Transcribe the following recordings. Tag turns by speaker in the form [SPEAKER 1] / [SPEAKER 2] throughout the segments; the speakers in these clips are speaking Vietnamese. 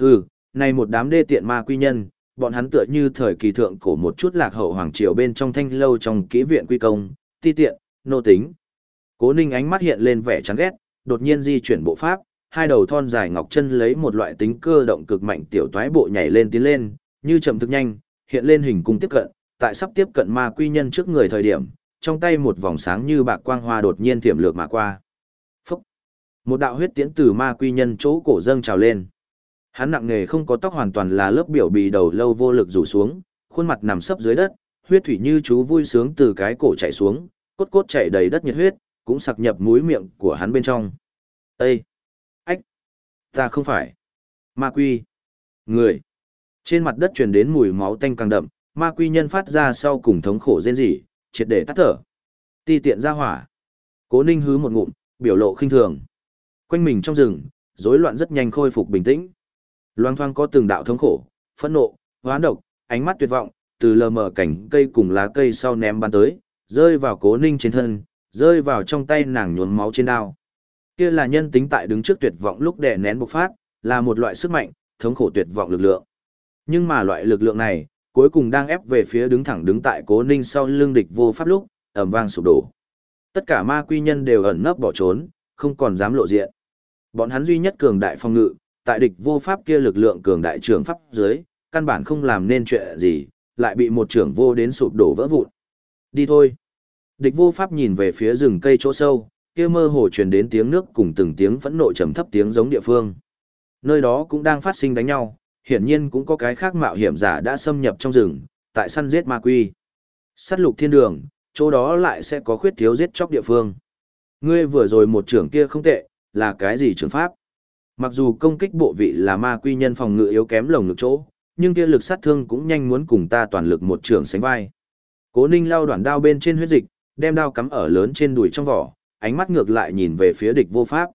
[SPEAKER 1] Hừ, này một đám đê tiện ma quy nhân, bọn hắn tựa như thời kỳ thượng cổ một chút lạc hậu hoàng triều bên trong thanh lâu trong kỹ viện quy công, ti tiện, nô tính. Cố ninh ánh mắt hiện lên vẻ chán ghét, đột nhiên di chuyển bộ pháp, hai đầu thon dài ngọc chân lấy một loại tính cơ động cực mạnh tiểu toái bộ nhảy lên tiến lên, như chậm thực nhanh, hiện lên hình cung tiếp cận, tại sắp tiếp cận ma quy nhân trước người thời điểm, trong tay một vòng sáng như bạc quang hoa đột nhiên tiềm lược mà qua. Phúc! Một đạo huyết tiễn từ ma quy nhân chỗ cổ dâng trào lên. Hắn nặng nghề không có tóc hoàn toàn là lớp biểu bì đầu lâu vô lực rủ xuống, khuôn mặt nằm sấp dưới đất, huyết thủy như chú vui sướng từ cái cổ chảy xuống, cốt cốt chảy đầy đất nhiệt huyết, cũng sặc nhập mũi miệng của hắn bên trong. Ê! Ách! Ta không phải! Ma quy! Người! Trên mặt đất truyền đến mùi máu tanh càng đậm, ma quy nhân phát ra sau cùng thống khổ rên rỉ, triệt để tắt thở. Ti tiện ra hỏa. Cố Ninh hứ một ngụm, biểu lộ khinh thường. Quanh mình trong rừng, rối loạn rất nhanh khôi phục bình tĩnh. Loang thoang có từng đạo thống khổ, phẫn nộ, hoán độc, ánh mắt tuyệt vọng, từ lờ mờ cảnh cây cùng lá cây sau ném bắn tới, rơi vào Cố Ninh trên thân, rơi vào trong tay nàng nhuốm máu trên đao. Kia là nhân tính tại đứng trước tuyệt vọng lúc đè nén bộc phát, là một loại sức mạnh, thống khổ tuyệt vọng lực lượng. Nhưng mà loại lực lượng này, cuối cùng đang ép về phía đứng thẳng đứng tại cố ninh sau lưng địch vô pháp lúc, ẩm vang sụp đổ. Tất cả ma quy nhân đều ẩn nấp bỏ trốn, không còn dám lộ diện. Bọn hắn duy nhất cường đại phong ngự, tại địch vô pháp kia lực lượng cường đại trưởng pháp dưới, căn bản không làm nên chuyện gì, lại bị một trưởng vô đến sụp đổ vỡ vụn. Đi thôi. Địch vô pháp nhìn về phía rừng cây chỗ sâu, kia mơ hồ truyền đến tiếng nước cùng từng tiếng phẫn nộ trầm thấp tiếng giống địa phương. Nơi đó cũng đang phát sinh đánh nhau, hiển nhiên cũng có cái khác mạo hiểm giả đã xâm nhập trong rừng, tại săn giết ma quy. Sát lục thiên đường, chỗ đó lại sẽ có khuyết thiếu giết chóc địa phương. Ngươi vừa rồi một trưởng kia không tệ, là cái gì trưởng pháp? Mặc dù công kích bộ vị là ma quy nhân phòng ngự yếu kém lồng ngực chỗ, nhưng kia lực sát thương cũng nhanh muốn cùng ta toàn lực một trưởng sánh vai. Cố Ninh lao đoạn đao bên trên huyết dịch, đem đao cắm ở lớn trên đùi trong vỏ, ánh mắt ngược lại nhìn về phía địch vô pháp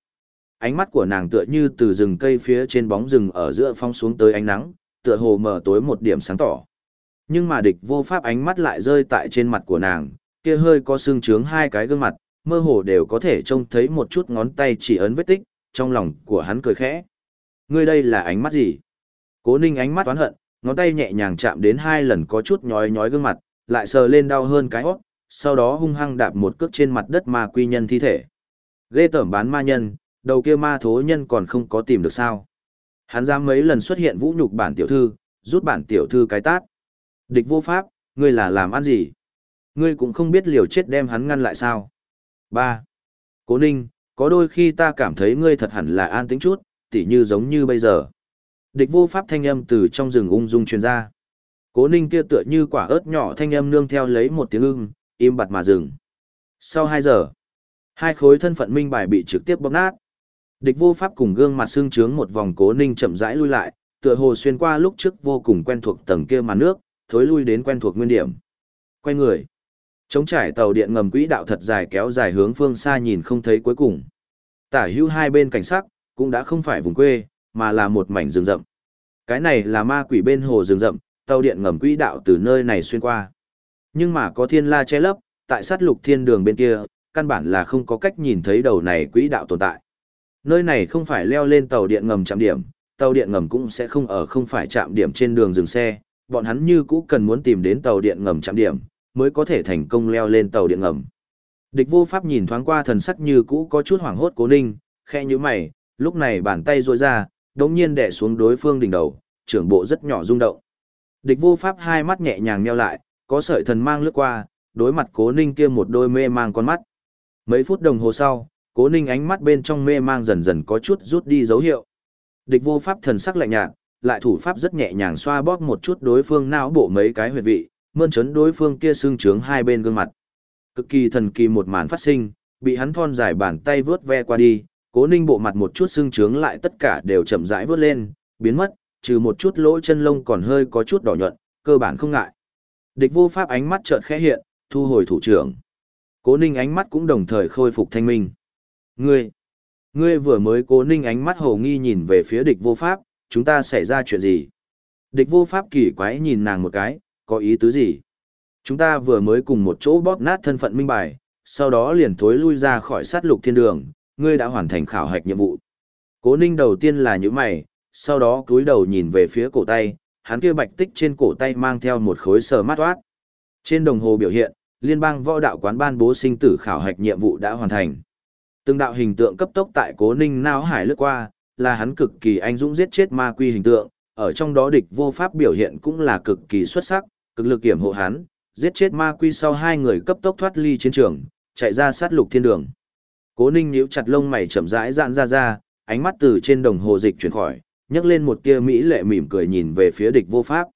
[SPEAKER 1] ánh mắt của nàng tựa như từ rừng cây phía trên bóng rừng ở giữa phong xuống tới ánh nắng, tựa hồ mở tối một điểm sáng tỏ. Nhưng mà địch vô pháp ánh mắt lại rơi tại trên mặt của nàng, kia hơi có xương trướng hai cái gương mặt, mơ hồ đều có thể trông thấy một chút ngón tay chỉ ấn vết tích, trong lòng của hắn cười khẽ. Ngươi đây là ánh mắt gì? Cố ninh ánh mắt oán hận, ngón tay nhẹ nhàng chạm đến hai lần có chút nhói nhói gương mặt, lại sờ lên đau hơn cái hót, sau đó hung hăng đạp một cước trên mặt đất ma quy nhân thi thể. Ghê tởm bán ma nhân, đầu kia ma thố nhân còn không có tìm được sao. Hắn dám mấy lần xuất hiện vũ nhục bản tiểu thư, rút bản tiểu thư cái tát. Địch vô pháp, ngươi là làm ăn gì? Ngươi cũng không biết liều chết đem hắn ngăn lại sao? Ba, Cố ninh, có đôi khi ta cảm thấy ngươi thật hẳn là an tĩnh chút, tỉ như giống như bây giờ. Địch vô pháp thanh âm từ trong rừng ung dung truyền ra. Cố ninh kia tựa như quả ớt nhỏ thanh âm nương theo lấy một tiếng ưng, im bặt mà dừng. Sau hai giờ, hai khối thân phận minh bài bị trực tiếp bóp nát. Địch vô pháp cùng gương mặt xương trướng một vòng cố ninh chậm rãi lui lại, tựa hồ xuyên qua lúc trước vô cùng quen thuộc tầng kia màn nước, thối lui đến quen thuộc nguyên điểm. Quay người. Chống trải tàu điện ngầm quỹ đạo thật dài kéo dài hướng phương xa nhìn không thấy cuối cùng. Tả hữu hai bên cảnh sắc, cũng đã không phải vùng quê, mà là một mảnh rừng rậm. Cái này là ma quỷ bên hồ rừng rậm, tàu điện ngầm quỹ đạo từ nơi này xuyên qua. Nhưng mà có thiên la che lấp, tại sát lục thiên đường bên kia, căn bản là không có cách nhìn thấy đầu này quỹ đạo tồn tại. Nơi này không phải leo lên tàu điện ngầm chạm điểm, tàu điện ngầm cũng sẽ không ở không phải chạm điểm trên đường dừng xe, bọn hắn như cũ cần muốn tìm đến tàu điện ngầm chạm điểm, mới có thể thành công leo lên tàu điện ngầm. Địch vô pháp nhìn thoáng qua thần sắc như cũ có chút hoảng hốt cố ninh, khe như mày, lúc này bàn tay rôi ra, đống nhiên đè xuống đối phương đỉnh đầu, trưởng bộ rất nhỏ rung động. Địch vô pháp hai mắt nhẹ nhàng nheo lại, có sợi thần mang lướt qua, đối mặt cố ninh kia một đôi mê mang con mắt. Mấy phút đồng hồ sau, cố ninh ánh mắt bên trong mê mang dần dần có chút rút đi dấu hiệu. Địch vô pháp thần sắc lạnh nhạt, lại thủ pháp rất nhẹ nhàng xoa bóp một chút đối phương não bộ mấy cái huyệt vị, mơn trấn đối phương kia xương trướng hai bên gương mặt. Cực kỳ thần kỳ một màn phát sinh, bị hắn thon dài bàn tay vướt ve qua đi, cố ninh bộ mặt một chút xương trướng lại tất cả đều chậm rãi vướt lên, biến mất, trừ một chút lỗ chân lông còn hơi có chút đỏ nhuận, cơ bản không ngại. Địch vô pháp ánh mắt chợt khẽ hiện, thu hồi thủ trưởng. Cố ninh ánh mắt cũng đồng thời khôi phục thanh minh. Ngươi, ngươi vừa mới cố ninh ánh mắt hồ nghi nhìn về phía địch vô pháp, chúng ta xảy ra chuyện gì? Địch vô pháp kỳ quái nhìn nàng một cái, có ý tứ gì? Chúng ta vừa mới cùng một chỗ bóp nát thân phận minh bài, sau đó liền thối lui ra khỏi sát lục thiên đường, ngươi đã hoàn thành khảo hạch nhiệm vụ. Cố ninh đầu tiên là những mày, sau đó cúi đầu nhìn về phía cổ tay, hắn kia bạch tích trên cổ tay mang theo một khối sờ mát toát. Trên đồng hồ biểu hiện, liên bang võ đạo quán ban bố sinh tử khảo hạch nhiệm vụ đã hoàn thành. Từng đạo hình tượng cấp tốc tại Cố Ninh Nao Hải lướt qua, là hắn cực kỳ anh dũng giết chết ma quy hình tượng, ở trong đó địch vô pháp biểu hiện cũng là cực kỳ xuất sắc, cực lực kiểm hộ hắn, giết chết ma quy sau hai người cấp tốc thoát ly chiến trường, chạy ra sát lục thiên đường. Cố Ninh nhíu chặt lông mày chậm rãi giãn ra ra, ánh mắt từ trên đồng hồ dịch chuyển khỏi, nhấc lên một tia mỹ lệ mỉm cười nhìn về phía địch vô pháp.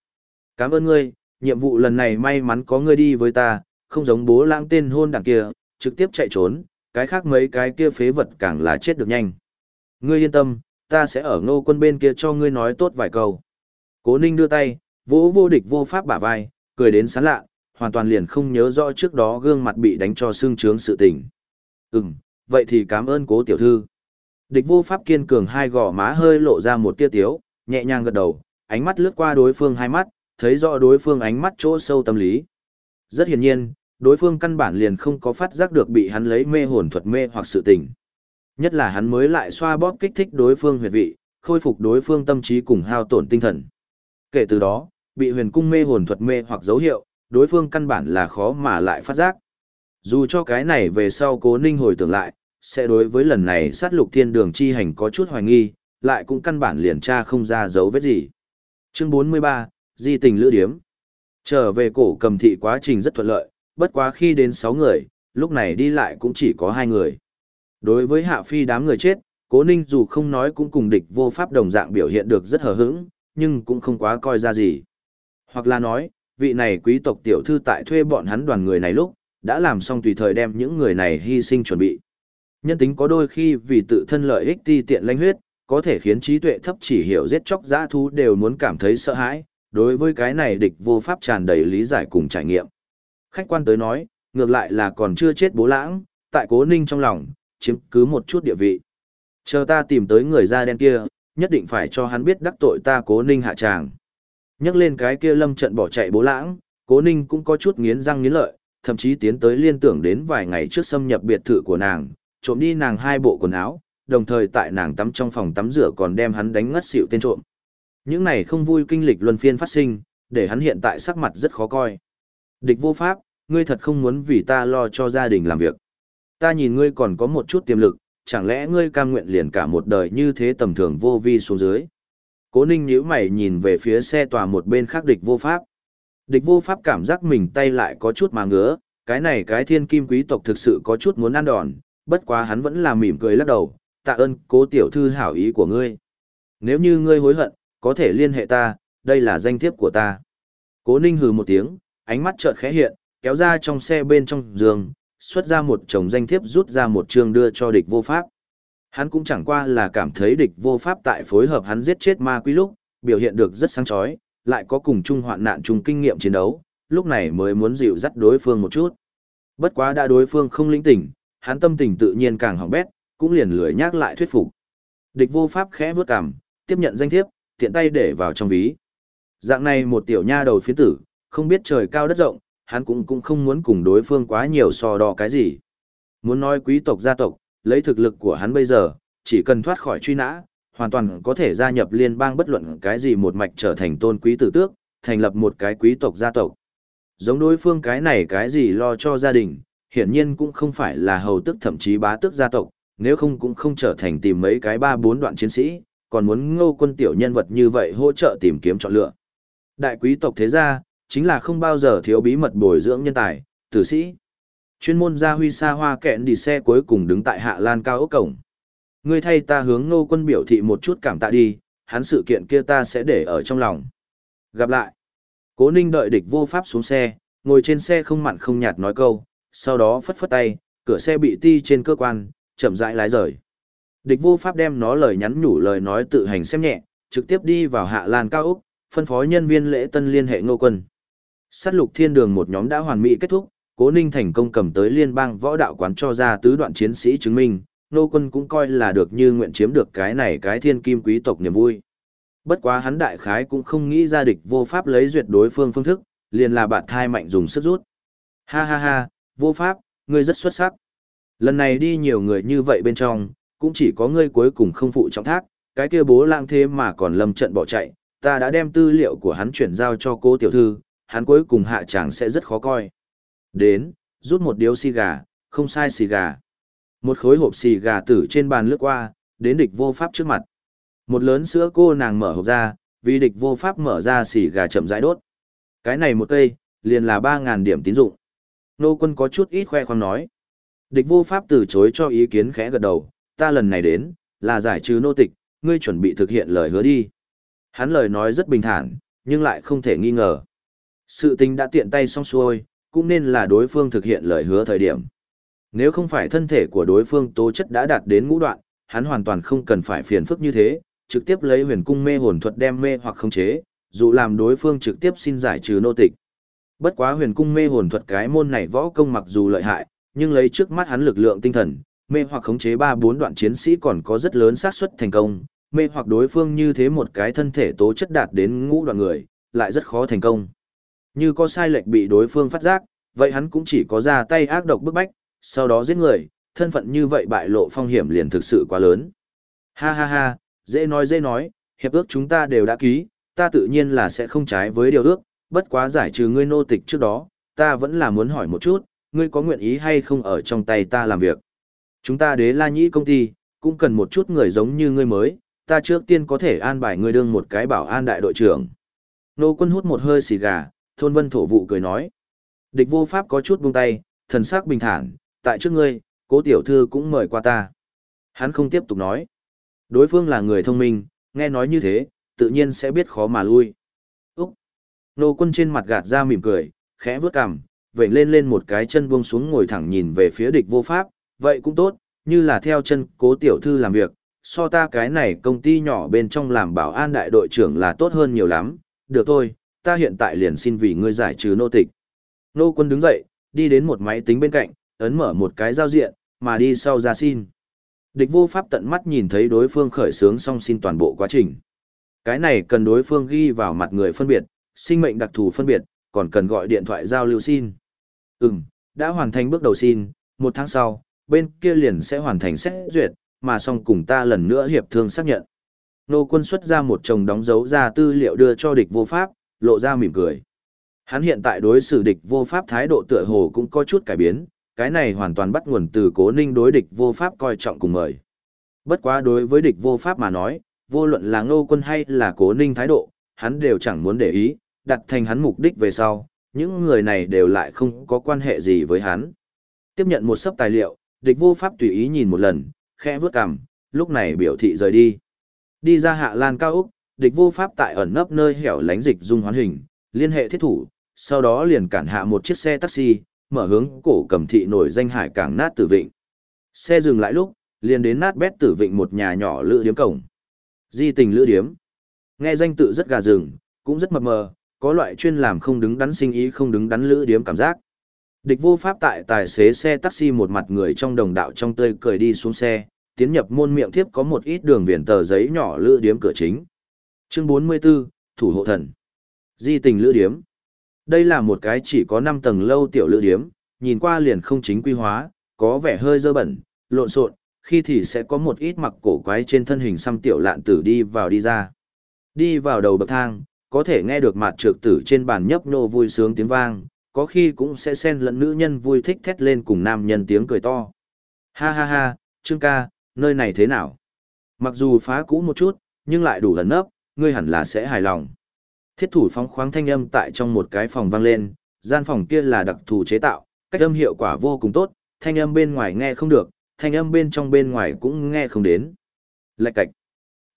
[SPEAKER 1] Cảm ơn ngươi, nhiệm vụ lần này may mắn có ngươi đi với ta, không giống bố lãng tên hôn đảng kia, trực tiếp chạy trốn, cái khác mấy cái kia phế vật càng là chết được nhanh. Ngươi yên tâm, ta sẽ ở ngô quân bên kia cho ngươi nói tốt vài câu. Cố ninh đưa tay, vỗ vô địch vô pháp bả vai, cười đến sán lạ, hoàn toàn liền không nhớ rõ trước đó gương mặt bị đánh cho xương trướng sự tình. Ừm, vậy thì cảm ơn cố tiểu thư. Địch vô pháp kiên cường hai gò má hơi lộ ra một tia tiếu, nhẹ nhàng gật đầu, ánh mắt lướt qua đối phương hai mắt, thấy rõ đối phương ánh mắt chỗ sâu tâm lý. Rất hiển nhiên, đối phương căn bản liền không có phát giác được bị hắn lấy mê hồn thuật mê hoặc sự tình. Nhất là hắn mới lại xoa bóp kích thích đối phương huyệt vị, khôi phục đối phương tâm trí cùng hao tổn tinh thần. Kể từ đó, bị huyền cung mê hồn thuật mê hoặc dấu hiệu, đối phương căn bản là khó mà lại phát giác. Dù cho cái này về sau cố ninh hồi tưởng lại, sẽ đối với lần này sát lục thiên đường chi hành có chút hoài nghi, lại cũng căn bản liền tra không ra dấu vết gì. Chương 43, Di tình lữ điếm. Trở về cổ cầm thị quá trình rất thuận lợi, bất quá khi đến 6 người, lúc này đi lại cũng chỉ có 2 người. Đối với hạ phi đám người chết, cố ninh dù không nói cũng cùng địch vô pháp đồng dạng biểu hiện được rất hờ hững, nhưng cũng không quá coi ra gì. Hoặc là nói, vị này quý tộc tiểu thư tại thuê bọn hắn đoàn người này lúc, đã làm xong tùy thời đem những người này hy sinh chuẩn bị. Nhân tính có đôi khi vì tự thân lợi ích ti tiện lãnh huyết, có thể khiến trí tuệ thấp chỉ hiểu giết chóc giã thú đều muốn cảm thấy sợ hãi, đối với cái này địch vô pháp tràn đầy lý giải cùng trải nghiệm. Khách quan tới nói, ngược lại là còn chưa chết bố lãng, tại cố ninh trong lòng, chiếm cứ một chút địa vị. Chờ ta tìm tới người da đen kia, nhất định phải cho hắn biết đắc tội ta cố ninh hạ tràng. Nhắc lên cái kia lâm trận bỏ chạy bố lãng, cố ninh cũng có chút nghiến răng nghiến lợi, thậm chí tiến tới liên tưởng đến vài ngày trước xâm nhập biệt thự của nàng, trộm đi nàng hai bộ quần áo, đồng thời tại nàng tắm trong phòng tắm rửa còn đem hắn đánh ngất xỉu tên trộm. Những này không vui kinh lịch luân phiên phát sinh, để hắn hiện tại sắc mặt rất khó coi. Địch vô pháp, ngươi thật không muốn vì ta lo cho gia đình làm việc. Ta nhìn ngươi còn có một chút tiềm lực, chẳng lẽ ngươi cam nguyện liền cả một đời như thế tầm thường vô vi xuống dưới. Cố ninh nhíu mày nhìn về phía xe tòa một bên khác địch vô pháp. Địch vô pháp cảm giác mình tay lại có chút mà ngứa, cái này cái thiên kim quý tộc thực sự có chút muốn ăn đòn, bất quá hắn vẫn là mỉm cười lắc đầu, tạ ơn cố tiểu thư hảo ý của ngươi. Nếu như ngươi hối hận, có thể liên hệ ta, đây là danh thiếp của ta. Cố ninh hừ một tiếng, ánh mắt chợt khẽ hiện, kéo ra trong xe bên trong giường, xuất ra một chồng danh thiếp rút ra một trường đưa cho địch vô pháp. Hắn cũng chẳng qua là cảm thấy địch vô pháp tại phối hợp hắn giết chết ma quý lúc, biểu hiện được rất sáng chói, lại có cùng chung hoạn nạn chung kinh nghiệm chiến đấu, lúc này mới muốn dịu dắt đối phương một chút. Bất quá đã đối phương không lĩnh tỉnh, hắn tâm tình tự nhiên càng hỏng bét, cũng liền lười nhắc lại thuyết phục. Địch vô pháp khẽ vướt cằm, tiếp nhận danh thiếp, tiện tay để vào trong ví. Dạng này một tiểu nha đầu phiến tử, không biết trời cao đất rộng, hắn cũng cũng không muốn cùng đối phương quá nhiều so đo cái gì. Muốn nói quý tộc gia tộc, lấy thực lực của hắn bây giờ, chỉ cần thoát khỏi truy nã, hoàn toàn có thể gia nhập liên bang bất luận cái gì một mạch trở thành tôn quý tử tước, thành lập một cái quý tộc gia tộc. Giống đối phương cái này cái gì lo cho gia đình, hiển nhiên cũng không phải là hầu tức thậm chí bá tước gia tộc, nếu không cũng không trở thành tìm mấy cái ba bốn đoạn chiến sĩ, còn muốn ngô quân tiểu nhân vật như vậy hỗ trợ tìm kiếm chọn lựa. Đại quý tộc thế gia, chính là không bao giờ thiếu bí mật bồi dưỡng nhân tài, tử sĩ. Chuyên môn gia huy xa hoa kẹn đi xe cuối cùng đứng tại hạ lan cao ốc cổng. Ngươi thay ta hướng ngô quân biểu thị một chút cảm tạ đi, hắn sự kiện kia ta sẽ để ở trong lòng. Gặp lại. Cố ninh đợi địch vô pháp xuống xe, ngồi trên xe không mặn không nhạt nói câu, sau đó phất phất tay, cửa xe bị ti trên cơ quan, chậm rãi lái rời. Địch vô pháp đem nó lời nhắn nhủ lời nói tự hành xem nhẹ, trực tiếp đi vào hạ lan cao ốc, phân phó nhân viên lễ tân liên hệ ngô quân. Sát lục thiên đường một nhóm đã hoàn mỹ kết thúc, cố ninh thành công cầm tới liên bang võ đạo quán cho ra tứ đoạn chiến sĩ chứng minh, nô quân cũng coi là được như nguyện chiếm được cái này cái thiên kim quý tộc niềm vui. Bất quá hắn đại khái cũng không nghĩ ra địch vô pháp lấy duyệt đối phương phương thức, liền là bạn thai mạnh dùng sức rút. Ha ha ha, vô pháp, ngươi rất xuất sắc. Lần này đi nhiều người như vậy bên trong, cũng chỉ có ngươi cuối cùng không phụ trọng thác, Cái kia bố lang thế mà còn lâm trận bỏ chạy, ta đã đem tư liệu của hắn chuyển giao cho cô tiểu thư, hắn cuối cùng hạ chẳng sẽ rất khó coi. Đến, rút một điếu xì gà, không sai xì gà. Một khối hộp xì gà tử trên bàn lướt qua, đến địch vô pháp trước mặt. Một lớn sữa cô nàng mở hộp ra, vì địch vô pháp mở ra xì gà chậm rãi đốt. Cái này một cây, liền là 3.000 điểm tín dụng. Nô quân có chút ít khoe khoang nói. Địch vô pháp từ chối cho ý kiến khẽ gật đầu, ta lần này đến, là giải trừ nô tịch, ngươi chuẩn bị thực hiện lời hứa đi. Hắn lời nói rất bình thản, nhưng lại không thể nghi ngờ. Sự tình đã tiện tay xong xuôi, cũng nên là đối phương thực hiện lời hứa thời điểm. Nếu không phải thân thể của đối phương tố chất đã đạt đến ngũ đoạn, hắn hoàn toàn không cần phải phiền phức như thế, trực tiếp lấy huyền cung mê hồn thuật đem mê hoặc khống chế, dù làm đối phương trực tiếp xin giải trừ nô tịch. Bất quá huyền cung mê hồn thuật cái môn này võ công mặc dù lợi hại, nhưng lấy trước mắt hắn lực lượng tinh thần, mê hoặc khống chế ba bốn đoạn chiến sĩ còn có rất lớn xác suất thành công, mê hoặc đối phương như thế một cái thân thể tố chất đạt đến ngũ đoạn người, lại rất khó thành công. Như có sai lệch bị đối phương phát giác, vậy hắn cũng chỉ có ra tay ác độc bức bách, sau đó giết người, thân phận như vậy bại lộ phong hiểm liền thực sự quá lớn. Ha ha ha, dễ nói dễ nói, hiệp ước chúng ta đều đã ký, ta tự nhiên là sẽ không trái với điều ước, bất quá giải trừ ngươi nô tịch trước đó, ta vẫn là muốn hỏi một chút, ngươi có nguyện ý hay không ở trong tay ta làm việc. Chúng ta đế la nhĩ công ty, cũng cần một chút người giống như ngươi mới, ta trước tiên có thể an bài ngươi đương một cái bảo an đại đội trưởng. Nô quân hút một hơi xì gà, thôn vân thổ vụ cười nói. Địch vô pháp có chút buông tay, thần sắc bình thản, tại trước ngươi, cố tiểu thư cũng mời qua ta. Hắn không tiếp tục nói. Đối phương là người thông minh, nghe nói như thế, tự nhiên sẽ biết khó mà lui. Úc! Nô quân trên mặt gạt ra mỉm cười, khẽ vướt cằm, vệnh lên lên một cái chân buông xuống ngồi thẳng nhìn về phía địch vô pháp, vậy cũng tốt, như là theo chân cố tiểu thư làm việc, so ta cái này công ty nhỏ bên trong làm bảo an đại đội trưởng là tốt hơn nhiều lắm, được thôi, ta hiện tại liền xin vì ngươi giải trừ nô tịch. Nô quân đứng dậy, đi đến một máy tính bên cạnh, ấn mở một cái giao diện, mà đi sau ra xin. Địch vô pháp tận mắt nhìn thấy đối phương khởi sướng xong xin toàn bộ quá trình. Cái này cần đối phương ghi vào mặt người phân biệt, sinh mệnh đặc thù phân biệt, còn cần gọi điện thoại giao lưu xin. Ừm, đã hoàn thành bước đầu xin, một tháng sau, bên kia liền sẽ hoàn thành xét duyệt, mà xong cùng ta lần nữa hiệp thương xác nhận. Nô quân xuất ra một chồng đóng dấu ra tư liệu đưa cho địch vô pháp, lộ ra mỉm cười. Hắn hiện tại đối xử địch vô pháp thái độ tựa hồ cũng có chút cải biến, cái này hoàn toàn bắt nguồn từ cố ninh đối địch vô pháp coi trọng cùng mời. Bất quá đối với địch vô pháp mà nói, vô luận là ngô quân hay là cố ninh thái độ, hắn đều chẳng muốn để ý, đặt thành hắn mục đích về sau, những người này đều lại không có quan hệ gì với hắn. Tiếp nhận một sấp tài liệu, địch vô pháp tùy ý nhìn một lần, khẽ vướt cằm, lúc này biểu thị rời đi. Đi ra hạ lan cao Úc, địch vô pháp tại ẩn nấp nơi hẻo lánh dịch dung hoán hình, liên hệ thiết thủ, sau đó liền cản hạ một chiếc xe taxi, mở hướng cổ cầm thị nổi danh hải cảng nát tử vịnh. Xe dừng lại lúc, liền đến nát bét tử vịnh một nhà nhỏ lữ điếm cổng. Di tình lữ điếm. Nghe danh tự rất gà rừng, cũng rất mập mờ, có loại chuyên làm không đứng đắn sinh ý không đứng đắn lữ điếm cảm giác. Địch vô pháp tại tài xế xe taxi một mặt người trong đồng đạo trong tươi cười đi xuống xe, tiến nhập môn miệng tiếp có một ít đường viền tờ giấy nhỏ lữ điếm cửa chính. Chương 44, Thủ hộ thần. Di tình lữ điếm. Đây là một cái chỉ có 5 tầng lâu tiểu lữ điếm, nhìn qua liền không chính quy hóa, có vẻ hơi dơ bẩn, lộn xộn, khi thì sẽ có một ít mặc cổ quái trên thân hình xăm tiểu lạn tử đi vào đi ra. Đi vào đầu bậc thang, có thể nghe được mặt trược tử trên bàn nhấp nô vui sướng tiếng vang, có khi cũng sẽ xen lẫn nữ nhân vui thích thét lên cùng nam nhân tiếng cười to. Ha ha ha, Trương ca, nơi này thế nào? Mặc dù phá cũ một chút, nhưng lại đủ lần nấp, ngươi hẳn là sẽ hài lòng. Thiết thủ phóng khoáng thanh âm tại trong một cái phòng vang lên, gian phòng kia là đặc thù chế tạo, cách âm hiệu quả vô cùng tốt, thanh âm bên ngoài nghe không được, thanh âm bên trong bên ngoài cũng nghe không đến. Lạch cạch.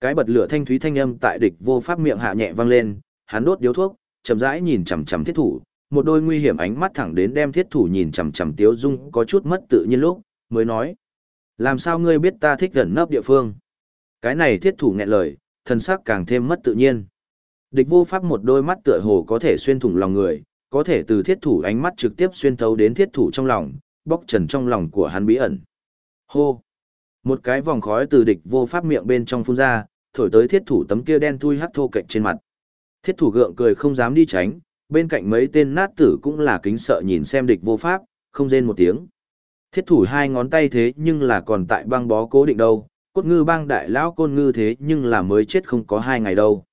[SPEAKER 1] Cái bật lửa thanh thúy thanh âm tại địch vô pháp miệng hạ nhẹ vang lên, hắn đốt điếu thuốc, chậm rãi nhìn chằm chằm thiết thủ, một đôi nguy hiểm ánh mắt thẳng đến đem thiết thủ nhìn chằm chằm tiếu dung có chút mất tự nhiên lúc, mới nói. Làm sao ngươi biết ta thích gần nấp địa phương? Cái này thiết thủ nghẹn lời, thần sắc càng thêm mất tự nhiên. Địch vô pháp một đôi mắt tựa hồ có thể xuyên thủng lòng người, có thể từ thiết thủ ánh mắt trực tiếp xuyên thấu đến thiết thủ trong lòng, bóc trần trong lòng của hắn bí ẩn. Hô! Một cái vòng khói từ địch vô pháp miệng bên trong phun ra, thổi tới thiết thủ tấm kia đen thui hắc thô cạnh trên mặt. Thiết thủ gượng cười không dám đi tránh, bên cạnh mấy tên nát tử cũng là kính sợ nhìn xem địch vô pháp, không rên một tiếng. Thiết thủ hai ngón tay thế nhưng là còn tại băng bó cố định đâu, cốt ngư bang đại lão côn ngư thế nhưng là mới chết không có hai ngày đâu.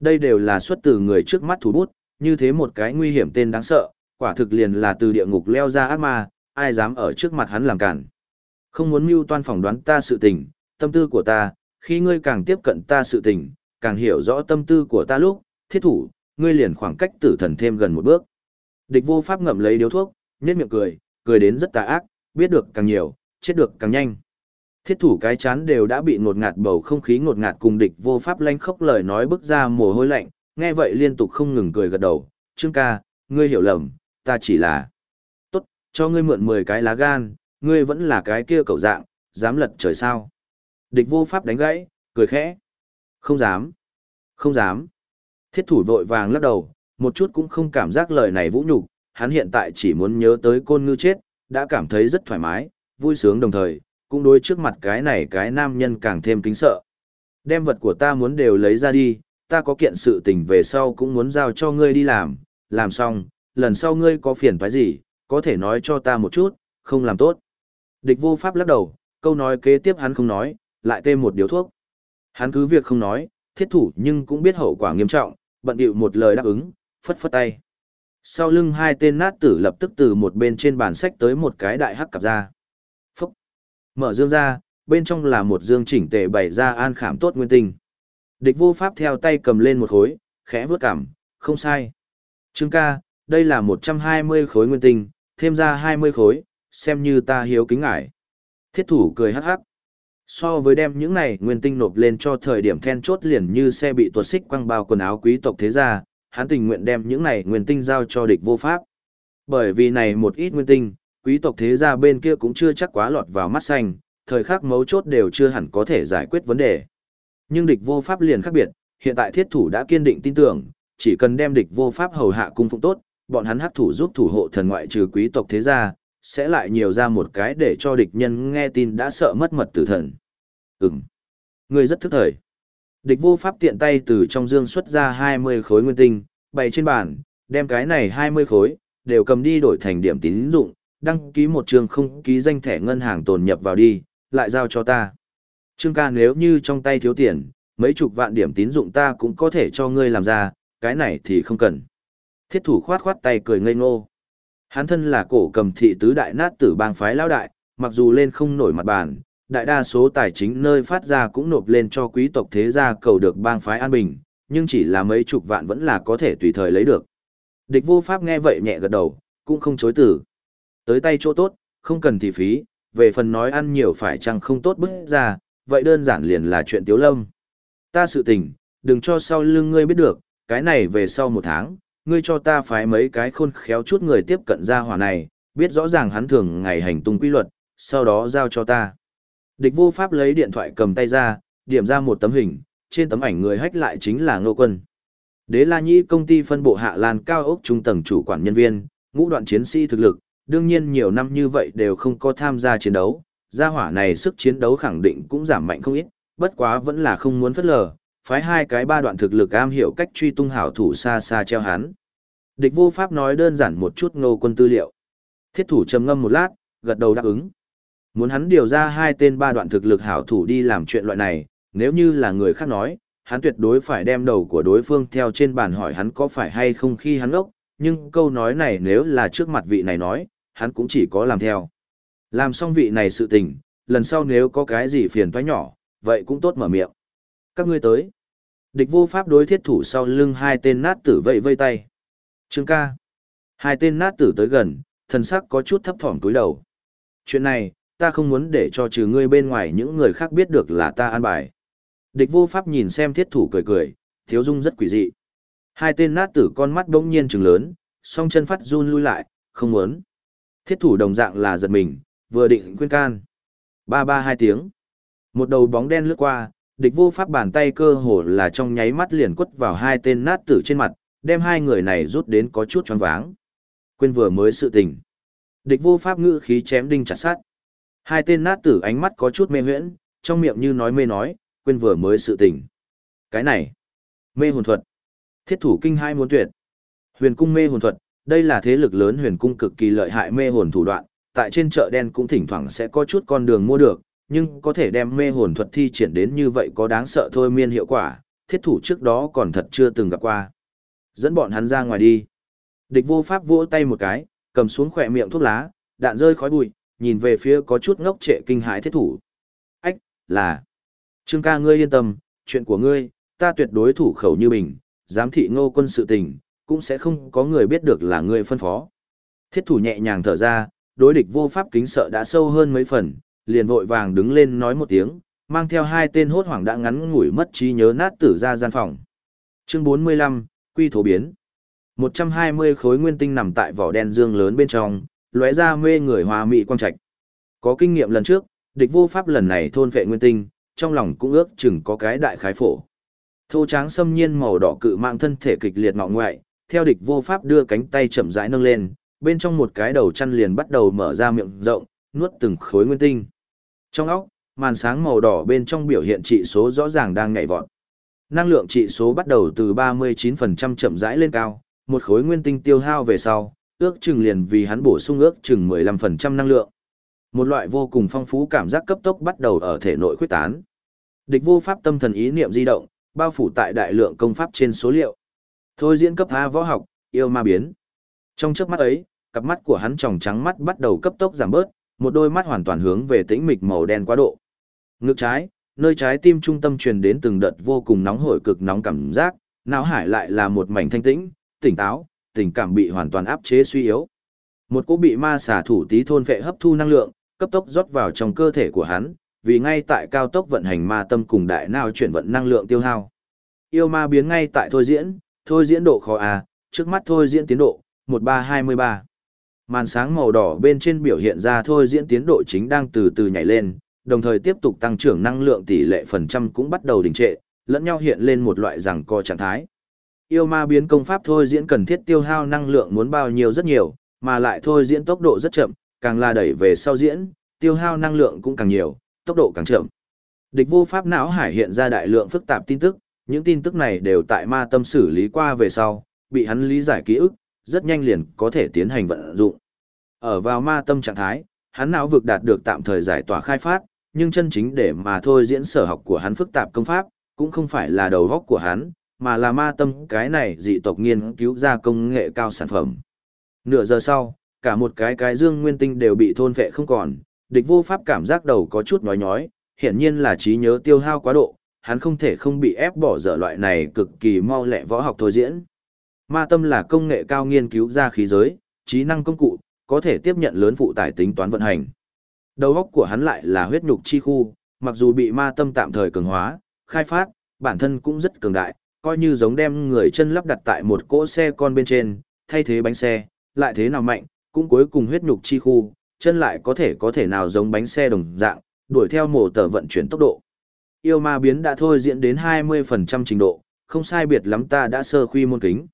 [SPEAKER 1] Đây đều là xuất từ người trước mắt thủ bút, như thế một cái nguy hiểm tên đáng sợ, quả thực liền là từ địa ngục leo ra ác ma, ai dám ở trước mặt hắn làm cản. Không muốn mưu toan phỏng đoán ta sự tình, tâm tư của ta, khi ngươi càng tiếp cận ta sự tình, càng hiểu rõ tâm tư của ta lúc, thiết thủ, ngươi liền khoảng cách tử thần thêm gần một bước. Địch vô pháp ngậm lấy điếu thuốc, nhếch miệng cười, cười đến rất tà ác, biết được càng nhiều, chết được càng nhanh. Thiết thủ cái chán đều đã bị ngột ngạt bầu không khí ngột ngạt cùng địch vô pháp lanh khốc lời nói bức ra mồ hôi lạnh, nghe vậy liên tục không ngừng cười gật đầu, Trương ca, ngươi hiểu lầm, ta chỉ là... Tốt, cho ngươi mượn 10 cái lá gan, ngươi vẫn là cái kia cầu dạng, dám lật trời sao. Địch vô pháp đánh gãy, cười khẽ. Không dám. Không dám. Thiết thủ vội vàng lắc đầu, một chút cũng không cảm giác lời này vũ nhục, hắn hiện tại chỉ muốn nhớ tới côn ngư chết, đã cảm thấy rất thoải mái, vui sướng đồng thời, cũng đối trước mặt cái này cái nam nhân càng thêm kính sợ. Đem vật của ta muốn đều lấy ra đi, ta có kiện sự tình về sau cũng muốn giao cho ngươi đi làm, làm xong, lần sau ngươi có phiền phải gì, có thể nói cho ta một chút, không làm tốt. Địch vô pháp lắc đầu, câu nói kế tiếp hắn không nói, lại tê một điếu thuốc. Hắn cứ việc không nói, thiết thủ nhưng cũng biết hậu quả nghiêm trọng, bận điệu một lời đáp ứng, phất phất tay. Sau lưng hai tên nát tử lập tức từ một bên trên bàn sách tới một cái đại hắc cặp ra. Mở dương ra, bên trong là một dương chỉnh tề bày ra an khảm tốt nguyên tinh. Địch vô pháp theo tay cầm lên một khối, khẽ vướt cảm, không sai. Trương ca, đây là 120 khối nguyên tinh, thêm ra 20 khối, xem như ta hiếu kính ngại. Thiết thủ cười hắc hắc. So với đem những này nguyên tinh nộp lên cho thời điểm then chốt liền như xe bị tuột xích quăng bao quần áo quý tộc thế gia, hắn tình nguyện đem những này nguyên tinh giao cho địch vô pháp. Bởi vì này một ít nguyên tinh, quý tộc thế gia bên kia cũng chưa chắc quá lọt vào mắt xanh, thời khắc mấu chốt đều chưa hẳn có thể giải quyết vấn đề. Nhưng địch vô pháp liền khác biệt, hiện tại thiết thủ đã kiên định tin tưởng, chỉ cần đem địch vô pháp hầu hạ cung phụng tốt, bọn hắn hắc thủ giúp thủ hộ thần ngoại trừ quý tộc thế gia, sẽ lại nhiều ra một cái để cho địch nhân nghe tin đã sợ mất mật tử thần. Ừm. Người rất thức thời. Địch vô pháp tiện tay từ trong dương xuất ra 20 khối nguyên tinh, bày trên bàn, đem cái này 20 khối, đều cầm đi đổi thành điểm tín dụng, đăng ký một trường không ký danh thẻ ngân hàng tồn nhập vào đi, lại giao cho ta. Trương ca nếu như trong tay thiếu tiền, mấy chục vạn điểm tín dụng ta cũng có thể cho ngươi làm ra, cái này thì không cần. Thiết thủ khoát khoát tay cười ngây ngô. Hắn thân là cổ cầm thị tứ đại nát tử bang phái lao đại, mặc dù lên không nổi mặt bàn, đại đa số tài chính nơi phát ra cũng nộp lên cho quý tộc thế gia cầu được bang phái an bình, nhưng chỉ là mấy chục vạn vẫn là có thể tùy thời lấy được. Địch vô pháp nghe vậy nhẹ gật đầu, cũng không chối từ. Tới tay chỗ tốt, không cần thị phí, về phần nói ăn nhiều phải chăng không tốt bức ra, vậy đơn giản liền là chuyện tiếu lâm. Ta sự tình, đừng cho sau lưng ngươi biết được, cái này về sau một tháng, ngươi cho ta phái mấy cái khôn khéo chút người tiếp cận ra hỏa này, biết rõ ràng hắn thường ngày hành tung quy luật, sau đó giao cho ta. Địch vô pháp lấy điện thoại cầm tay ra, điểm ra một tấm hình, trên tấm ảnh người hách lại chính là Ngô Quân. Đế La Nhĩ công ty phân bộ Hạ Lan cao ốc trung tầng chủ quản nhân viên, ngũ đoạn chiến sĩ thực lực, đương nhiên nhiều năm như vậy đều không có tham gia chiến đấu, gia hỏa này sức chiến đấu khẳng định cũng giảm mạnh không ít, bất quá vẫn là không muốn phất lờ, phái hai cái ba đoạn thực lực am hiểu cách truy tung hảo thủ xa xa treo hắn. Địch vô pháp nói đơn giản một chút ngô quân tư liệu. Thiết thủ trầm ngâm một lát, gật đầu đáp ứng. Muốn hắn điều ra hai tên ba đoạn thực lực hảo thủ đi làm chuyện loại này, nếu như là người khác nói, hắn tuyệt đối phải đem đầu của đối phương theo trên bàn hỏi hắn có phải hay không khi hắn ốc, nhưng câu nói này nếu là trước mặt vị này nói, hắn cũng chỉ có làm theo. Làm xong vị này sự tình, lần sau nếu có cái gì phiền toái nhỏ, vậy cũng tốt mở miệng. Các ngươi tới. Địch vô pháp đối thiết thủ sau lưng hai tên nát tử vẫy vây tay. Trương ca. Hai tên nát tử tới gần, thần sắc có chút thấp thỏm túi đầu. Chuyện này, ta không muốn để cho trừ ngươi bên ngoài những người khác biết được là ta an bài. Địch vô pháp nhìn xem thiết thủ cười cười, thiếu dung rất quỷ dị. Hai tên nát tử con mắt bỗng nhiên trừng lớn, song chân phát run lui lại, không muốn. Thiết thủ đồng dạng là giật mình, vừa định khuyên can. Ba ba hai tiếng. Một đầu bóng đen lướt qua, địch vô pháp bàn tay cơ hồ là trong nháy mắt liền quất vào hai tên nát tử trên mặt, đem hai người này rút đến có chút choáng váng. Quên vừa mới sự tình. Địch vô pháp ngữ khí chém đinh chặt sát. Hai tên nát tử ánh mắt có chút mê huyễn, trong miệng như nói mê nói, quên vừa mới sự tình. Cái này, mê hồn thuật. Thiết thủ kinh hai muốn tuyệt. Huyền cung mê hồn thuật, đây là thế lực lớn huyền cung cực kỳ lợi hại mê hồn thủ đoạn, tại trên chợ đen cũng thỉnh thoảng sẽ có chút con đường mua được, nhưng có thể đem mê hồn thuật thi triển đến như vậy có đáng sợ thôi miên hiệu quả, thiết thủ trước đó còn thật chưa từng gặp qua. Dẫn bọn hắn ra ngoài đi. Địch vô pháp vỗ tay một cái, cầm xuống khỏe miệng thuốc lá, đạn rơi khói bụi, nhìn về phía có chút ngốc trệ kinh hãi thiết thủ. Ách, là. Trương ca ngươi yên tâm, chuyện của ngươi, ta tuyệt đối thủ khẩu như bình, giám thị ngô quân sự tình, cũng sẽ không có người biết được là ngươi phân phó. Thiết thủ nhẹ nhàng thở ra, đối địch vô pháp kính sợ đã sâu hơn mấy phần, liền vội vàng đứng lên nói một tiếng, mang theo hai tên hốt hoảng đã ngắn ngủi mất trí nhớ nát tử ra gian phòng. Chương 45, Quy thổ biến. 120 khối nguyên tinh nằm tại vỏ đen dương lớn bên trong, lóe ra mê người hòa mỹ quang trạch. Có kinh nghiệm lần trước, địch vô pháp lần này thôn vệ nguyên tinh, trong lòng cũng ước chừng có cái đại khái phổ. Thô tráng xâm nhiên màu đỏ cự mạng thân thể kịch liệt ngọ ngoại, theo địch vô pháp đưa cánh tay chậm rãi nâng lên, bên trong một cái đầu chăn liền bắt đầu mở ra miệng rộng, nuốt từng khối nguyên tinh. Trong óc, màn sáng màu đỏ bên trong biểu hiện trị số rõ ràng đang nhảy vọt. Năng lượng trị số bắt đầu từ 39% chậm rãi lên cao, một khối nguyên tinh tiêu hao về sau, ước chừng liền vì hắn bổ sung ước chừng 15% năng lượng. Một loại vô cùng phong phú cảm giác cấp tốc bắt đầu ở thể nội khuếch tán. Địch vô pháp tâm thần ý niệm di động, bao phủ tại đại lượng công pháp trên số liệu. Thôi diễn cấp A võ học, yêu ma biến. Trong chớp mắt ấy, cặp mắt của hắn tròng trắng mắt bắt đầu cấp tốc giảm bớt, một đôi mắt hoàn toàn hướng về tĩnh mịch màu đen quá độ. Ngực trái, nơi trái tim trung tâm truyền đến từng đợt vô cùng nóng hổi cực nóng cảm giác, não hải lại là một mảnh thanh tĩnh, tỉnh táo, tình cảm bị hoàn toàn áp chế suy yếu. Một cỗ bị ma xả thủ tí thôn vệ hấp thu năng lượng, cấp tốc rót vào trong cơ thể của hắn, vì ngay tại cao tốc vận hành ma tâm cùng đại não chuyển vận năng lượng tiêu hao. Yêu ma biến ngay tại thôi diễn, thôi diễn độ khó a, trước mắt thôi diễn tiến độ 1323. Màn sáng màu đỏ bên trên biểu hiện ra thôi diễn tiến độ chính đang từ từ nhảy lên, đồng thời tiếp tục tăng trưởng năng lượng tỷ lệ phần trăm cũng bắt đầu đình trệ, lẫn nhau hiện lên một loại rằng co trạng thái. Yêu ma biến công pháp thôi diễn cần thiết tiêu hao năng lượng muốn bao nhiêu rất nhiều, mà lại thôi diễn tốc độ rất chậm, càng là đẩy về sau diễn, tiêu hao năng lượng cũng càng nhiều, tốc độ càng chậm. Địch vô pháp não hải hiện ra đại lượng phức tạp tin tức, những tin tức này đều tại ma tâm xử lý qua về sau, bị hắn lý giải ký ức, rất nhanh liền có thể tiến hành vận dụng. Ở vào ma tâm trạng thái, hắn não vực đạt được tạm thời giải tỏa khai phát, nhưng chân chính để mà thôi diễn sở học của hắn phức tạp công pháp, cũng không phải là đầu góc của hắn, mà là ma tâm cái này dị tộc nghiên cứu ra công nghệ cao sản phẩm. Nửa giờ sau, cả một cái cái dương nguyên tinh đều bị thôn vệ không còn, địch vô pháp cảm giác đầu có chút nhói nhói, hiển nhiên là trí nhớ tiêu hao quá độ, hắn không thể không bị ép bỏ dở loại này cực kỳ mau lẹ võ học thôi diễn. Ma tâm là công nghệ cao nghiên cứu ra khí giới, trí năng công cụ, có thể tiếp nhận lớn phụ tải tính toán vận hành. Đầu óc của hắn lại là huyết nhục chi khu, mặc dù bị ma tâm tạm thời cường hóa, khai phát, bản thân cũng rất cường đại, coi như giống đem người chân lắp đặt tại một cỗ xe con bên trên, thay thế bánh xe, lại thế nào mạnh, cũng cuối cùng huyết nhục chi khu, chân lại có thể có thể nào giống bánh xe đồng dạng, đuổi theo mổ tờ vận chuyển tốc độ. Yêu ma biến đã thôi diễn đến 20% trình độ, không sai biệt lắm ta đã sơ khuy môn kính.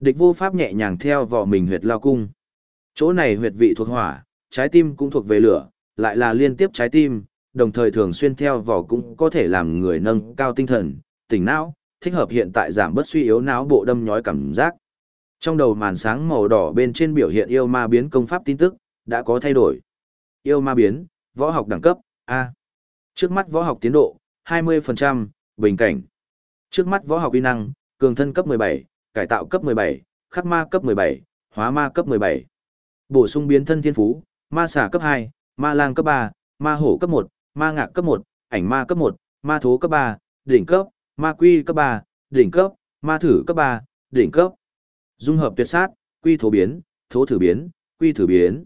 [SPEAKER 1] Địch vô pháp nhẹ nhàng theo vỏ mình huyệt lao cung. Chỗ này huyệt vị thuộc hỏa, trái tim cũng thuộc về lửa, lại là liên tiếp trái tim, đồng thời thường xuyên theo vỏ cũng có thể làm người nâng cao tinh thần, tỉnh não, thích hợp hiện tại giảm bớt suy yếu não bộ đâm nhói cảm giác. Trong đầu màn sáng màu đỏ bên trên biểu hiện yêu ma biến công pháp tin tức, đã có thay đổi. Yêu ma biến, võ học đẳng cấp, A. Trước mắt võ học tiến độ, 20%, bình cảnh. Trước mắt võ học uy năng, cường thân cấp 17, cải tạo cấp 17, khắc ma cấp 17, hóa ma cấp 17. Bổ sung biến thân thiên phú, ma xà cấp 2, ma lang cấp 3, ma hổ cấp 1, ma ngạc cấp 1, ảnh ma cấp 1, ma thố cấp 3, đỉnh cấp, ma quy cấp 3, đỉnh cấp, ma thử cấp 3, đỉnh cấp. Dung hợp tuyệt sát, quy thố biến, thố thử biến, quy thử biến.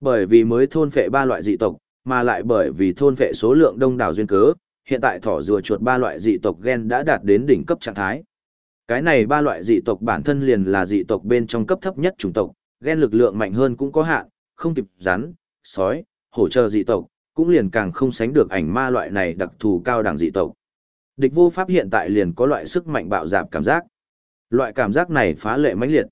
[SPEAKER 1] Bởi vì mới thôn phệ ba loại dị tộc, mà lại bởi vì thôn phệ số lượng đông đảo duyên cớ, hiện tại thỏ rùa chuột ba loại dị tộc gen đã đạt đến đỉnh cấp trạng thái. Cái này ba loại dị tộc bản thân liền là dị tộc bên trong cấp thấp nhất chủng tộc, gen lực lượng mạnh hơn cũng có hạn, không kịp rắn, sói, hổ trợ dị tộc, cũng liền càng không sánh được ảnh ma loại này đặc thù cao đẳng dị tộc. Địch vô pháp hiện tại liền có loại sức mạnh bạo dạp cảm giác. Loại cảm giác này phá lệ mãnh liệt.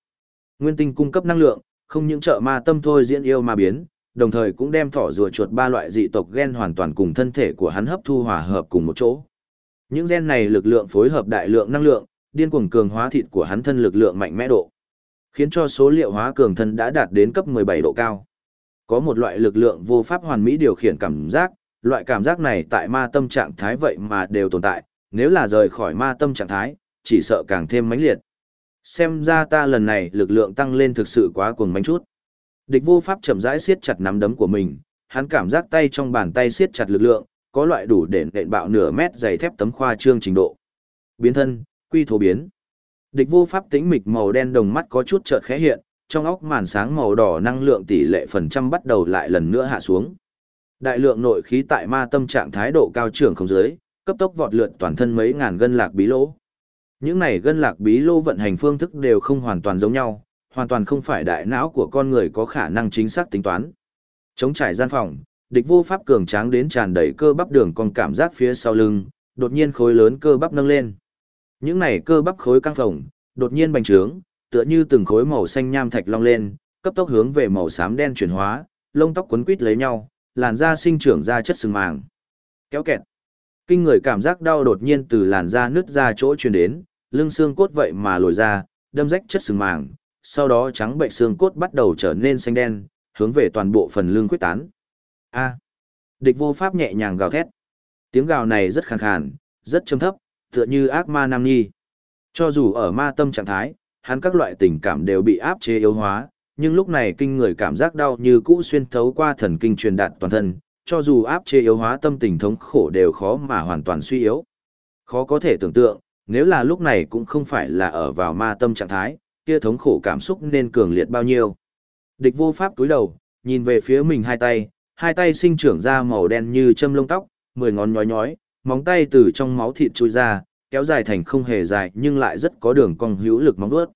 [SPEAKER 1] Nguyên tinh cung cấp năng lượng, không những trợ ma tâm thôi diễn yêu ma biến, đồng thời cũng đem thỏ rùa chuột ba loại dị tộc gen hoàn toàn cùng thân thể của hắn hấp thu hòa hợp cùng một chỗ. Những gen này lực lượng phối hợp đại lượng năng lượng, điên cuồng cường hóa thịt của hắn thân lực lượng mạnh mẽ độ, khiến cho số liệu hóa cường thân đã đạt đến cấp 17 độ cao. Có một loại lực lượng vô pháp hoàn mỹ điều khiển cảm giác, Loại cảm giác này tại ma tâm trạng thái vậy mà đều tồn tại, nếu là rời khỏi ma tâm trạng thái, chỉ sợ càng thêm mãnh liệt. Xem ra ta lần này lực lượng tăng lên thực sự quá cuồng manh chút. Địch vô pháp chậm rãi siết chặt nắm đấm của mình, hắn cảm giác tay trong bàn tay siết chặt lực lượng, có loại đủ để nện bạo nửa mét dày thép tấm khoa trương trình độ. Biến thân, quy thổ biến. Địch vô pháp tĩnh mịch màu đen đồng mắt có chút chợt khẽ hiện, trong óc màn sáng màu đỏ năng lượng tỷ lệ phần trăm bắt đầu lại lần nữa hạ xuống. Đại lượng nội khí tại ma tâm trạng thái độ cao trưởng không dưới, cấp tốc vọt lượn toàn thân mấy ngàn gân lạc bí lỗ. Những này gân lạc bí lô vận hành phương thức đều không hoàn toàn giống nhau, hoàn toàn không phải đại não của con người có khả năng chính xác tính toán. Chống trải gian phòng, địch vô pháp cường tráng đến tràn đầy cơ bắp đường còn cảm giác phía sau lưng, đột nhiên khối lớn cơ bắp nâng lên. Những này cơ bắp khối căng phồng, đột nhiên bành trướng, tựa như từng khối màu xanh nham thạch long lên, cấp tốc hướng về màu xám đen chuyển hóa, lông tóc quấn quít lấy nhau, làn da sinh trưởng ra chất sừng màng. Kéo kẹt. Kinh người cảm giác đau đột nhiên từ làn da nứt ra chỗ truyền đến, lưng xương cốt vậy mà lồi ra, đâm rách chất sừng màng, sau đó trắng bệnh xương cốt bắt đầu trở nên xanh đen, hướng về toàn bộ phần lưng quyết tán. A. Địch vô pháp nhẹ nhàng gào thét. Tiếng gào này rất khàn khàn, rất trầm thấp, tựa như ác ma nam nhi. Cho dù ở ma tâm trạng thái, hắn các loại tình cảm đều bị áp chế yếu hóa, nhưng lúc này kinh người cảm giác đau như cũ xuyên thấu qua thần kinh truyền đạt toàn thân, cho dù áp chế yếu hóa tâm tình thống khổ đều khó mà hoàn toàn suy yếu. Khó có thể tưởng tượng, nếu là lúc này cũng không phải là ở vào ma tâm trạng thái, kia thống khổ cảm xúc nên cường liệt bao nhiêu. Địch vô pháp túi đầu, nhìn về phía mình hai tay, hai tay sinh trưởng ra màu đen như châm lông tóc, mười ngón nhói nhói, móng tay từ trong máu thịt trôi ra, kéo dài thành không hề dài nhưng lại rất có đường cong hữu lực móng vuốt.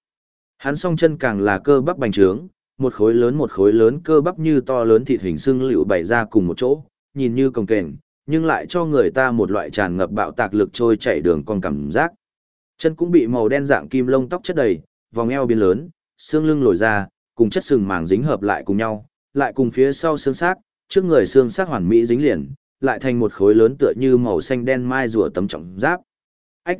[SPEAKER 1] Hắn song chân càng là cơ bắp bành trướng, một khối lớn một khối lớn cơ bắp như to lớn thịt hình xương liệu bày ra cùng một chỗ, nhìn như cồng kềnh, nhưng lại cho người ta một loại tràn ngập bạo tạc lực trôi chảy đường con cảm giác. Chân cũng bị màu đen dạng kim lông tóc chất đầy, vòng eo biến lớn, xương lưng lồi ra, cùng chất sừng màng dính hợp lại cùng nhau, lại cùng phía sau xương xác, trước người xương xác hoàn mỹ dính liền, lại thành một khối lớn tựa như màu xanh đen mai rùa tấm trọng giáp. Ách!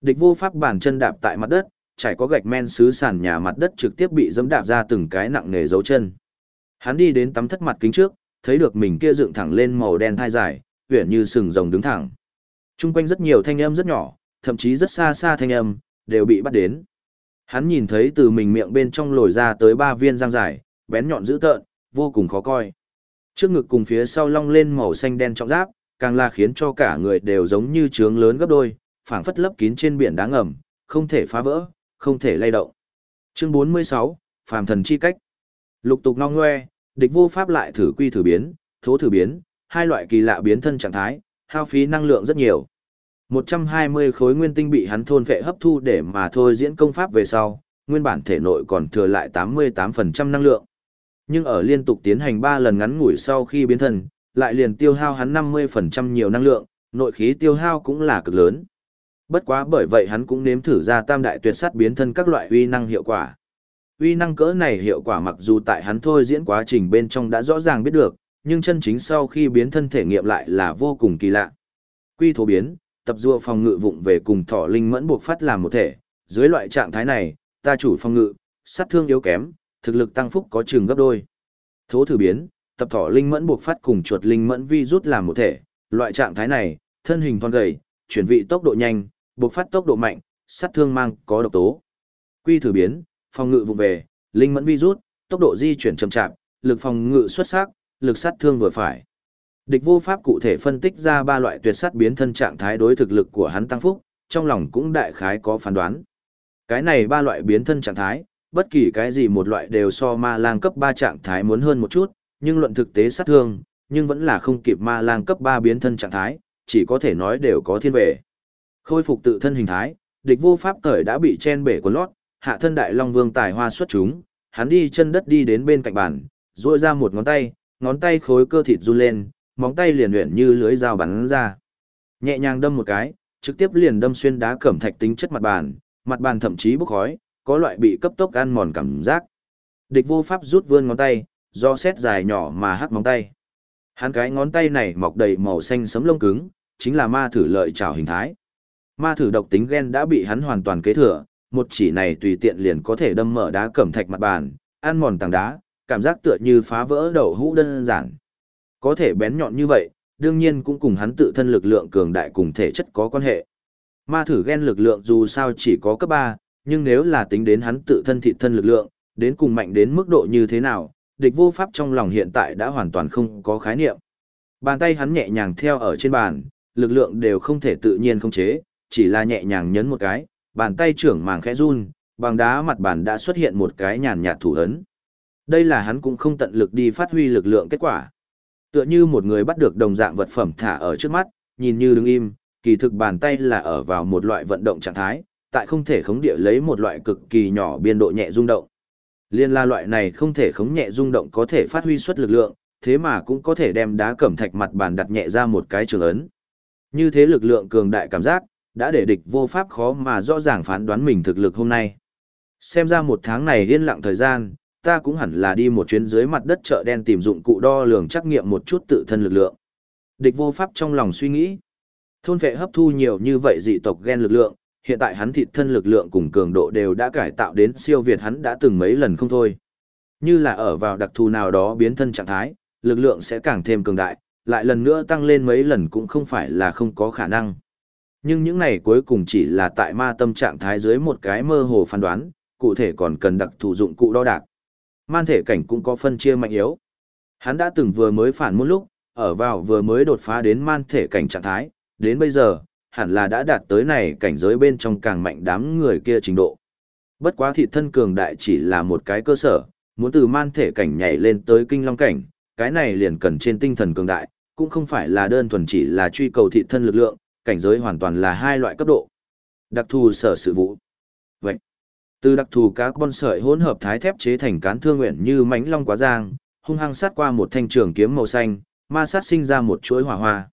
[SPEAKER 1] Địch vô pháp bản chân đạp tại mặt đất, trải có gạch men xứ sàn nhà mặt đất trực tiếp bị dẫm đạp ra từng cái nặng nề dấu chân. Hắn đi đến tắm thất mặt kính trước, thấy được mình kia dựng thẳng lên màu đen thai dài, uyển như sừng rồng đứng thẳng. Trung quanh rất nhiều thanh âm rất nhỏ, thậm chí rất xa xa thanh âm, đều bị bắt đến. Hắn nhìn thấy từ mình miệng bên trong lồi ra tới ba viên răng dài, bén nhọn dữ tợn, vô cùng khó coi. Trước ngực cùng phía sau long lên màu xanh đen trọng giáp, càng là khiến cho cả người đều giống như trướng lớn gấp đôi, phảng phất lấp kín trên biển đá ngầm, không thể phá vỡ, không thể lay động. Chương 46, Phàm thần chi cách. Lục tục ngong ngoe, địch vô pháp lại thử quy thử biến, thố thử biến, hai loại kỳ lạ biến thân trạng thái, hao phí năng lượng rất nhiều. 120 khối nguyên tinh bị hắn thôn phệ hấp thu để mà thôi diễn công pháp về sau, nguyên bản thể nội còn thừa lại 88% năng lượng. Nhưng ở liên tục tiến hành 3 lần ngắn ngủi sau khi biến thân, lại liền tiêu hao hắn 50% nhiều năng lượng, nội khí tiêu hao cũng là cực lớn. Bất quá bởi vậy hắn cũng nếm thử ra tam đại tuyệt sát biến thân các loại uy năng hiệu quả. Uy năng cỡ này hiệu quả mặc dù tại hắn thôi diễn quá trình bên trong đã rõ ràng biết được, nhưng chân chính sau khi biến thân thể nghiệm lại là vô cùng kỳ lạ. Quy thổ biến, tập dua phòng ngự vụng về cùng thỏ linh mẫn buộc phát làm một thể, dưới loại trạng thái này, ta chủ phòng ngự, sát thương yếu kém, thực lực tăng phúc có chừng gấp đôi. Thố thử biến, tập thỏ linh mẫn buộc phát cùng chuột linh mẫn vi rút làm một thể, loại trạng thái này, thân hình thon gầy, chuyển vị tốc độ nhanh, buộc phát tốc độ mạnh, sát thương mang có độc tố. Quy thử biến, phòng ngự vụ về, linh mẫn vi rút, tốc độ di chuyển chậm chạp, lực phòng ngự xuất sắc, lực sát thương vừa phải. Địch vô pháp cụ thể phân tích ra ba loại tuyệt sát biến thân trạng thái đối thực lực của hắn tăng phúc, trong lòng cũng đại khái có phán đoán. Cái này ba loại biến thân trạng thái, bất kỳ cái gì một loại đều so ma lang cấp 3 trạng thái muốn hơn một chút, nhưng luận thực tế sát thương, nhưng vẫn là không kịp ma lang cấp 3 biến thân trạng thái, chỉ có thể nói đều có thiên về. Khôi phục tự thân hình thái, địch vô pháp cởi đã bị chen bể của lót, hạ thân đại long vương tài hoa xuất chúng, hắn đi chân đất đi đến bên cạnh bàn, duỗi ra một ngón tay, ngón tay khối cơ thịt run lên, móng tay liền luyện như lưới dao bắn ra. Nhẹ nhàng đâm một cái, trực tiếp liền đâm xuyên đá cẩm thạch tính chất mặt bàn, mặt bàn thậm chí bốc khói, có loại bị cấp tốc ăn mòn cảm giác. Địch vô pháp rút vươn ngón tay, do xét dài nhỏ mà hắc móng tay. Hắn cái ngón tay này mọc đầy màu xanh sấm lông cứng, chính là ma thử lợi trảo hình thái. Ma thử độc tính gen đã bị hắn hoàn toàn kế thừa, một chỉ này tùy tiện liền có thể đâm mở đá cẩm thạch mặt bàn, ăn mòn tảng đá, cảm giác tựa như phá vỡ đầu hũ đơn giản. Có thể bén nhọn như vậy, đương nhiên cũng cùng hắn tự thân lực lượng cường đại cùng thể chất có quan hệ. Ma thử ghen lực lượng dù sao chỉ có cấp 3, nhưng nếu là tính đến hắn tự thân thị thân lực lượng, đến cùng mạnh đến mức độ như thế nào, địch vô pháp trong lòng hiện tại đã hoàn toàn không có khái niệm. Bàn tay hắn nhẹ nhàng theo ở trên bàn, lực lượng đều không thể tự nhiên không chế, chỉ là nhẹ nhàng nhấn một cái, bàn tay trưởng màng khẽ run, bằng đá mặt bàn đã xuất hiện một cái nhàn nhạt thủ ấn. Đây là hắn cũng không tận lực đi phát huy lực lượng kết quả. Tựa như một người bắt được đồng dạng vật phẩm thả ở trước mắt, nhìn như đứng im, kỳ thực bàn tay là ở vào một loại vận động trạng thái, tại không thể khống địa lấy một loại cực kỳ nhỏ biên độ nhẹ rung động. Liên la loại này không thể khống nhẹ rung động có thể phát huy suất lực lượng, thế mà cũng có thể đem đá cẩm thạch mặt bàn đặt nhẹ ra một cái trường ấn. Như thế lực lượng cường đại cảm giác, đã để địch vô pháp khó mà rõ ràng phán đoán mình thực lực hôm nay. Xem ra một tháng này yên lặng thời gian, ta cũng hẳn là đi một chuyến dưới mặt đất chợ đen tìm dụng cụ đo lường trắc nghiệm một chút tự thân lực lượng. Địch vô pháp trong lòng suy nghĩ. Thôn vệ hấp thu nhiều như vậy dị tộc gen lực lượng, hiện tại hắn thịt thân lực lượng cùng cường độ đều đã cải tạo đến siêu việt hắn đã từng mấy lần không thôi. Như là ở vào đặc thù nào đó biến thân trạng thái, lực lượng sẽ càng thêm cường đại, lại lần nữa tăng lên mấy lần cũng không phải là không có khả năng. Nhưng những này cuối cùng chỉ là tại ma tâm trạng thái dưới một cái mơ hồ phán đoán, cụ thể còn cần đặc thù dụng cụ đo đạc. Man thể cảnh cũng có phân chia mạnh yếu. Hắn đã từng vừa mới phản môn lúc, ở vào vừa mới đột phá đến man thể cảnh trạng thái, đến bây giờ, hẳn là đã đạt tới này cảnh giới bên trong càng mạnh đám người kia trình độ. Bất quá thị thân cường đại chỉ là một cái cơ sở, muốn từ man thể cảnh nhảy lên tới kinh long cảnh, cái này liền cần trên tinh thần cường đại, cũng không phải là đơn thuần chỉ là truy cầu thị thân lực lượng, cảnh giới hoàn toàn là hai loại cấp độ. Đặc thù sở sự vụ. Từ đặc thù các con sợi hỗn hợp thái thép chế thành cán thương nguyện như mãnh long quá giang, hung hăng sát qua một thanh trường kiếm màu xanh, ma sát sinh ra một chuỗi hỏa hoa.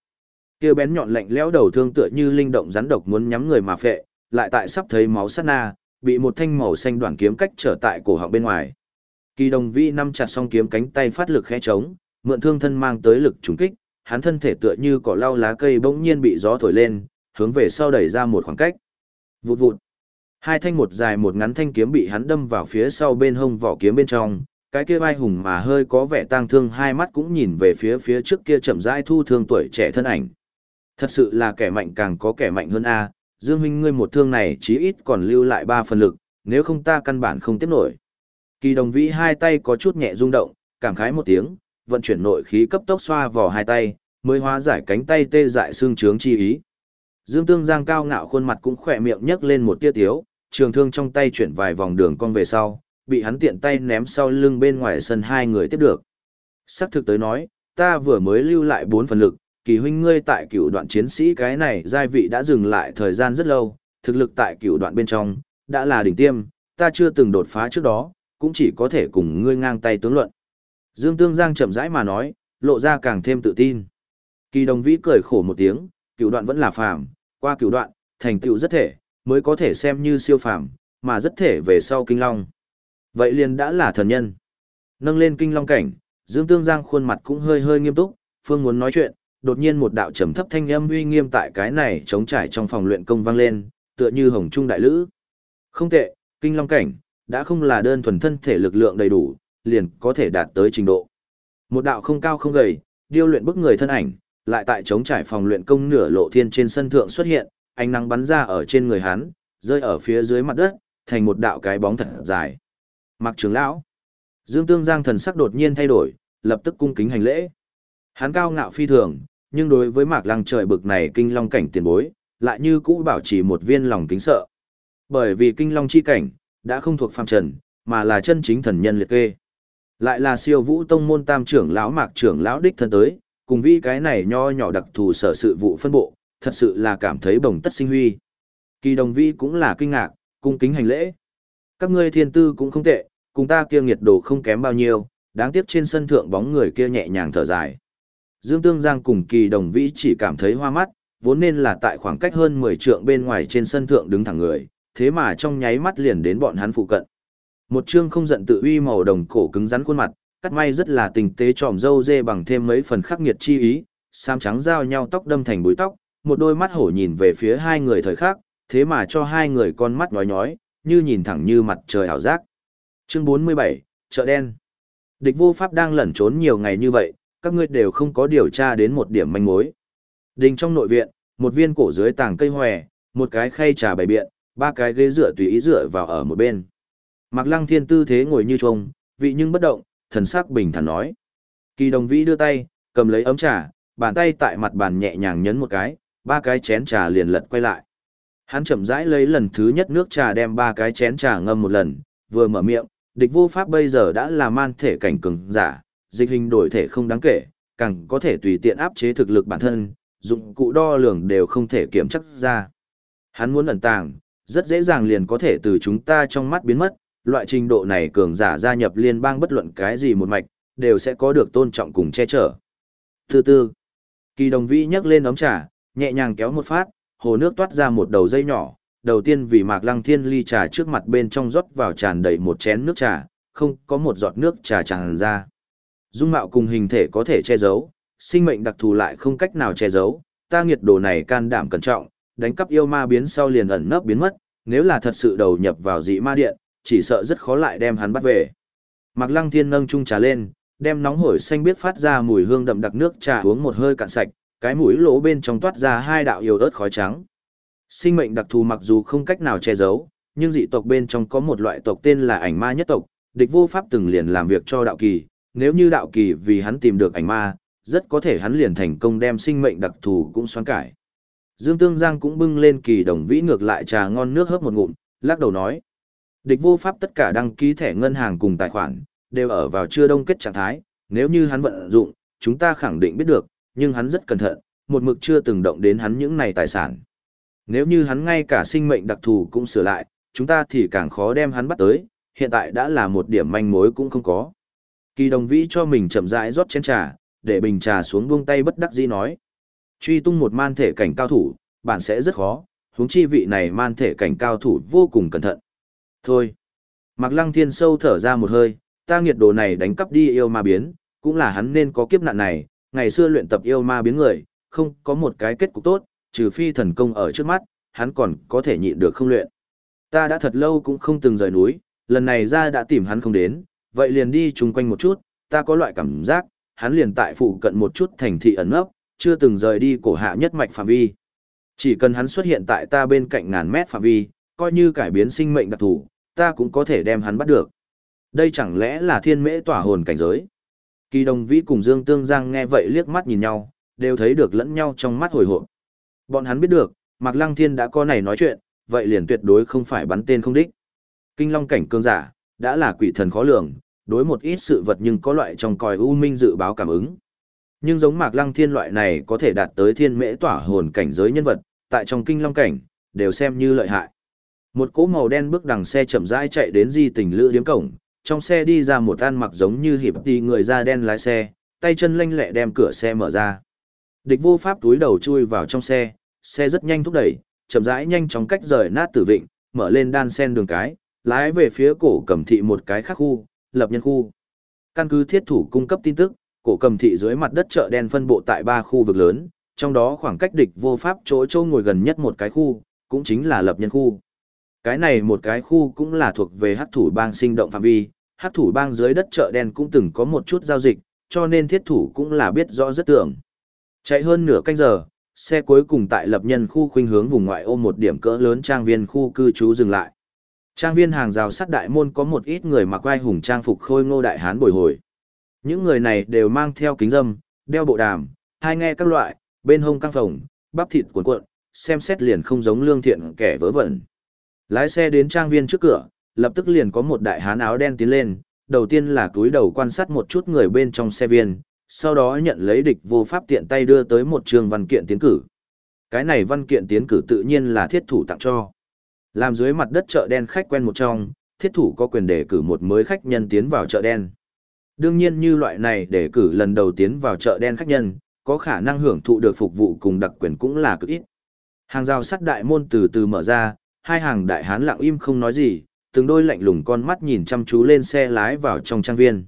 [SPEAKER 1] Kia bén nhọn lạnh lẽo đầu thương tựa như linh động rắn độc muốn nhắm người mà phệ, lại tại sắp thấy máu sát na, bị một thanh màu xanh đoạn kiếm cách trở tại cổ họng bên ngoài. Kỳ đồng vi năm chặt song kiếm cánh tay phát lực khẽ trống, mượn thương thân mang tới lực trùng kích, hắn thân thể tựa như cỏ lau lá cây bỗng nhiên bị gió thổi lên, hướng về sau đẩy ra một khoảng cách. Vụt vụt. Hai thanh một dài một ngắn thanh kiếm bị hắn đâm vào phía sau bên hông vỏ kiếm bên trong, cái kia vai hùng mà hơi có vẻ tang thương hai mắt cũng nhìn về phía phía trước kia chậm rãi thu thương tuổi trẻ thân ảnh. Thật sự là kẻ mạnh càng có kẻ mạnh hơn a, Dương huynh ngươi một thương này chí ít còn lưu lại ba phần lực, nếu không ta căn bản không tiếp nổi. Kỳ đồng vĩ hai tay có chút nhẹ rung động, cảm khái một tiếng, vận chuyển nội khí cấp tốc xoa vào hai tay, mới hóa giải cánh tay tê dại xương trướng chi ý. Dương Tương Giang cao ngạo khuôn mặt cũng khỏe miệng nhấc lên một tia tiếu, trường thương trong tay chuyển vài vòng đường cong về sau, bị hắn tiện tay ném sau lưng bên ngoài sân hai người tiếp được. Sắc thực tới nói, ta vừa mới lưu lại bốn phần lực, kỳ huynh ngươi tại cựu đoạn chiến sĩ cái này giai vị đã dừng lại thời gian rất lâu, thực lực tại cựu đoạn bên trong, đã là đỉnh tiêm, ta chưa từng đột phá trước đó, cũng chỉ có thể cùng ngươi ngang tay tướng luận. Dương Tương Giang chậm rãi mà nói, lộ ra càng thêm tự tin. Kỳ đồng vĩ cười khổ một tiếng, cựu đoạn vẫn là phàm, qua cựu đoạn, thành tựu rất thể, mới có thể xem như siêu phàm, mà rất thể về sau kinh long. Vậy liền đã là thần nhân. Nâng lên kinh long cảnh, Dương Tương Giang khuôn mặt cũng hơi hơi nghiêm túc, Phương muốn nói chuyện, đột nhiên một đạo trầm thấp thanh âm uy nghiêm tại cái này chống trải trong phòng luyện công vang lên, tựa như hồng trung đại lữ. Không tệ, kinh long cảnh, đã không là đơn thuần thân thể lực lượng đầy đủ, liền có thể đạt tới trình độ. Một đạo không cao không gầy, điêu luyện bức người thân ảnh, lại tại chống trải phòng luyện công nửa lộ thiên trên sân thượng xuất hiện, ánh nắng bắn ra ở trên người hắn, rơi ở phía dưới mặt đất, thành một đạo cái bóng thật dài. Mặc trưởng lão. Dương Tương Giang thần sắc đột nhiên thay đổi, lập tức cung kính hành lễ. Hắn cao ngạo phi thường, nhưng đối với Mạc Lăng trời bực này kinh long cảnh tiền bối, lại như cũ bảo trì một viên lòng kính sợ. Bởi vì kinh long chi cảnh đã không thuộc phàm trần, mà là chân chính thần nhân liệt kê. Lại là siêu vũ tông môn tam trưởng lão Mạc trưởng lão đích thân tới, cùng vi cái này nho nhỏ đặc thù sở sự vụ phân bộ, thật sự là cảm thấy bồng tất sinh huy. Kỳ đồng vi cũng là kinh ngạc, cung kính hành lễ. Các ngươi thiên tư cũng không tệ, cùng ta kia nghiệt đồ không kém bao nhiêu, đáng tiếc trên sân thượng bóng người kia nhẹ nhàng thở dài. Dương Tương Giang cùng kỳ đồng vĩ chỉ cảm thấy hoa mắt, vốn nên là tại khoảng cách hơn 10 trượng bên ngoài trên sân thượng đứng thẳng người, thế mà trong nháy mắt liền đến bọn hắn phụ cận. Một chương không giận tự uy màu đồng cổ cứng rắn khuôn mặt, cắt may rất là tình tế tròm dâu dê bằng thêm mấy phần khắc nghiệt chi ý, sam trắng giao nhau tóc đâm thành búi tóc, một đôi mắt hổ nhìn về phía hai người thời khắc, thế mà cho hai người con mắt nhói nhói, như nhìn thẳng như mặt trời ảo giác. Chương 47, chợ đen. Địch vô pháp đang lẩn trốn nhiều ngày như vậy, các ngươi đều không có điều tra đến một điểm manh mối. Đình trong nội viện, một viên cổ dưới tàng cây hòe, một cái khay trà bày biện, ba cái ghế dựa tùy ý dựa vào ở một bên. Mạc Lăng Thiên tư thế ngồi như trông, vị nhưng bất động, thần sắc bình thản nói. Kỳ đồng vĩ đưa tay, cầm lấy ấm trà, bàn tay tại mặt bàn nhẹ nhàng nhấn một cái, ba cái chén trà liền lật quay lại. Hắn chậm rãi lấy lần thứ nhất nước trà đem ba cái chén trà ngâm một lần, vừa mở miệng, địch vô pháp bây giờ đã là man thể cảnh cường giả, dịch hình đổi thể không đáng kể, càng có thể tùy tiện áp chế thực lực bản thân, dụng cụ đo lường đều không thể kiểm chắc ra. Hắn muốn ẩn tàng, rất dễ dàng liền có thể từ chúng ta trong mắt biến mất, loại trình độ này cường giả gia nhập liên bang bất luận cái gì một mạch, đều sẽ có được tôn trọng cùng che chở. Từ từ, kỳ đồng vĩ nhấc lên ống trà, nhẹ nhàng kéo một phát, hồ nước toát ra một đầu dây nhỏ, đầu tiên vì mạc lăng thiên ly trà trước mặt bên trong rót vào tràn đầy một chén nước trà, không có một giọt nước trà tràn ra. Dung mạo cùng hình thể có thể che giấu, sinh mệnh đặc thù lại không cách nào che giấu, ta nghiệt đồ này can đảm cẩn trọng, đánh cắp yêu ma biến sau liền ẩn nấp biến mất, nếu là thật sự đầu nhập vào dị ma điện, chỉ sợ rất khó lại đem hắn bắt về. Mạc Lăng Thiên nâng chung trà lên, đem nóng hổi xanh biết phát ra mùi hương đậm đặc nước trà uống một hơi cạn sạch, cái mũi lỗ bên trong toát ra hai đạo yêu ớt khói trắng. Sinh mệnh đặc thù mặc dù không cách nào che giấu, nhưng dị tộc bên trong có một loại tộc tên là ảnh ma nhất tộc, địch vô pháp từng liền làm việc cho đạo kỳ, nếu như đạo kỳ vì hắn tìm được ảnh ma, rất có thể hắn liền thành công đem sinh mệnh đặc thù cũng xoắn cải. Dương Tương Giang cũng bưng lên kỳ đồng vĩ ngược lại trà ngon nước hớp một ngụm, lắc đầu nói. Địch vô pháp tất cả đăng ký thẻ ngân hàng cùng tài khoản, đều ở vào chưa đông kết trạng thái, nếu như hắn vận dụng, chúng ta khẳng định biết được, nhưng hắn rất cẩn thận, một mực chưa từng động đến hắn những này tài sản. Nếu như hắn ngay cả sinh mệnh đặc thù cũng sửa lại, chúng ta thì càng khó đem hắn bắt tới, hiện tại đã là một điểm manh mối cũng không có. Kỳ đồng vĩ cho mình chậm rãi rót chén trà, để bình trà xuống buông tay bất đắc dĩ nói. Truy tung một man thể cảnh cao thủ, bạn sẽ rất khó, huống chi vị này man thể cảnh cao thủ vô cùng cẩn thận. Thôi. Mạc Lăng Thiên sâu thở ra một hơi, ta nghiệt đồ này đánh cắp đi yêu ma biến, cũng là hắn nên có kiếp nạn này, ngày xưa luyện tập yêu ma biến người, không có một cái kết cục tốt, trừ phi thần công ở trước mắt, hắn còn có thể nhịn được không luyện. Ta đã thật lâu cũng không từng rời núi, lần này ra đã tìm hắn không đến, vậy liền đi chung quanh một chút, ta có loại cảm giác, hắn liền tại phụ cận một chút thành thị ẩn nấp, chưa từng rời đi cổ hạ nhất mạch phạm vi. Chỉ cần hắn xuất hiện tại ta bên cạnh ngàn mét phạm vi, coi như cải biến sinh mệnh đặc thù, ta cũng có thể đem hắn bắt được. Đây chẳng lẽ là thiên mễ tỏa hồn cảnh giới? Kỳ đồng vĩ cùng Dương Tương Giang nghe vậy liếc mắt nhìn nhau, đều thấy được lẫn nhau trong mắt hồi hộp. Bọn hắn biết được, Mạc Lăng Thiên đã có này nói chuyện, vậy liền tuyệt đối không phải bắn tên không đích. Kinh long cảnh cương giả, đã là quỷ thần khó lường, đối một ít sự vật nhưng có loại trong còi u minh dự báo cảm ứng. Nhưng giống Mạc Lăng Thiên loại này có thể đạt tới thiên mễ tỏa hồn cảnh giới nhân vật, tại trong kinh long cảnh, đều xem như lợi hại. Một cỗ màu đen bước đằng xe chậm rãi chạy đến di Tỉnh lữ điếm cổng, trong xe đi ra một ăn mặc giống như hiệp tì người da đen lái xe, tay chân lanh lẹ đem cửa xe mở ra. Địch vô pháp túi đầu chui vào trong xe, xe rất nhanh thúc đẩy, chậm rãi nhanh chóng cách rời nát tử vịnh, mở lên đan sen đường cái, lái về phía cổ cầm thị một cái khác khu, lập nhân khu. Căn cứ thiết thủ cung cấp tin tức, cổ cầm thị dưới mặt đất chợ đen phân bộ tại ba khu vực lớn, trong đó khoảng cách địch vô pháp chỗ châu ngồi gần nhất một cái khu, cũng chính là lập nhân khu. Cái này một cái khu cũng là thuộc về hắc thủ bang sinh động phạm vi, hắc thủ bang dưới đất chợ đen cũng từng có một chút giao dịch, cho nên thiết thủ cũng là biết rõ rất tưởng. Chạy hơn nửa canh giờ, xe cuối cùng tại lập nhân khu khuynh hướng vùng ngoại ô một điểm cỡ lớn trang viên khu cư trú dừng lại. Trang viên hàng rào sắt đại môn có một ít người mặc vai hùng trang phục khôi ngô đại hán bồi hồi. Những người này đều mang theo kính dâm, đeo bộ đàm, hai nghe các loại, bên hông căng phồng, bắp thịt cuộn cuộn, xem xét liền không giống lương thiện kẻ vớ vẩn. Lái xe đến trang viên trước cửa, lập tức liền có một đại hán áo đen tiến lên, đầu tiên là cúi đầu quan sát một chút người bên trong xe viên, sau đó nhận lấy địch vô pháp tiện tay đưa tới một trường văn kiện tiến cử. Cái này văn kiện tiến cử tự nhiên là thiết thủ tặng cho. Làm dưới mặt đất chợ đen khách quen một trong, thiết thủ có quyền đề cử một mới khách nhân tiến vào chợ đen. Đương nhiên như loại này đề cử lần đầu tiến vào chợ đen khách nhân, có khả năng hưởng thụ được phục vụ cùng đặc quyền cũng là cực ít. Hàng rào sắt đại môn từ từ mở ra, hai hàng đại hán lặng im không nói gì, từng đôi lạnh lùng con mắt nhìn chăm chú lên xe lái vào trong trang viên.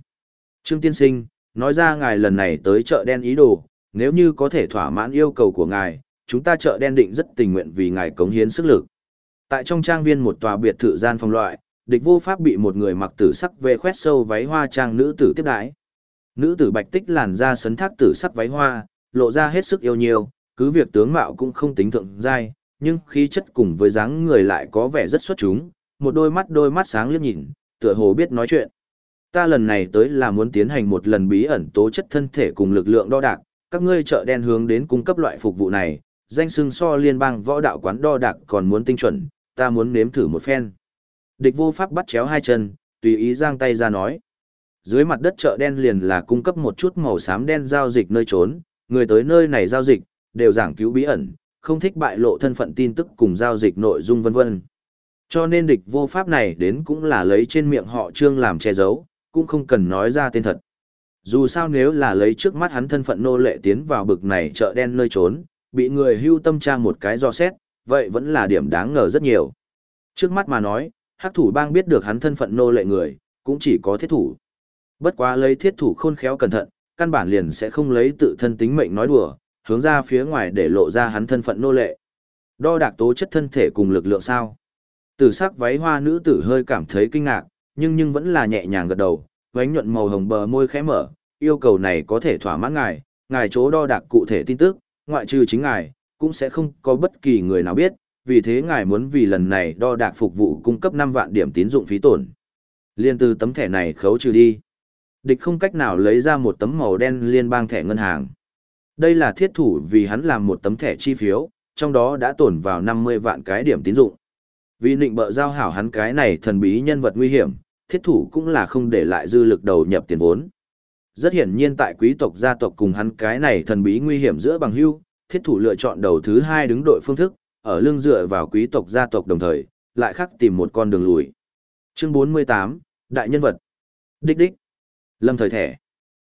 [SPEAKER 1] Trương Tiên Sinh, nói ra ngài lần này tới chợ đen ý đồ, nếu như có thể thỏa mãn yêu cầu của ngài, chúng ta chợ đen định rất tình nguyện vì ngài cống hiến sức lực. Tại trong trang viên một tòa biệt thự gian phòng loại, địch vô pháp bị một người mặc tử sắc về khoét sâu váy hoa trang nữ tử tiếp đãi. Nữ tử bạch tích làn da sấn thác tử sắc váy hoa, lộ ra hết sức yêu nhiều, cứ việc tướng mạo cũng không tính thượng giai, nhưng khí chất cùng với dáng người lại có vẻ rất xuất chúng, một đôi mắt đôi mắt sáng liếc nhìn, tựa hồ biết nói chuyện. Ta lần này tới là muốn tiến hành một lần bí ẩn tố chất thân thể cùng lực lượng đo đạc, các ngươi chợ đen hướng đến cung cấp loại phục vụ này, danh xưng so liên bang võ đạo quán đo đạc còn muốn tinh chuẩn, ta muốn nếm thử một phen. Địch vô pháp bắt chéo hai chân, tùy ý giang tay ra nói. Dưới mặt đất chợ đen liền là cung cấp một chút màu xám đen giao dịch nơi trốn, người tới nơi này giao dịch, đều giảng cứu bí ẩn, không thích bại lộ thân phận tin tức cùng giao dịch nội dung vân vân. Cho nên địch vô pháp này đến cũng là lấy trên miệng họ trương làm che giấu, cũng không cần nói ra tên thật. Dù sao nếu là lấy trước mắt hắn thân phận nô lệ tiến vào bực này chợ đen nơi trốn, bị người hưu tâm tra một cái do xét, vậy vẫn là điểm đáng ngờ rất nhiều. Trước mắt mà nói, hắc thủ bang biết được hắn thân phận nô lệ người, cũng chỉ có thiết thủ. Bất quá lấy thiết thủ khôn khéo cẩn thận, căn bản liền sẽ không lấy tự thân tính mệnh nói đùa, hướng ra phía ngoài để lộ ra hắn thân phận nô lệ. Đo đạc tố chất thân thể cùng lực lượng sao. Tử sắc váy hoa nữ tử hơi cảm thấy kinh ngạc, nhưng nhưng vẫn là nhẹ nhàng gật đầu, vánh nhuận màu hồng bờ môi khẽ mở, yêu cầu này có thể thỏa mãn ngài, ngài chỗ đo đạc cụ thể tin tức, ngoại trừ chính ngài, cũng sẽ không có bất kỳ người nào biết, vì thế ngài muốn vì lần này đo đạc phục vụ cung cấp 5 vạn điểm tín dụng phí tổn. Liên từ tấm thẻ này khấu trừ đi. Địch không cách nào lấy ra một tấm màu đen liên bang thẻ ngân hàng. Đây là thiết thủ vì hắn làm một tấm thẻ chi phiếu, trong đó đã tổn vào 50 vạn cái điểm tín dụng. Vì định bợ giao hảo hắn cái này thần bí nhân vật nguy hiểm, thiết thủ cũng là không để lại dư lực đầu nhập tiền vốn. Rất hiển nhiên tại quý tộc gia tộc cùng hắn cái này thần bí nguy hiểm giữa bằng hưu, thiết thủ lựa chọn đầu thứ hai đứng đội phương thức, ở lưng dựa vào quý tộc gia tộc đồng thời, lại khắc tìm một con đường lùi. Chương 48, Đại nhân vật. Đích đích. Lâm thời thẻ.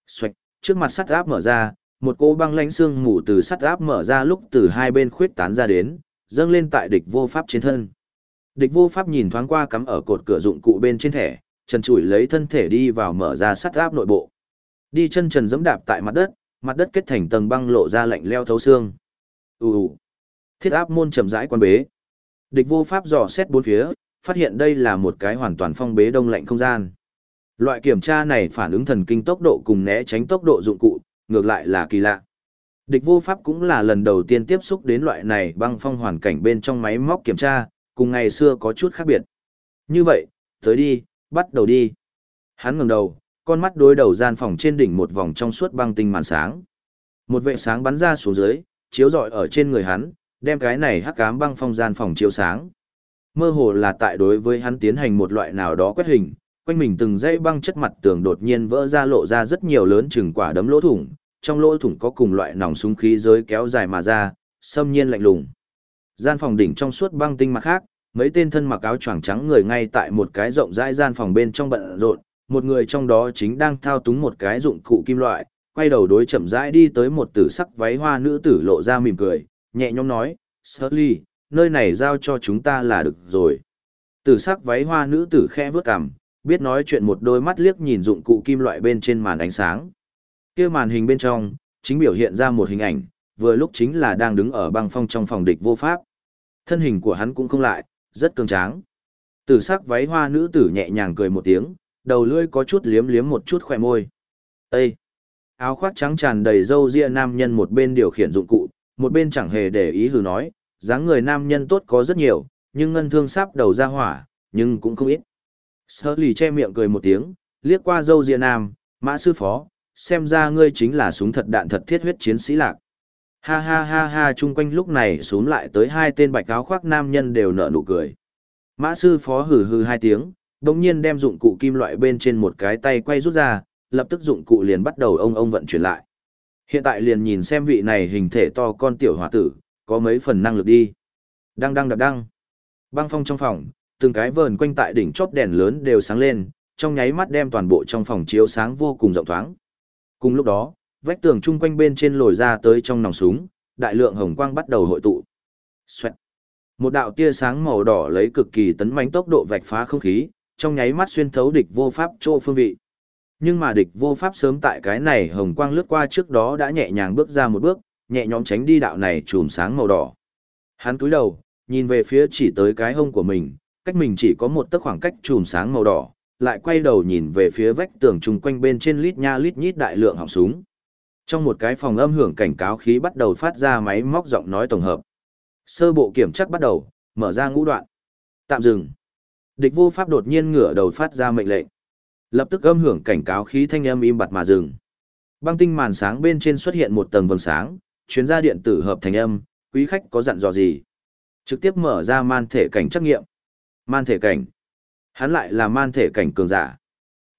[SPEAKER 1] Xoạch, trước mặt sắt áp mở ra, một cô băng lãnh xương mù từ sắt áp mở ra lúc từ hai bên khuyết tán ra đến, dâng lên tại địch vô pháp trên thân. Địch vô pháp nhìn thoáng qua cắm ở cột cửa dụng cụ bên trên thẻ, trần trụi lấy thân thể đi vào mở ra sắt áp nội bộ. Đi chân trần giẫm đạp tại mặt đất, mặt đất kết thành tầng băng lộ ra lạnh leo thấu xương. Ù ù. Thiết áp môn chậm rãi quan bế. Địch vô pháp dò xét bốn phía, phát hiện đây là một cái hoàn toàn phong bế đông lạnh không gian. Loại kiểm tra này phản ứng thần kinh tốc độ cùng né tránh tốc độ dụng cụ, ngược lại là kỳ lạ. Địch vô pháp cũng là lần đầu tiên tiếp xúc đến loại này băng phong hoàn cảnh bên trong máy móc kiểm tra, cùng ngày xưa có chút khác biệt. Như vậy, tới đi, bắt đầu đi. Hắn ngẩng đầu, con mắt đối đầu gian phòng trên đỉnh một vòng trong suốt băng tinh màn sáng. Một vệ sáng bắn ra xuống dưới, chiếu rọi ở trên người hắn, đem cái này hắc ám băng phong gian phòng chiếu sáng. Mơ hồ là tại đối với hắn tiến hành một loại nào đó quét hình, quanh mình từng dãy băng chất mặt tường đột nhiên vỡ ra lộ ra rất nhiều lớn chừng quả đấm lỗ thủng, trong lỗ thủng có cùng loại nòng súng khí giới kéo dài mà ra, xâm nhiên lạnh lùng. Gian phòng đỉnh trong suốt băng tinh mặt khác, mấy tên thân mặc áo choàng trắng người ngay tại một cái rộng rãi gian phòng bên trong bận rộn, một người trong đó chính đang thao túng một cái dụng cụ kim loại, quay đầu đối chậm rãi đi tới một tử sắc váy hoa nữ tử lộ ra mỉm cười, nhẹ nhõm nói, Sully, nơi này giao cho chúng ta là được rồi. Tử sắc váy hoa nữ tử khẽ vướt cằm, biết nói chuyện một đôi mắt liếc nhìn dụng cụ kim loại bên trên màn ánh sáng. Kia màn hình bên trong, chính biểu hiện ra một hình ảnh, vừa lúc chính là đang đứng ở băng phong trong phòng địch vô pháp. Thân hình của hắn cũng không lại, rất cường tráng. Tử sắc váy hoa nữ tử nhẹ nhàng cười một tiếng, đầu lưỡi có chút liếm liếm một chút khỏe môi. Ê! Áo khoác trắng tràn đầy râu ria nam nhân một bên điều khiển dụng cụ, một bên chẳng hề để ý hừ nói, dáng người nam nhân tốt có rất nhiều, nhưng ngân thương sắp đầu ra hỏa, nhưng cũng không ít. Sơ lì che miệng cười một tiếng, liếc qua dâu ria nam, mã sư phó, xem ra ngươi chính là súng thật đạn thật thiết huyết chiến sĩ lạc. Ha ha ha ha chung quanh lúc này xuống lại tới hai tên bạch áo khoác nam nhân đều nở nụ cười. Mã sư phó hừ hừ hai tiếng, đồng nhiên đem dụng cụ kim loại bên trên một cái tay quay rút ra, lập tức dụng cụ liền bắt đầu ông ông vận chuyển lại. Hiện tại liền nhìn xem vị này hình thể to con tiểu hòa tử, có mấy phần năng lực đi. Đăng đăng đập đăng. Băng phong trong phòng, từng cái vờn quanh tại đỉnh chóp đèn lớn đều sáng lên, trong nháy mắt đem toàn bộ trong phòng chiếu sáng vô cùng rộng thoáng. Cùng lúc đó, vách tường chung quanh bên trên lồi ra tới trong nòng súng, đại lượng hồng quang bắt đầu hội tụ. Xoẹt. Một đạo tia sáng màu đỏ lấy cực kỳ tấn mãnh tốc độ vạch phá không khí, trong nháy mắt xuyên thấu địch vô pháp chỗ phương vị. Nhưng mà địch vô pháp sớm tại cái này hồng quang lướt qua trước đó đã nhẹ nhàng bước ra một bước, nhẹ nhõm tránh đi đạo này chùm sáng màu đỏ. Hắn cúi đầu, nhìn về phía chỉ tới cái hông của mình, cách mình chỉ có một tấc khoảng cách chùm sáng màu đỏ, lại quay đầu nhìn về phía vách tường chung quanh bên trên lít nha lít nhít đại lượng họng súng. Trong một cái phòng âm hưởng cảnh cáo khí bắt đầu phát ra máy móc giọng nói tổng hợp. Sơ bộ kiểm chắc bắt đầu, mở ra ngũ đoạn. Tạm dừng. Địch vô pháp đột nhiên ngửa đầu phát ra mệnh lệnh. Lập tức âm hưởng cảnh cáo khí thanh âm im bặt mà dừng. Băng tinh màn sáng bên trên xuất hiện một tầng vầng sáng, chuyến ra điện tử hợp thành âm, quý khách có dặn dò gì? Trực tiếp mở ra man thể cảnh trắc nghiệm. Man thể cảnh. Hắn lại là man thể cảnh cường giả.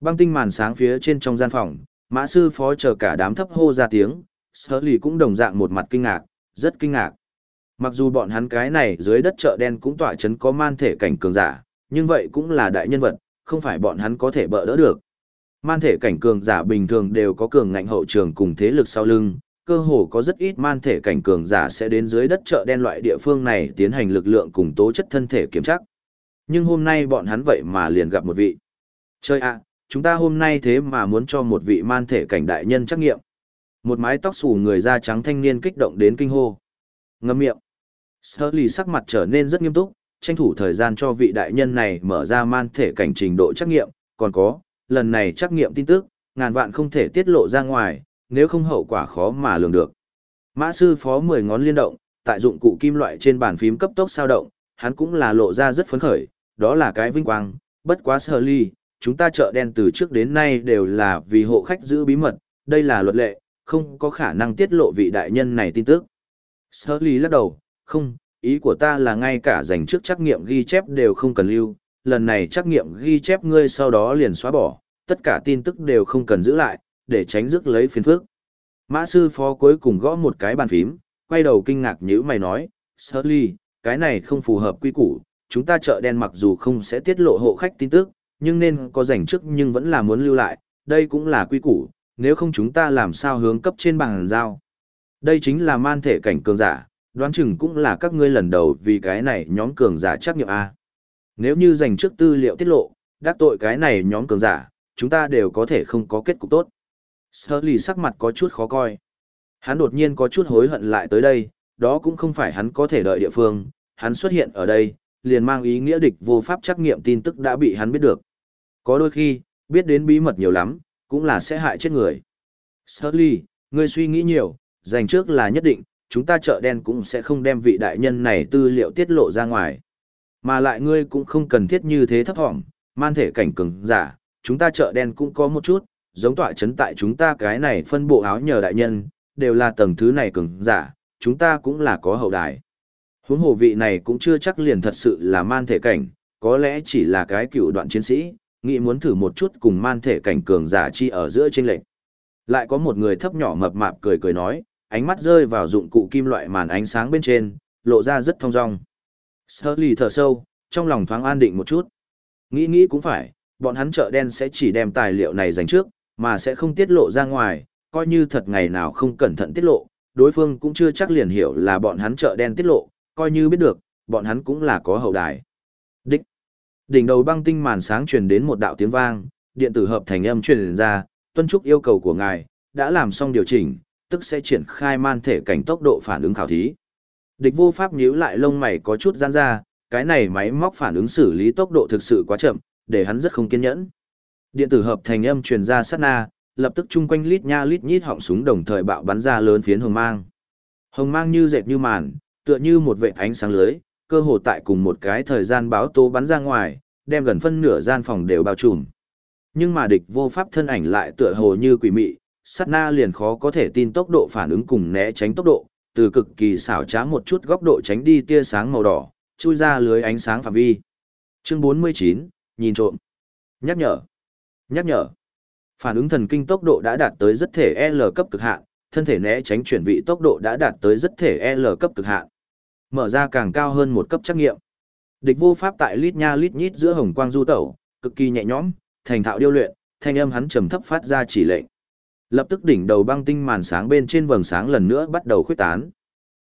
[SPEAKER 1] Băng tinh màn sáng phía trên trong gian phòng, mã sư phó chờ cả đám thấp hô ra tiếng, sở lì cũng đồng dạng một mặt kinh ngạc, rất kinh ngạc. Mặc dù bọn hắn cái này dưới đất chợ đen cũng tỏa chấn có man thể cảnh cường giả, nhưng vậy cũng là đại nhân vật, không phải bọn hắn có thể bỡ đỡ được. Man thể cảnh cường giả bình thường đều có cường ngạnh hậu trường cùng thế lực sau lưng, cơ hồ có rất ít man thể cảnh cường giả sẽ đến dưới đất chợ đen loại địa phương này tiến hành lực lượng cùng tố chất thân thể kiểm tra. Nhưng hôm nay bọn hắn vậy mà liền gặp một vị. Chơi ạ, chúng ta hôm nay thế mà muốn cho một vị man thể cảnh đại nhân trắc nghiệm. Một mái tóc xù người da trắng thanh niên kích động đến kinh hô. Ngâm miệng. Sơ lì sắc mặt trở nên rất nghiêm túc, tranh thủ thời gian cho vị đại nhân này mở ra man thể cảnh trình độ trắc nghiệm, còn có, lần này trắc nghiệm tin tức, ngàn vạn không thể tiết lộ ra ngoài, nếu không hậu quả khó mà lường được. Mã sư phó 10 ngón liên động, tại dụng cụ kim loại trên bàn phím cấp tốc sao động, hắn cũng là lộ ra rất phấn khởi, đó là cái vinh quang, bất quá sơ ly, chúng ta chợ đen từ trước đến nay đều là vì hộ khách giữ bí mật, đây là luật lệ, không có khả năng tiết lộ vị đại nhân này tin tức. Sơ ly lắc đầu, không, ý của ta là ngay cả dành trước trắc nghiệm ghi chép đều không cần lưu, lần này trắc nghiệm ghi chép ngươi sau đó liền xóa bỏ, tất cả tin tức đều không cần giữ lại, để tránh rước lấy phiền phức. Mã sư phó cuối cùng gõ một cái bàn phím, quay đầu kinh ngạc nhữ mày nói, Sơ ly, cái này không phù hợp quy củ, chúng ta chợ đen mặc dù không sẽ tiết lộ hộ khách tin tức, nhưng nên có rảnh trước nhưng vẫn là muốn lưu lại, đây cũng là quy củ, nếu không chúng ta làm sao hướng cấp trên bằng giao. Đây chính là man thể cảnh cường giả, đoán chừng cũng là các ngươi lần đầu vì cái này nhóm cường giả trắc nghiệm A. Nếu như dành trước tư liệu tiết lộ, đắc tội cái này nhóm cường giả, chúng ta đều có thể không có kết cục tốt. Sơ lì sắc mặt có chút khó coi. Hắn đột nhiên có chút hối hận lại tới đây, đó cũng không phải hắn có thể đợi địa phương, hắn xuất hiện ở đây, liền mang ý nghĩa địch vô pháp trắc nghiệm tin tức đã bị hắn biết được. Có đôi khi, biết đến bí mật nhiều lắm, cũng là sẽ hại chết người. Shirley, ngươi suy nghĩ nhiều, dành trước là nhất định, chúng ta chợ đen cũng sẽ không đem vị đại nhân này tư liệu tiết lộ ra ngoài. Mà lại ngươi cũng không cần thiết như thế thấp thỏm, man thể cảnh cường giả, chúng ta chợ đen cũng có một chút, giống tọa chấn tại chúng ta cái này phân bộ áo nhờ đại nhân, đều là tầng thứ này cường giả, chúng ta cũng là có hậu đài. Huống hồ vị này cũng chưa chắc liền thật sự là man thể cảnh, có lẽ chỉ là cái cựu đoạn chiến sĩ, nghĩ muốn thử một chút cùng man thể cảnh cường giả chi ở giữa trên lệch. Lại có một người thấp nhỏ mập mạp cười cười nói, ánh mắt rơi vào dụng cụ kim loại màn ánh sáng bên trên, lộ ra rất thong dong. Sơ lì thở sâu, trong lòng thoáng an định một chút. Nghĩ nghĩ cũng phải, bọn hắn chợ đen sẽ chỉ đem tài liệu này dành trước, mà sẽ không tiết lộ ra ngoài, coi như thật ngày nào không cẩn thận tiết lộ, đối phương cũng chưa chắc liền hiểu là bọn hắn chợ đen tiết lộ, coi như biết được, bọn hắn cũng là có hậu đài. Đích. Đỉnh đầu băng tinh màn sáng truyền đến một đạo tiếng vang, điện tử hợp thành âm truyền ra, tuân trúc yêu cầu của ngài, đã làm xong điều chỉnh, tức sẽ triển khai man thể cảnh tốc độ phản ứng khảo thí. Địch vô pháp nhíu lại lông mày có chút giãn ra, cái này máy móc phản ứng xử lý tốc độ thực sự quá chậm, để hắn rất không kiên nhẫn. Điện tử hợp thành âm truyền ra sát na, lập tức chung quanh lít nha lít nhít họng súng đồng thời bạo bắn ra lớn phiến hồng mang. Hồng mang như dệt như màn, tựa như một vệ ánh sáng lưới, cơ hồ tại cùng một cái thời gian báo tố bắn ra ngoài, đem gần phân nửa gian phòng đều bao trùm. Nhưng mà địch vô pháp thân ảnh lại tựa hồ như quỷ mị, sát na liền khó có thể tin tốc độ phản ứng cùng né tránh tốc độ, từ cực kỳ xảo trá một chút góc độ tránh đi tia sáng màu đỏ, chui ra lưới ánh sáng phạm vi. Chương 49, nhìn trộm. Nhắc nhở. Nhắc nhở. Phản ứng thần kinh tốc độ đã đạt tới rất thể L cấp cực hạn, thân thể né tránh chuyển vị tốc độ đã đạt tới rất thể L cấp cực hạn. Mở ra càng cao hơn một cấp trắc nghiệm. Địch vô pháp tại lít nha lít nhít giữa hồng quang du tẩu, cực kỳ nhẹ nhõm, thành thạo điêu luyện, thanh âm hắn trầm thấp phát ra chỉ lệnh. Lập tức đỉnh đầu băng tinh màn sáng bên trên vầng sáng lần nữa bắt đầu khuếch tán.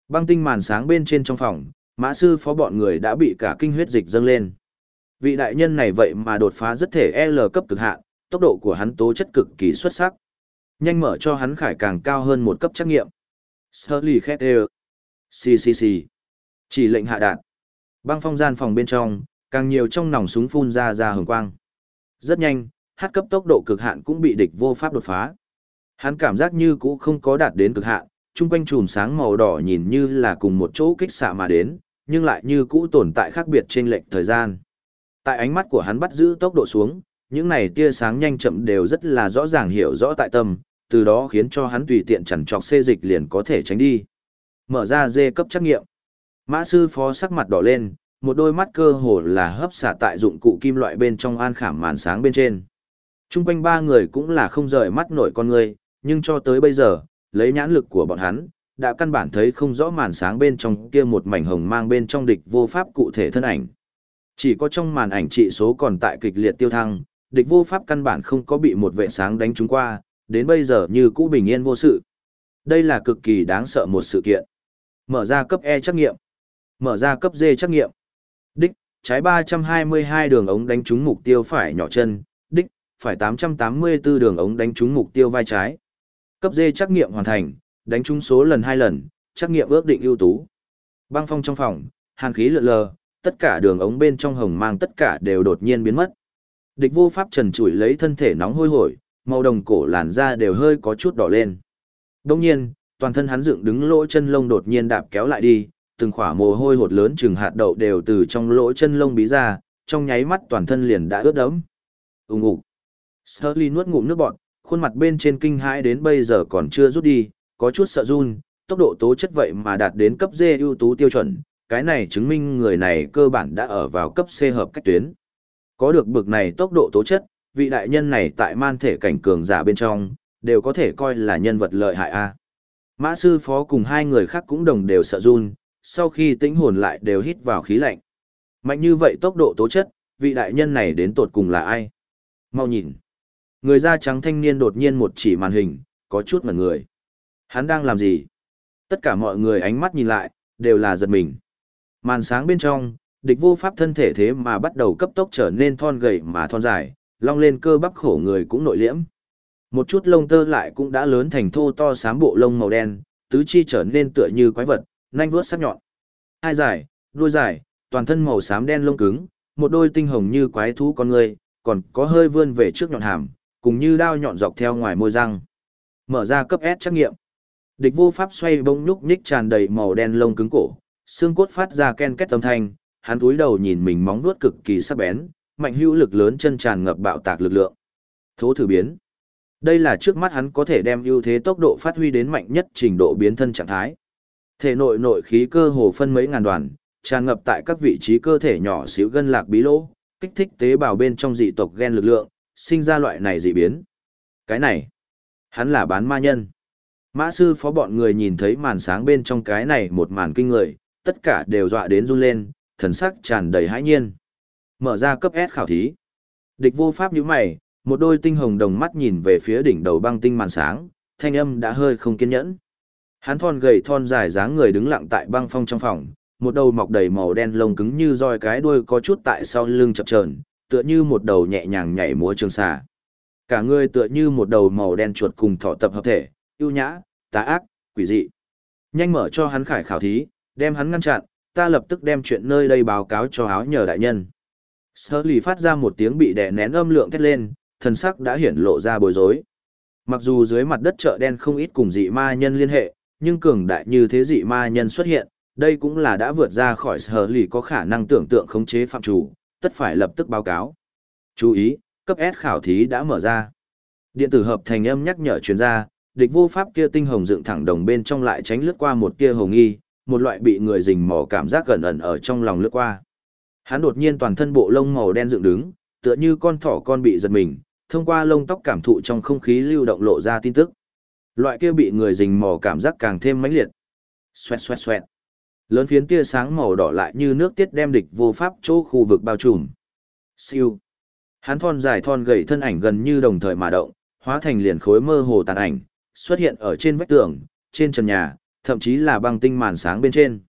[SPEAKER 1] Băng tinh màn sáng bên trên trong phòng, mã sư phó bọn người đã bị cả kinh huyết dịch dâng lên. Vị đại nhân này vậy mà đột phá rất thể L cấp cực hạn, tốc độ của hắn tố chất cực kỳ xuất sắc. Nhanh mở cho hắn khải càng cao hơn một cấp trắc nghiệm. Sơ lì khét đều. Xì xì xì. Chỉ lệnh hạ đạn. Băng phong gian phòng bên trong, càng nhiều trong nòng súng phun ra ra hồng quang. Rất nhanh, hát cấp tốc độ cực hạn cũng bị địch vô pháp đột phá. Hắn cảm giác như cũ không có đạt đến cực hạn, chung quanh chùm sáng màu đỏ nhìn như là cùng một chỗ kích xạ mà đến, nhưng lại như cũ tồn tại khác biệt trên lệch thời gian. Tại ánh mắt của hắn bắt giữ tốc độ xuống, những này tia sáng nhanh chậm đều rất là rõ ràng hiểu rõ tại tâm, từ đó khiến cho hắn tùy tiện chẳng chọc xê dịch liền có thể tránh đi. Mở ra dê cấp trắc nghiệm. Mã sư phó sắc mặt đỏ lên, một đôi mắt cơ hồ là hấp xả tại dụng cụ kim loại bên trong an khảm màn sáng bên trên. Trung quanh ba người cũng là không rời mắt nổi con người, nhưng cho tới bây giờ, lấy nhãn lực của bọn hắn, đã căn bản thấy không rõ màn sáng bên trong kia một mảnh hồng mang bên trong địch vô pháp cụ thể thân ảnh. Chỉ có trong màn ảnh trị số còn tại kịch liệt tiêu thăng, địch vô pháp căn bản không có bị một vệ sáng đánh trúng qua, đến bây giờ như cũ bình yên vô sự. Đây là cực kỳ đáng sợ một sự kiện. Mở ra cấp E trắc nghiệm. Mở ra cấp D trắc nghiệm. Đích, trái 322 đường ống đánh trúng mục tiêu phải nhỏ chân, đích, phải 884 đường ống đánh trúng mục tiêu vai trái. Cấp D trắc nghiệm hoàn thành, đánh trúng số lần 2 lần, trắc nghiệm ước định ưu tú. Băng phong trong phòng, hàn khí lượn lờ, tất cả đường ống bên trong hồng mang tất cả đều đột nhiên biến mất. Địch vô pháp trần trụi lấy thân thể nóng hôi hổi, màu đồng cổ làn da đều hơi có chút đỏ lên. Đồng nhiên, toàn thân hắn dựng đứng lỗ chân lông đột nhiên đạp kéo lại đi, từng khỏa mồ hôi hột lớn chừng hạt đậu đều từ trong lỗ chân lông bí ra, trong nháy mắt toàn thân liền đã ướt đẫm. Ùng ục. Sully nuốt ngụm nước bọt, khuôn mặt bên trên kinh hãi đến bây giờ còn chưa rút đi, có chút sợ run, tốc độ tố chất vậy mà đạt đến cấp D ưu tú tiêu chuẩn, cái này chứng minh người này cơ bản đã ở vào cấp C hợp cách tuyến. Có được bực này tốc độ tố chất, vị đại nhân này tại man thể cảnh cường giả bên trong, đều có thể coi là nhân vật lợi hại a. Mã sư phó cùng hai người khác cũng đồng đều sợ run, sau khi tĩnh hồn lại đều hít vào khí lạnh. Mạnh như vậy tốc độ tố chất, vị đại nhân này đến tột cùng là ai? Mau nhìn. Người da trắng thanh niên đột nhiên một chỉ màn hình, có chút ngẩn người. Hắn đang làm gì? Tất cả mọi người ánh mắt nhìn lại, đều là giật mình. Màn sáng bên trong, địch vô pháp thân thể thế mà bắt đầu cấp tốc trở nên thon gầy mà thon dài, long lên cơ bắp khổ người cũng nội liễm. Một chút lông tơ lại cũng đã lớn thành thô to sám bộ lông màu đen, tứ chi trở nên tựa như quái vật, nanh vuốt sắc nhọn. Hai dài, đuôi dài, toàn thân màu xám đen lông cứng, một đôi tinh hồng như quái thú con người, còn có hơi vươn về trước nhọn hàm, cùng như đao nhọn dọc theo ngoài môi răng. Mở ra cấp S trắc nghiệm. Địch vô pháp xoay bông nhúc nhích tràn đầy màu đen lông cứng cổ, xương cốt phát ra ken két âm thanh, hắn cúi đầu nhìn mình móng vuốt cực kỳ sắc bén, mạnh hữu lực lớn chân tràn ngập bạo tạc lực lượng. Thố thử biến. Đây là trước mắt hắn có thể đem ưu thế tốc độ phát huy đến mạnh nhất trình độ biến thân trạng thái. Thể nội nội khí cơ hồ phân mấy ngàn đoàn, tràn ngập tại các vị trí cơ thể nhỏ xíu gân lạc bí lỗ, kích thích tế bào bên trong dị tộc gen lực lượng, sinh ra loại này dị biến. Cái này, hắn là bán ma nhân. Mã sư phó bọn người nhìn thấy màn sáng bên trong cái này một màn kinh người, tất cả đều dọa đến run lên, thần sắc tràn đầy hãi nhiên. Mở ra cấp S khảo thí. Địch vô pháp nhíu mày, một đôi tinh hồng đồng mắt nhìn về phía đỉnh đầu băng tinh màn sáng, thanh âm đã hơi không kiên nhẫn. Hắn thon gầy thon dài dáng người đứng lặng tại băng phong trong phòng, một đầu mọc đầy màu đen lông cứng như roi cái đuôi có chút tại sau lưng chập chờn, tựa như một đầu nhẹ nhàng nhảy múa trường xà. Cả người tựa như một đầu màu đen chuột cùng thọ tập hợp thể, ưu nhã, tà ác, quỷ dị. Nhanh mở cho hắn khải khảo thí, đem hắn ngăn chặn, ta lập tức đem chuyện nơi đây báo cáo cho áo nhờ đại nhân. Sơ lì phát ra một tiếng bị đè nén âm lượng thét lên, thần sắc đã hiển lộ ra bối rối. Mặc dù dưới mặt đất chợ đen không ít cùng dị ma nhân liên hệ, nhưng cường đại như thế dị ma nhân xuất hiện, đây cũng là đã vượt ra khỏi sở lì có khả năng tưởng tượng khống chế phạm chủ, tất phải lập tức báo cáo. Chú ý, cấp S khảo thí đã mở ra. Điện tử hợp thành âm nhắc nhở chuyên gia, địch vô pháp kia tinh hồng dựng thẳng đồng bên trong lại tránh lướt qua một tia hồng nghi, một loại bị người rình mò cảm giác gần ẩn ở trong lòng lướt qua. Hắn đột nhiên toàn thân bộ lông màu đen dựng đứng, tựa như con thỏ con bị giật mình, thông qua lông tóc cảm thụ trong không khí lưu động lộ ra tin tức. Loại kia bị người rình mò cảm giác càng thêm mãnh liệt. Xoẹt xoẹt xoẹt. Lớn phiến tia sáng màu đỏ lại như nước tiết đem địch vô pháp chỗ khu vực bao trùm. Siêu. Hắn thon dài thon gầy thân ảnh gần như đồng thời mà động, hóa thành liền khối mơ hồ tàn ảnh, xuất hiện ở trên vách tường, trên trần nhà, thậm chí là băng tinh màn sáng bên trên.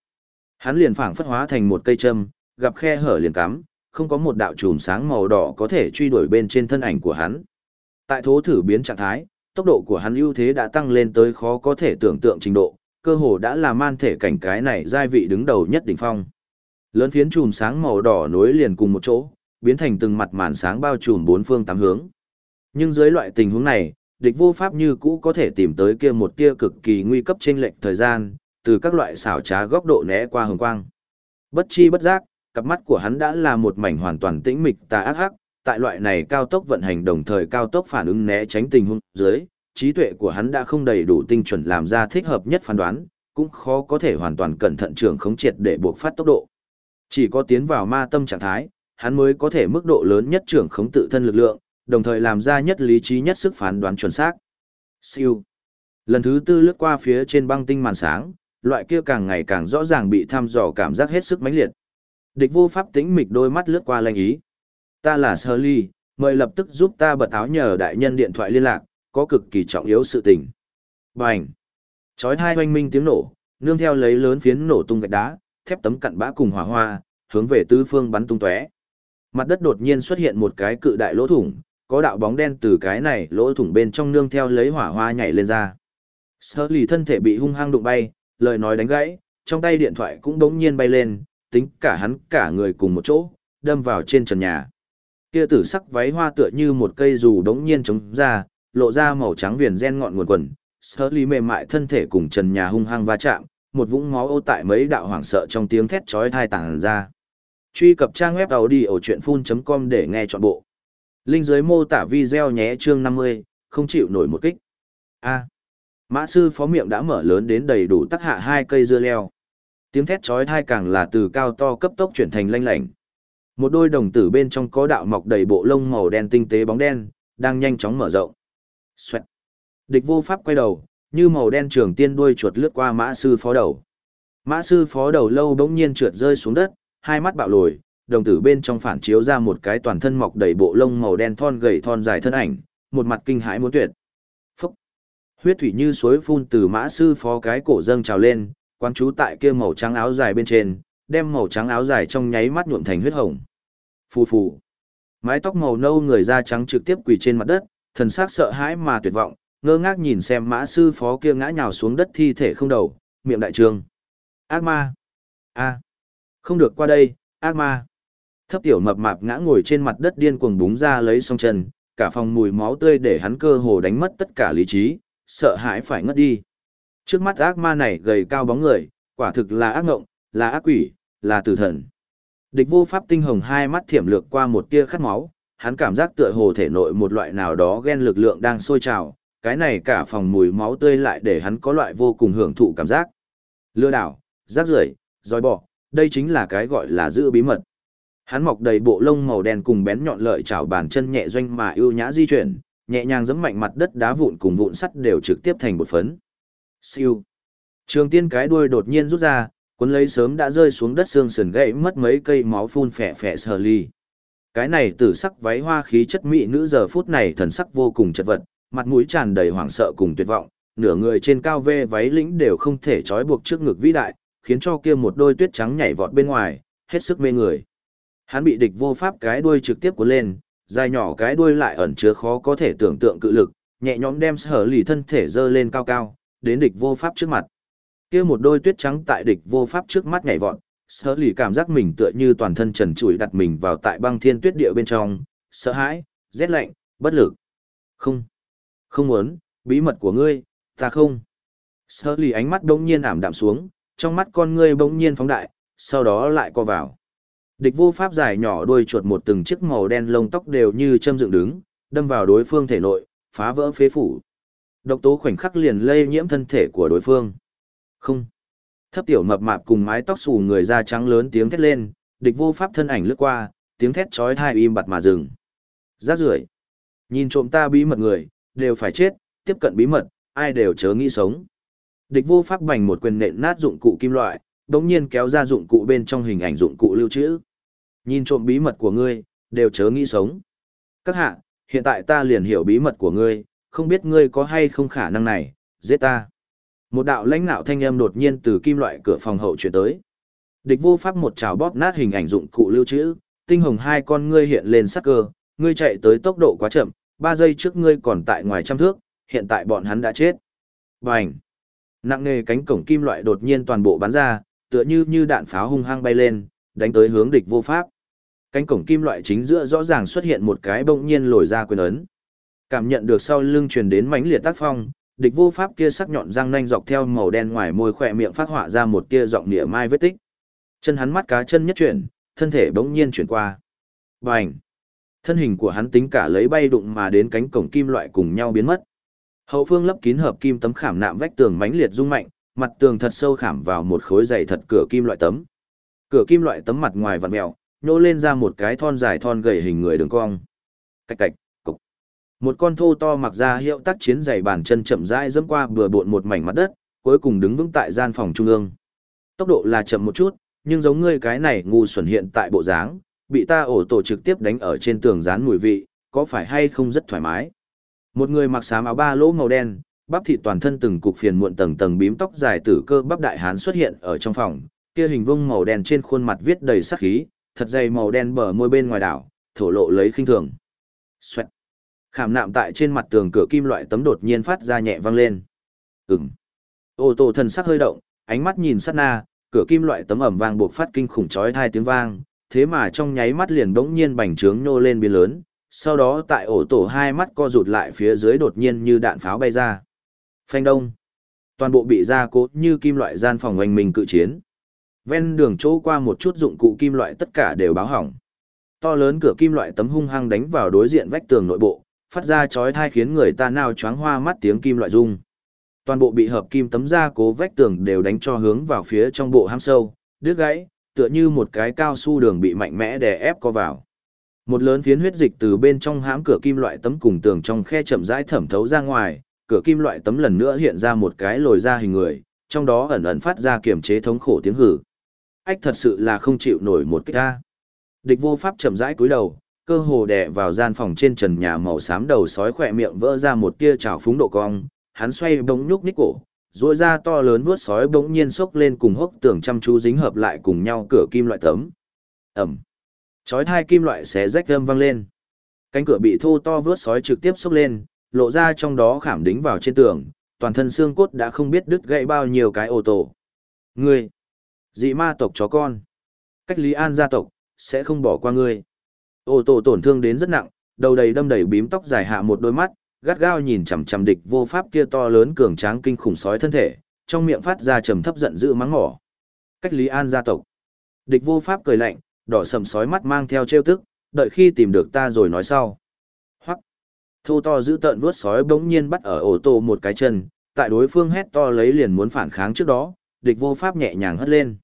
[SPEAKER 1] Hắn liền phảng phất hóa thành một cây châm, gặp khe hở liền cắm, không có một đạo chùm sáng màu đỏ có thể truy đuổi bên trên thân ảnh của hắn. Tại thố thử biến trạng thái, tốc độ của hắn ưu thế đã tăng lên tới khó có thể tưởng tượng trình độ, cơ hồ đã là man thể cảnh cái này giai vị đứng đầu nhất đỉnh phong. Lớn phiến chùm sáng màu đỏ nối liền cùng một chỗ, biến thành từng mặt màn sáng bao trùm bốn phương tám hướng. Nhưng dưới loại tình huống này, địch vô pháp như cũ có thể tìm tới kia một tia cực kỳ nguy cấp trên lệnh thời gian, từ các loại xảo trá góc độ né qua hồng quang. Bất chi bất giác, cặp mắt của hắn đã là một mảnh hoàn toàn tĩnh mịch tà ác hắc, tại loại này cao tốc vận hành đồng thời cao tốc phản ứng né tránh tình huống dưới, trí tuệ của hắn đã không đầy đủ tinh chuẩn làm ra thích hợp nhất phán đoán, cũng khó có thể hoàn toàn cẩn thận trường khống triệt để buộc phát tốc độ. Chỉ có tiến vào ma tâm trạng thái, hắn mới có thể mức độ lớn nhất trưởng khống tự thân lực lượng, đồng thời làm ra nhất lý trí nhất sức phán đoán chuẩn xác. Siêu. Lần thứ tư lướt qua phía trên băng tinh màn sáng, loại kia càng ngày càng rõ ràng bị thăm dò cảm giác hết sức mãnh liệt. Địch vô pháp tĩnh mịch đôi mắt lướt qua lanh ý. Ta là Sơ Ly, mời lập tức giúp ta bật áo nhờ đại nhân điện thoại liên lạc, có cực kỳ trọng yếu sự tình. Bành! Chói hai hoanh minh tiếng nổ, nương theo lấy lớn phiến nổ tung gạch đá, thép tấm cặn bã cùng hỏa hoa, hướng về tứ phương bắn tung tóe. Mặt đất đột nhiên xuất hiện một cái cự đại lỗ thủng, có đạo bóng đen từ cái này lỗ thủng bên trong nương theo lấy hỏa hoa nhảy lên ra. Sơ lì thân thể bị hung hăng đụng bay, lời nói đánh gãy, trong tay điện thoại cũng đống nhiên bay lên, tính cả hắn cả người cùng một chỗ, đâm vào trên trần nhà. Kia tử sắc váy hoa tựa như một cây dù đống nhiên trống ra, lộ ra màu trắng viền gen ngọn nguồn quần, sơ lý mềm mại thân thể cùng trần nhà hung hăng va chạm, một vũng máu ô tại mấy đạo hoảng sợ trong tiếng thét chói tai tàng ra. Truy cập trang web đầu đi ở chuyện full.com để nghe trọn bộ. Linh dưới mô tả video nhé chương 50, không chịu nổi một kích. A. Mã sư phó miệng đã mở lớn đến đầy đủ tắc hạ hai cây dưa leo. Tiếng thét chói tai càng là từ cao to cấp tốc chuyển thành lanh lảnh. Một đôi đồng tử bên trong có đạo mọc đầy bộ lông màu đen tinh tế bóng đen, đang nhanh chóng mở rộng. Xoẹt. Địch vô pháp quay đầu, như màu đen trường tiên đuôi chuột lướt qua mã sư phó đầu. Mã sư phó đầu lâu bỗng nhiên trượt rơi xuống đất, hai mắt bạo lồi, đồng tử bên trong phản chiếu ra một cái toàn thân mọc đầy bộ lông màu đen thon gầy thon dài thân ảnh, một mặt kinh hãi muốn tuyệt. Phúc! Huyết thủy như suối phun từ mã sư phó cái cổ dâng trào lên, quán chú tại kia màu trắng áo dài bên trên, đem màu trắng áo dài trong nháy mắt nhuộm thành huyết hồng. Phù phù! Mái tóc màu nâu người da trắng trực tiếp quỳ trên mặt đất, thần sắc sợ hãi mà tuyệt vọng, ngơ ngác nhìn xem mã sư phó kia ngã nhào xuống đất thi thể không đầu, miệng đại trương. Ác ma! a Không được qua đây, ác ma! Thấp tiểu mập mạp ngã ngồi trên mặt đất điên cuồng búng ra lấy song chân, cả phòng mùi máu tươi để hắn cơ hồ đánh mất tất cả lý trí, sợ hãi phải ngất đi. Trước mắt ác ma này gầy cao bóng người, quả thực là ác ngộng, là ác quỷ, là tử thần. Địch vô pháp tinh hồng hai mắt thiểm lược qua một tia khát máu, hắn cảm giác tựa hồ thể nội một loại nào đó ghen lực lượng đang sôi trào, cái này cả phòng mùi máu tươi lại để hắn có loại vô cùng hưởng thụ cảm giác. Lừa đảo, rác rưởi, dòi bỏ, đây chính là cái gọi là giữ bí mật. Hắn mọc đầy bộ lông màu đen cùng bén nhọn lợi chảo bàn chân nhẹ doanh mà ưu nhã di chuyển, nhẹ nhàng giẫm mạnh mặt đất đá vụn cùng vụn sắt đều trực tiếp thành bột phấn. Siêu. Trường tiên cái đuôi đột nhiên rút ra, cuốn lấy sớm đã rơi xuống đất xương sườn gãy mất mấy cây máu phun phẻ phẻ sờ ly. Cái này tử sắc váy hoa khí chất mỹ nữ giờ phút này thần sắc vô cùng chật vật, mặt mũi tràn đầy hoảng sợ cùng tuyệt vọng, nửa người trên cao vê váy lĩnh đều không thể trói buộc trước ngực vĩ đại, khiến cho kia một đôi tuyết trắng nhảy vọt bên ngoài, hết sức mê người. Hắn bị địch vô pháp cái đuôi trực tiếp cuốn lên, dài nhỏ cái đuôi lại ẩn chứa khó có thể tưởng tượng cự lực, nhẹ nhõm đem sở lì thân thể dơ lên cao cao, đến địch vô pháp trước mặt. Kia một đôi tuyết trắng tại địch vô pháp trước mắt nhảy vọt, sở lì cảm giác mình tựa như toàn thân trần trụi đặt mình vào tại băng thiên tuyết địa bên trong, sợ hãi, rét lạnh, bất lực. Không, không muốn, bí mật của ngươi, ta không. Sở lì ánh mắt bỗng nhiên ảm đạm xuống, trong mắt con ngươi bỗng nhiên phóng đại, sau đó lại co vào. Địch vô pháp dài nhỏ đuôi chuột một từng chiếc màu đen lông tóc đều như châm dựng đứng, đâm vào đối phương thể nội, phá vỡ phế phủ. Độc tố khoảnh khắc liền lây nhiễm thân thể của đối phương. Không. Thấp tiểu mập mạp cùng mái tóc xù người da trắng lớn tiếng thét lên, địch vô pháp thân ảnh lướt qua, tiếng thét chói tai im bặt mà dừng. Rác rưởi. Nhìn trộm ta bí mật người, đều phải chết, tiếp cận bí mật, ai đều chớ nghĩ sống. Địch vô pháp bành một quyền nện nát dụng cụ kim loại, đống nhiên kéo ra dụng cụ bên trong hình ảnh dụng cụ lưu trữ. Nhìn trộm bí mật của ngươi, đều chớ nghĩ sống. Các hạ, hiện tại ta liền hiểu bí mật của ngươi, không biết ngươi có hay không khả năng này, giết ta. Một đạo lãnh nạo thanh âm đột nhiên từ kim loại cửa phòng hậu chuyển tới. Địch vô pháp một trào bóp nát hình ảnh dụng cụ lưu trữ, tinh hồng hai con ngươi hiện lên sắc cơ, ngươi chạy tới tốc độ quá chậm, ba giây trước ngươi còn tại ngoài trăm thước, hiện tại bọn hắn đã chết. Bành! Nặng nề cánh cổng kim loại đột nhiên toàn bộ bắn ra, tựa như như đạn pháo hung hăng bay lên, đánh tới hướng địch vô pháp. Cánh cổng kim loại chính giữa rõ ràng xuất hiện một cái bỗng nhiên lồi ra quyền ấn. Cảm nhận được sau lưng truyền đến mãnh liệt tác phong, địch vô pháp kia sắc nhọn răng nanh dọc theo màu đen ngoài môi khỏe miệng phát họa ra một tia giọng nịa mai vết tích. Chân hắn mắt cá chân nhất chuyển, thân thể bỗng nhiên chuyển qua. Bành! Thân hình của hắn tính cả lấy bay đụng mà đến cánh cổng kim loại cùng nhau biến mất. Hậu phương lấp kín hợp kim tấm khảm nạm vách tường mãnh liệt rung mạnh, mặt tường thật sâu khảm vào một khối dày thật cửa kim loại tấm. Cửa kim loại tấm mặt ngoài vặn mèo, nhô lên ra một cái thon dài thon gầy hình người đường cong. Cạch cạch. Một con thô to mặc ra hiệu tác chiến dày bàn chân chậm rãi dẫm qua bừa bộn một mảnh mặt đất, cuối cùng đứng vững tại gian phòng trung ương. Tốc độ là chậm một chút, nhưng giống ngươi cái này ngu xuẩn hiện tại bộ dáng, bị ta ổ tổ trực tiếp đánh ở trên tường dán mùi vị, có phải hay không rất thoải mái. Một người mặc xám áo ba lỗ màu đen, bắp thịt toàn thân từng cục phiền muộn tầng tầng bím tóc dài tử cơ bắp đại hán xuất hiện ở trong phòng, kia hình vuông màu đen trên khuôn mặt viết đầy sắc khí, thật dày màu đen bờ môi bên ngoài đảo, thổ lộ lấy khinh thường. Xoẹt. Khảm nạm tại trên mặt tường cửa kim loại tấm đột nhiên phát ra nhẹ vang lên. Ừm. Ô tô thần sắc hơi động, ánh mắt nhìn sát na, cửa kim loại tấm ẩm vang buộc phát kinh khủng chói hai tiếng vang, thế mà trong nháy mắt liền bỗng nhiên bành trướng nô lên biến lớn, sau đó tại ổ tổ hai mắt co rụt lại phía dưới đột nhiên như đạn pháo bay ra. Phanh đông. Toàn bộ bị ra cố như kim loại gian phòng oanh mình cự chiến. Ven đường chỗ qua một chút dụng cụ kim loại tất cả đều báo hỏng. To lớn cửa kim loại tấm hung hăng đánh vào đối diện vách tường nội bộ, phát ra chói tai khiến người ta nao choáng hoa mắt tiếng kim loại rung. Toàn bộ bị hợp kim tấm da cố vách tường đều đánh cho hướng vào phía trong bộ ham sâu, đứt gãy, tựa như một cái cao su đường bị mạnh mẽ đè ép co vào. Một lớn phiến huyết dịch từ bên trong hãm cửa kim loại tấm cùng tường trong khe chậm rãi thẩm thấu ra ngoài, cửa kim loại tấm lần nữa hiện ra một cái lồi ra hình người, trong đó ẩn ẩn phát ra kiểm chế thống khổ tiếng hử. Ách thật sự là không chịu nổi một kích ta. Địch vô pháp chậm rãi cúi đầu, cơ hồ đè vào gian phòng trên trần nhà màu xám đầu sói khỏe miệng vỡ ra một tia trào phúng độ cong, hắn xoay bỗng nhúc nhích cổ, rỗi ra to lớn vuốt sói bỗng nhiên sốc lên cùng hốc tường chăm chú dính hợp lại cùng nhau cửa kim loại tấm. Ẩm. Chói thai kim loại xé rách âm vang lên. Cánh cửa bị thô to vướt sói trực tiếp sốc lên, lộ ra trong đó khảm đính vào trên tường, toàn thân xương cốt đã không biết đứt gãy bao nhiêu cái ô tô. Ngươi, dị ma tộc chó con, cách Lý An gia tộc, sẽ không bỏ qua ngươi. Ô tô tổn thương đến rất nặng, đầu đầy đâm đầy bím tóc dài hạ một đôi mắt, gắt gao nhìn chằm chằm địch vô pháp kia to lớn cường tráng kinh khủng sói thân thể, trong miệng phát ra trầm thấp giận dữ mắng mỏ. Cách Lý An gia tộc. Địch vô pháp cười lạnh, đỏ sầm sói mắt mang theo trêu tức, đợi khi tìm được ta rồi nói sau. Hoắc. Thô to giữ tợn vuốt sói bỗng nhiên bắt ở ổ tô một cái chân, tại đối phương hét to lấy liền muốn phản kháng trước đó, địch vô pháp nhẹ nhàng hất lên.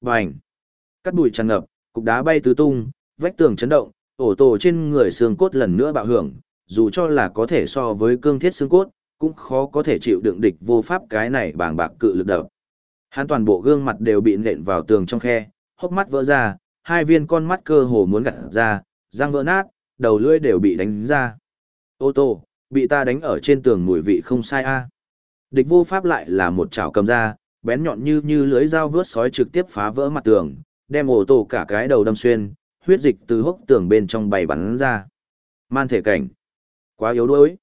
[SPEAKER 1] Bành. Cắt bụi tràn ngập, cục đá bay tứ tung, vách tường chấn động, ổ tổ trên người xương cốt lần nữa bạo hưởng, dù cho là có thể so với cương thiết xương cốt, cũng khó có thể chịu đựng địch vô pháp cái này bàng bạc cự lực đập. Hắn toàn bộ gương mặt đều bị nện vào tường trong khe, hốc mắt vỡ ra, hai viên con mắt cơ hồ muốn gặt ra, răng vỡ nát, đầu lưỡi đều bị đánh ra. Ô tô, bị ta đánh ở trên tường mùi vị không sai a. Địch vô pháp lại là một chảo cầm ra, bén nhọn như như lưới dao vướt sói trực tiếp phá vỡ mặt tường, đem ô tô cả cái đầu đâm xuyên, huyết dịch từ hốc tường bên trong bày bắn ra. Man thể cảnh. Quá yếu đuối.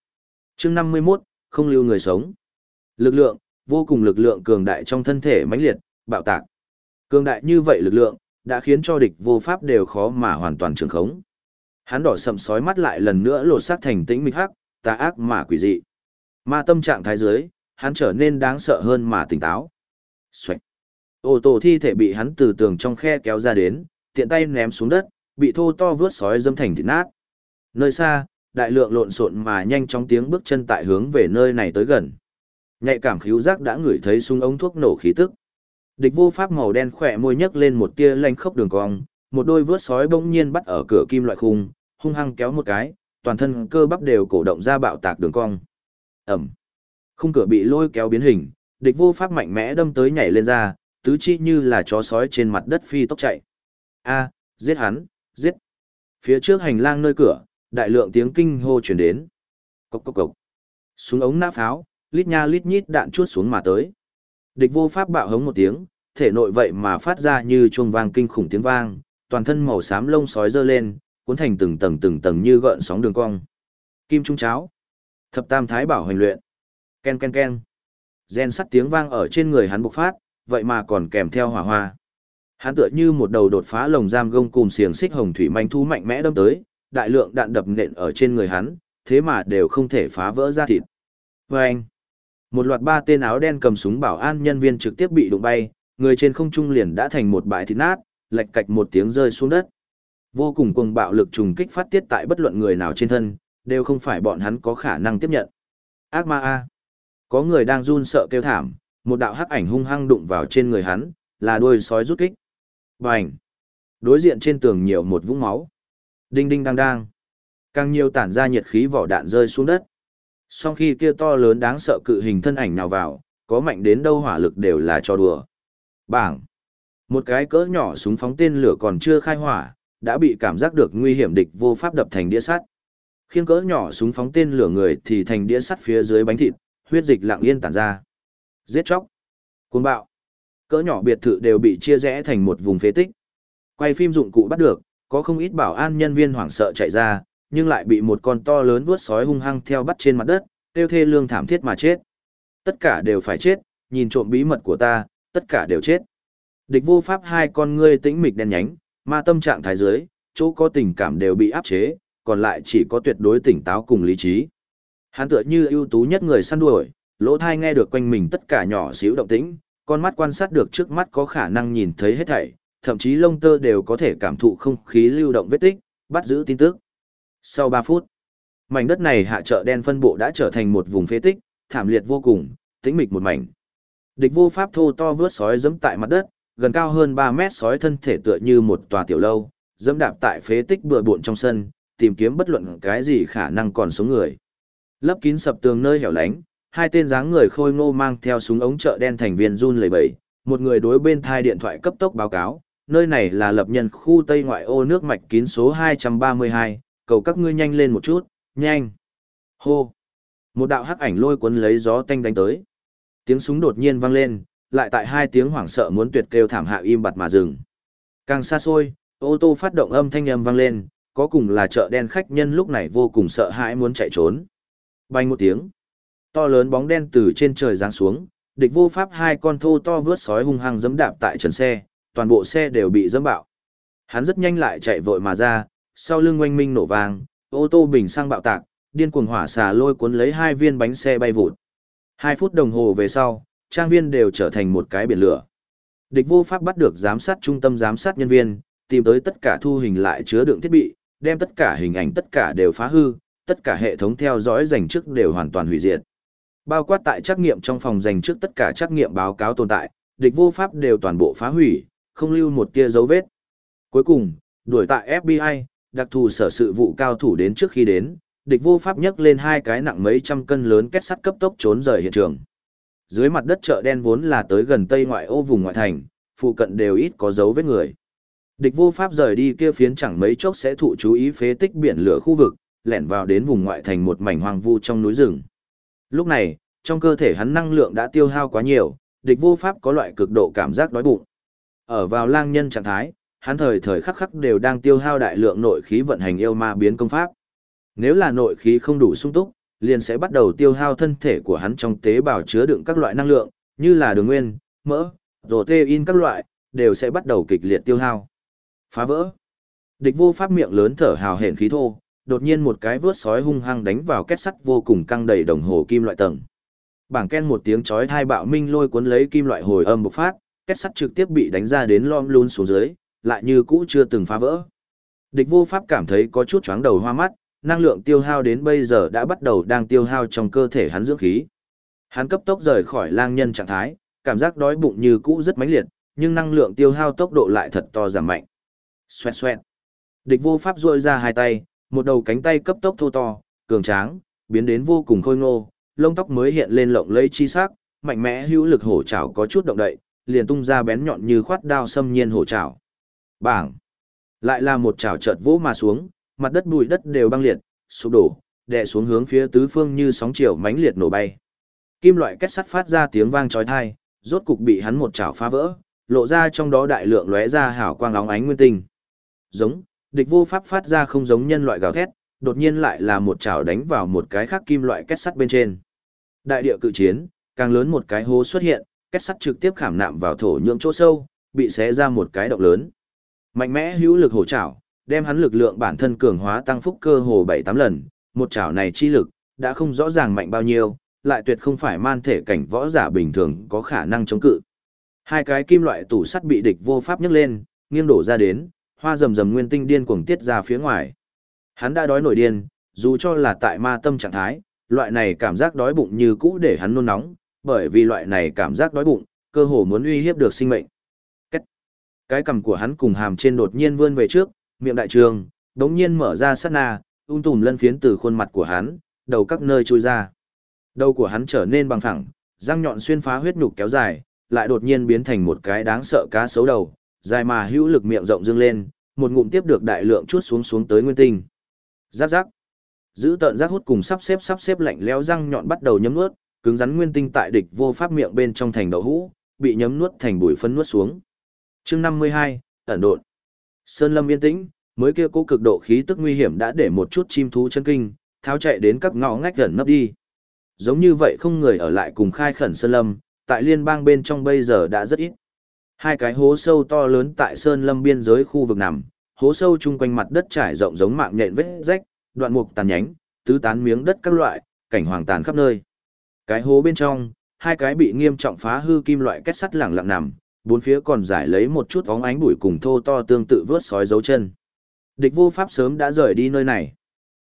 [SPEAKER 1] chương 51, không lưu người sống. Lực lượng, vô cùng lực lượng cường đại trong thân thể mãnh liệt, bạo tạc. Cường đại như vậy lực lượng, đã khiến cho địch vô pháp đều khó mà hoàn toàn trường khống. Hắn đỏ sầm sói mắt lại lần nữa lột xác thành tĩnh mịch hắc, tà ác mà quỷ dị. Ma tâm trạng thái dưới, hắn trở nên đáng sợ hơn mà tỉnh táo. Xoạch. Ô tô thi thể bị hắn từ tường trong khe kéo ra đến, tiện tay ném xuống đất, bị thô to vướt sói dâm thành thịt nát. Nơi xa, đại lượng lộn xộn mà nhanh chóng tiếng bước chân tại hướng về nơi này tới gần. Nhạy cảm khíu giác đã ngửi thấy súng ống thuốc nổ khí tức. Địch vô pháp màu đen khỏe môi nhấc lên một tia lanh khốc đường cong, một đôi vướt sói bỗng nhiên bắt ở cửa kim loại khung, hung hăng kéo một cái, toàn thân cơ bắp đều cổ động ra bạo tạc đường cong. Ẩm. Khung cửa bị lôi kéo biến hình, địch vô pháp mạnh mẽ đâm tới nhảy lên ra, tứ chi như là chó sói trên mặt đất phi tốc chạy. A, giết hắn, giết. Phía trước hành lang nơi cửa, đại lượng tiếng kinh hô truyền đến. cộc cộc cộc. Súng ống nã pháo, lít nha lít nhít đạn chuốt xuống mà tới. Địch vô pháp bạo hống một tiếng, thể nội vậy mà phát ra như chuông vang kinh khủng tiếng vang, toàn thân màu xám lông sói dơ lên, cuốn thành từng tầng từng tầng như gợn sóng đường cong. Kim trung cháo. Thập tam thái bảo hành luyện. Ken ken ken. Gen sắt tiếng vang ở trên người hắn bộc phát, vậy mà còn kèm theo hỏa hoa. Hắn tựa như một đầu đột phá lồng giam gông cùng xiềng xích hồng thủy manh thú mạnh mẽ đâm tới, đại lượng đạn đập nện ở trên người hắn, thế mà đều không thể phá vỡ ra thịt. Vâng! Một loạt ba tên áo đen cầm súng bảo an nhân viên trực tiếp bị đụng bay, người trên không trung liền đã thành một bãi thịt nát, lệch cạch một tiếng rơi xuống đất. Vô cùng cuồng bạo lực trùng kích phát tiết tại bất luận người nào trên thân, đều không phải bọn hắn có khả năng tiếp nhận. Ác ma A. Có người đang run sợ kêu thảm, một đạo hắc ảnh hung hăng đụng vào trên người hắn, là đuôi sói rút kích. Bành! Đối diện trên tường nhiều một vũng máu. Đinh đinh đang đang. Càng nhiều tản ra nhiệt khí vỏ đạn rơi xuống đất. Sau khi kia to lớn đáng sợ cự hình thân ảnh nào vào, có mạnh đến đâu hỏa lực đều là cho đùa. Bảng! Một cái cỡ nhỏ súng phóng tên lửa còn chưa khai hỏa, đã bị cảm giác được nguy hiểm địch vô pháp đập thành đĩa sắt. Khiêng cỡ nhỏ súng phóng tên lửa người thì thành đĩa sắt phía dưới bánh thịt, huyết dịch lặng yên tản ra. Giết chóc! Cuồng bạo! Cỡ nhỏ biệt thự đều bị chia rẽ thành một vùng phế tích. Quay phim dụng cụ bắt được, có không ít bảo an nhân viên hoảng sợ chạy ra, nhưng lại bị một con to lớn vuốt sói hung hăng theo bắt trên mặt đất, tiêu thê lương thảm thiết mà chết. Tất cả đều phải chết, nhìn trộm bí mật của ta, tất cả đều chết. Địch vô pháp hai con ngươi tĩnh mịch đen nhánh, ma tâm trạng thái dưới, chỗ có tình cảm đều bị áp chế, còn lại chỉ có tuyệt đối tỉnh táo cùng lý trí. Hắn tựa như ưu tú nhất người săn đuổi, lỗ thai nghe được quanh mình tất cả nhỏ xíu động tĩnh, con mắt quan sát được trước mắt có khả năng nhìn thấy hết thảy, thậm chí lông tơ đều có thể cảm thụ không khí lưu động vết tích, bắt giữ tin tức. Sau 3 phút, mảnh đất này hạ chợ đen phân bộ đã trở thành một vùng phế tích, thảm liệt vô cùng, tĩnh mịch một mảnh. Địch vô pháp thô to vướt sói dẫm tại mặt đất, gần cao hơn 3 mét sói thân thể tựa như một tòa tiểu lâu, dẫm đạp tại phế tích bừa bộn trong sân, tìm kiếm bất luận cái gì khả năng còn sống người. Lấp kín sập tường nơi hẻo lánh, hai tên dáng người khôi ngô mang theo súng ống chợ đen thành viên run lẩy bẩy, một người đối bên thai điện thoại cấp tốc báo cáo, nơi này là lập nhân khu Tây ngoại ô nước mạch kín số 232, cầu các ngươi nhanh lên một chút, nhanh. Hô. Một đạo hắc ảnh lôi cuốn lấy gió tanh đánh tới. Tiếng súng đột nhiên vang lên, lại tại hai tiếng hoảng sợ muốn tuyệt kêu thảm hạ im bặt mà dừng. Càng xa xôi, ô tô phát động âm thanh âm vang lên, có cùng là chợ đen khách nhân lúc này vô cùng sợ hãi muốn chạy trốn. Bay một tiếng. To lớn bóng đen từ trên trời giáng xuống, địch vô pháp hai con thô to vướt sói hung hăng giẫm đạp tại trần xe, toàn bộ xe đều bị dẫm bạo. Hắn rất nhanh lại chạy vội mà ra, sau lưng oanh minh nổ vang, ô tô bình sang bạo tạc, điên cuồng hỏa xà lôi cuốn lấy hai viên bánh xe bay vụt. Hai phút đồng hồ về sau, trang viên đều trở thành một cái biển lửa. Địch vô pháp bắt được giám sát trung tâm giám sát nhân viên, tìm tới tất cả thu hình lại chứa đựng thiết bị, đem tất cả hình ảnh tất cả đều phá hư, tất cả hệ thống theo dõi dành trước đều hoàn toàn hủy diệt. Bao quát tại trắc nghiệm trong phòng dành trước tất cả trắc nghiệm báo cáo tồn tại, địch vô pháp đều toàn bộ phá hủy, không lưu một tia dấu vết. Cuối cùng, đuổi tại FBI, đặc thù sở sự vụ cao thủ đến trước khi đến, địch vô pháp nhấc lên hai cái nặng mấy trăm cân lớn kết sắt cấp tốc trốn rời hiện trường. Dưới mặt đất chợ đen vốn là tới gần tây ngoại ô vùng ngoại thành, phụ cận đều ít có dấu vết người. Địch vô pháp rời đi kia phiến chẳng mấy chốc sẽ thụ chú ý phế tích biển lửa khu vực, lẻn vào đến vùng ngoại thành một mảnh hoang vu trong núi rừng. Lúc này, trong cơ thể hắn năng lượng đã tiêu hao quá nhiều, địch vô pháp có loại cực độ cảm giác đói bụng. Ở vào lang nhân trạng thái, hắn thời thời khắc khắc đều đang tiêu hao đại lượng nội khí vận hành yêu ma biến công pháp. Nếu là nội khí không đủ sung túc, liền sẽ bắt đầu tiêu hao thân thể của hắn trong tế bào chứa đựng các loại năng lượng, như là đường nguyên, mỡ, protein các loại, đều sẽ bắt đầu kịch liệt tiêu hao. Phá vỡ. Địch vô pháp miệng lớn thở hào hển khí thô, đột nhiên một cái vớt sói hung hăng đánh vào kết sắt vô cùng căng đầy đồng hồ kim loại tầng. Bảng ken một tiếng chói thai bạo minh lôi cuốn lấy kim loại hồi âm bộc phát, kết sắt trực tiếp bị đánh ra đến lom luôn xuống dưới, lại như cũ chưa từng phá vỡ. Địch vô pháp cảm thấy có chút chóng đầu hoa mắt, năng lượng tiêu hao đến bây giờ đã bắt đầu đang tiêu hao trong cơ thể hắn dưỡng khí. Hắn cấp tốc rời khỏi lang nhân trạng thái, cảm giác đói bụng như cũ rất mãnh liệt, nhưng năng lượng tiêu hao tốc độ lại thật to giảm mạnh. Xoẹt xoẹt. Địch vô pháp duỗi ra hai tay, một đầu cánh tay cấp tốc thô to, cường tráng, biến đến vô cùng khôi ngô, lông tóc mới hiện lên lộng lẫy chi sắc, mạnh mẽ hữu lực hổ chảo có chút động đậy, liền tung ra bén nhọn như khoát đao xâm nhiên hổ chảo. Bảng. Lại là một chảo chợt vỗ mà xuống, mặt đất bụi đất đều băng liệt, sụp đổ, đè xuống hướng phía tứ phương như sóng chiều mãnh liệt nổ bay. Kim loại kết sắt phát ra tiếng vang chói tai, rốt cục bị hắn một chảo phá vỡ, lộ ra trong đó đại lượng lóe ra hào quang óng ánh nguyên tinh. Giống, địch vô pháp phát ra không giống nhân loại gào thét, đột nhiên lại là một chảo đánh vào một cái khác kim loại kết sắt bên trên. Đại địa cự chiến, càng lớn một cái hố xuất hiện, kết sắt trực tiếp khảm nạm vào thổ nhưỡng chỗ sâu, bị xé ra một cái động lớn. Mạnh mẽ hữu lực hổ chảo, đem hắn lực lượng bản thân cường hóa tăng phúc cơ hồ 7-8 lần, một chảo này chi lực, đã không rõ ràng mạnh bao nhiêu, lại tuyệt không phải man thể cảnh võ giả bình thường có khả năng chống cự. Hai cái kim loại tủ sắt bị địch vô pháp nhấc lên, nghiêng đổ ra đến, hoa rầm rầm nguyên tinh điên cuồng tiết ra phía ngoài. Hắn đã đói nổi điên, dù cho là tại ma tâm trạng thái, loại này cảm giác đói bụng như cũ để hắn nôn nóng, bởi vì loại này cảm giác đói bụng, cơ hồ muốn uy hiếp được sinh mệnh. Cách. Cái cằm của hắn cùng hàm trên đột nhiên vươn về trước, miệng đại trường, đống nhiên mở ra sát na, ung tùm lân phiến từ khuôn mặt của hắn, đầu các nơi trôi ra. Đầu của hắn trở nên bằng phẳng, răng nhọn xuyên phá huyết nhục kéo dài, lại đột nhiên biến thành một cái đáng sợ cá sấu đầu, dài mà hữu lực miệng rộng dương lên, một ngụm tiếp được đại lượng chuốt xuống xuống tới nguyên tinh. Giáp giáp. Giữ tợn giác hút cùng sắp xếp sắp xếp lạnh lẽo răng nhọn bắt đầu nhấm nuốt, cứng rắn nguyên tinh tại địch vô pháp miệng bên trong thành đậu hũ, bị nhấm nuốt thành bụi phân nuốt xuống. Chương 52, ẩn độn. Sơn Lâm yên tĩnh, mới kia cố cực độ khí tức nguy hiểm đã để một chút chim thú chân kinh, tháo chạy đến các ngõ ngách gần nấp đi. Giống như vậy không người ở lại cùng khai khẩn Sơn Lâm, tại liên bang bên trong bây giờ đã rất ít. Hai cái hố sâu to lớn tại Sơn Lâm biên giới khu vực nằm, hố sâu chung quanh mặt đất trải rộng giống mạng nhện vết rách, đoạn mục tàn nhánh, tứ tán miếng đất các loại, cảnh hoàng tàn khắp nơi. Cái hố bên trong, hai cái bị nghiêm trọng phá hư kim loại kết sắt lẳng lặng nằm, bốn phía còn giải lấy một chút óng ánh bụi cùng thô to tương tự vớt sói dấu chân. Địch vô pháp sớm đã rời đi nơi này.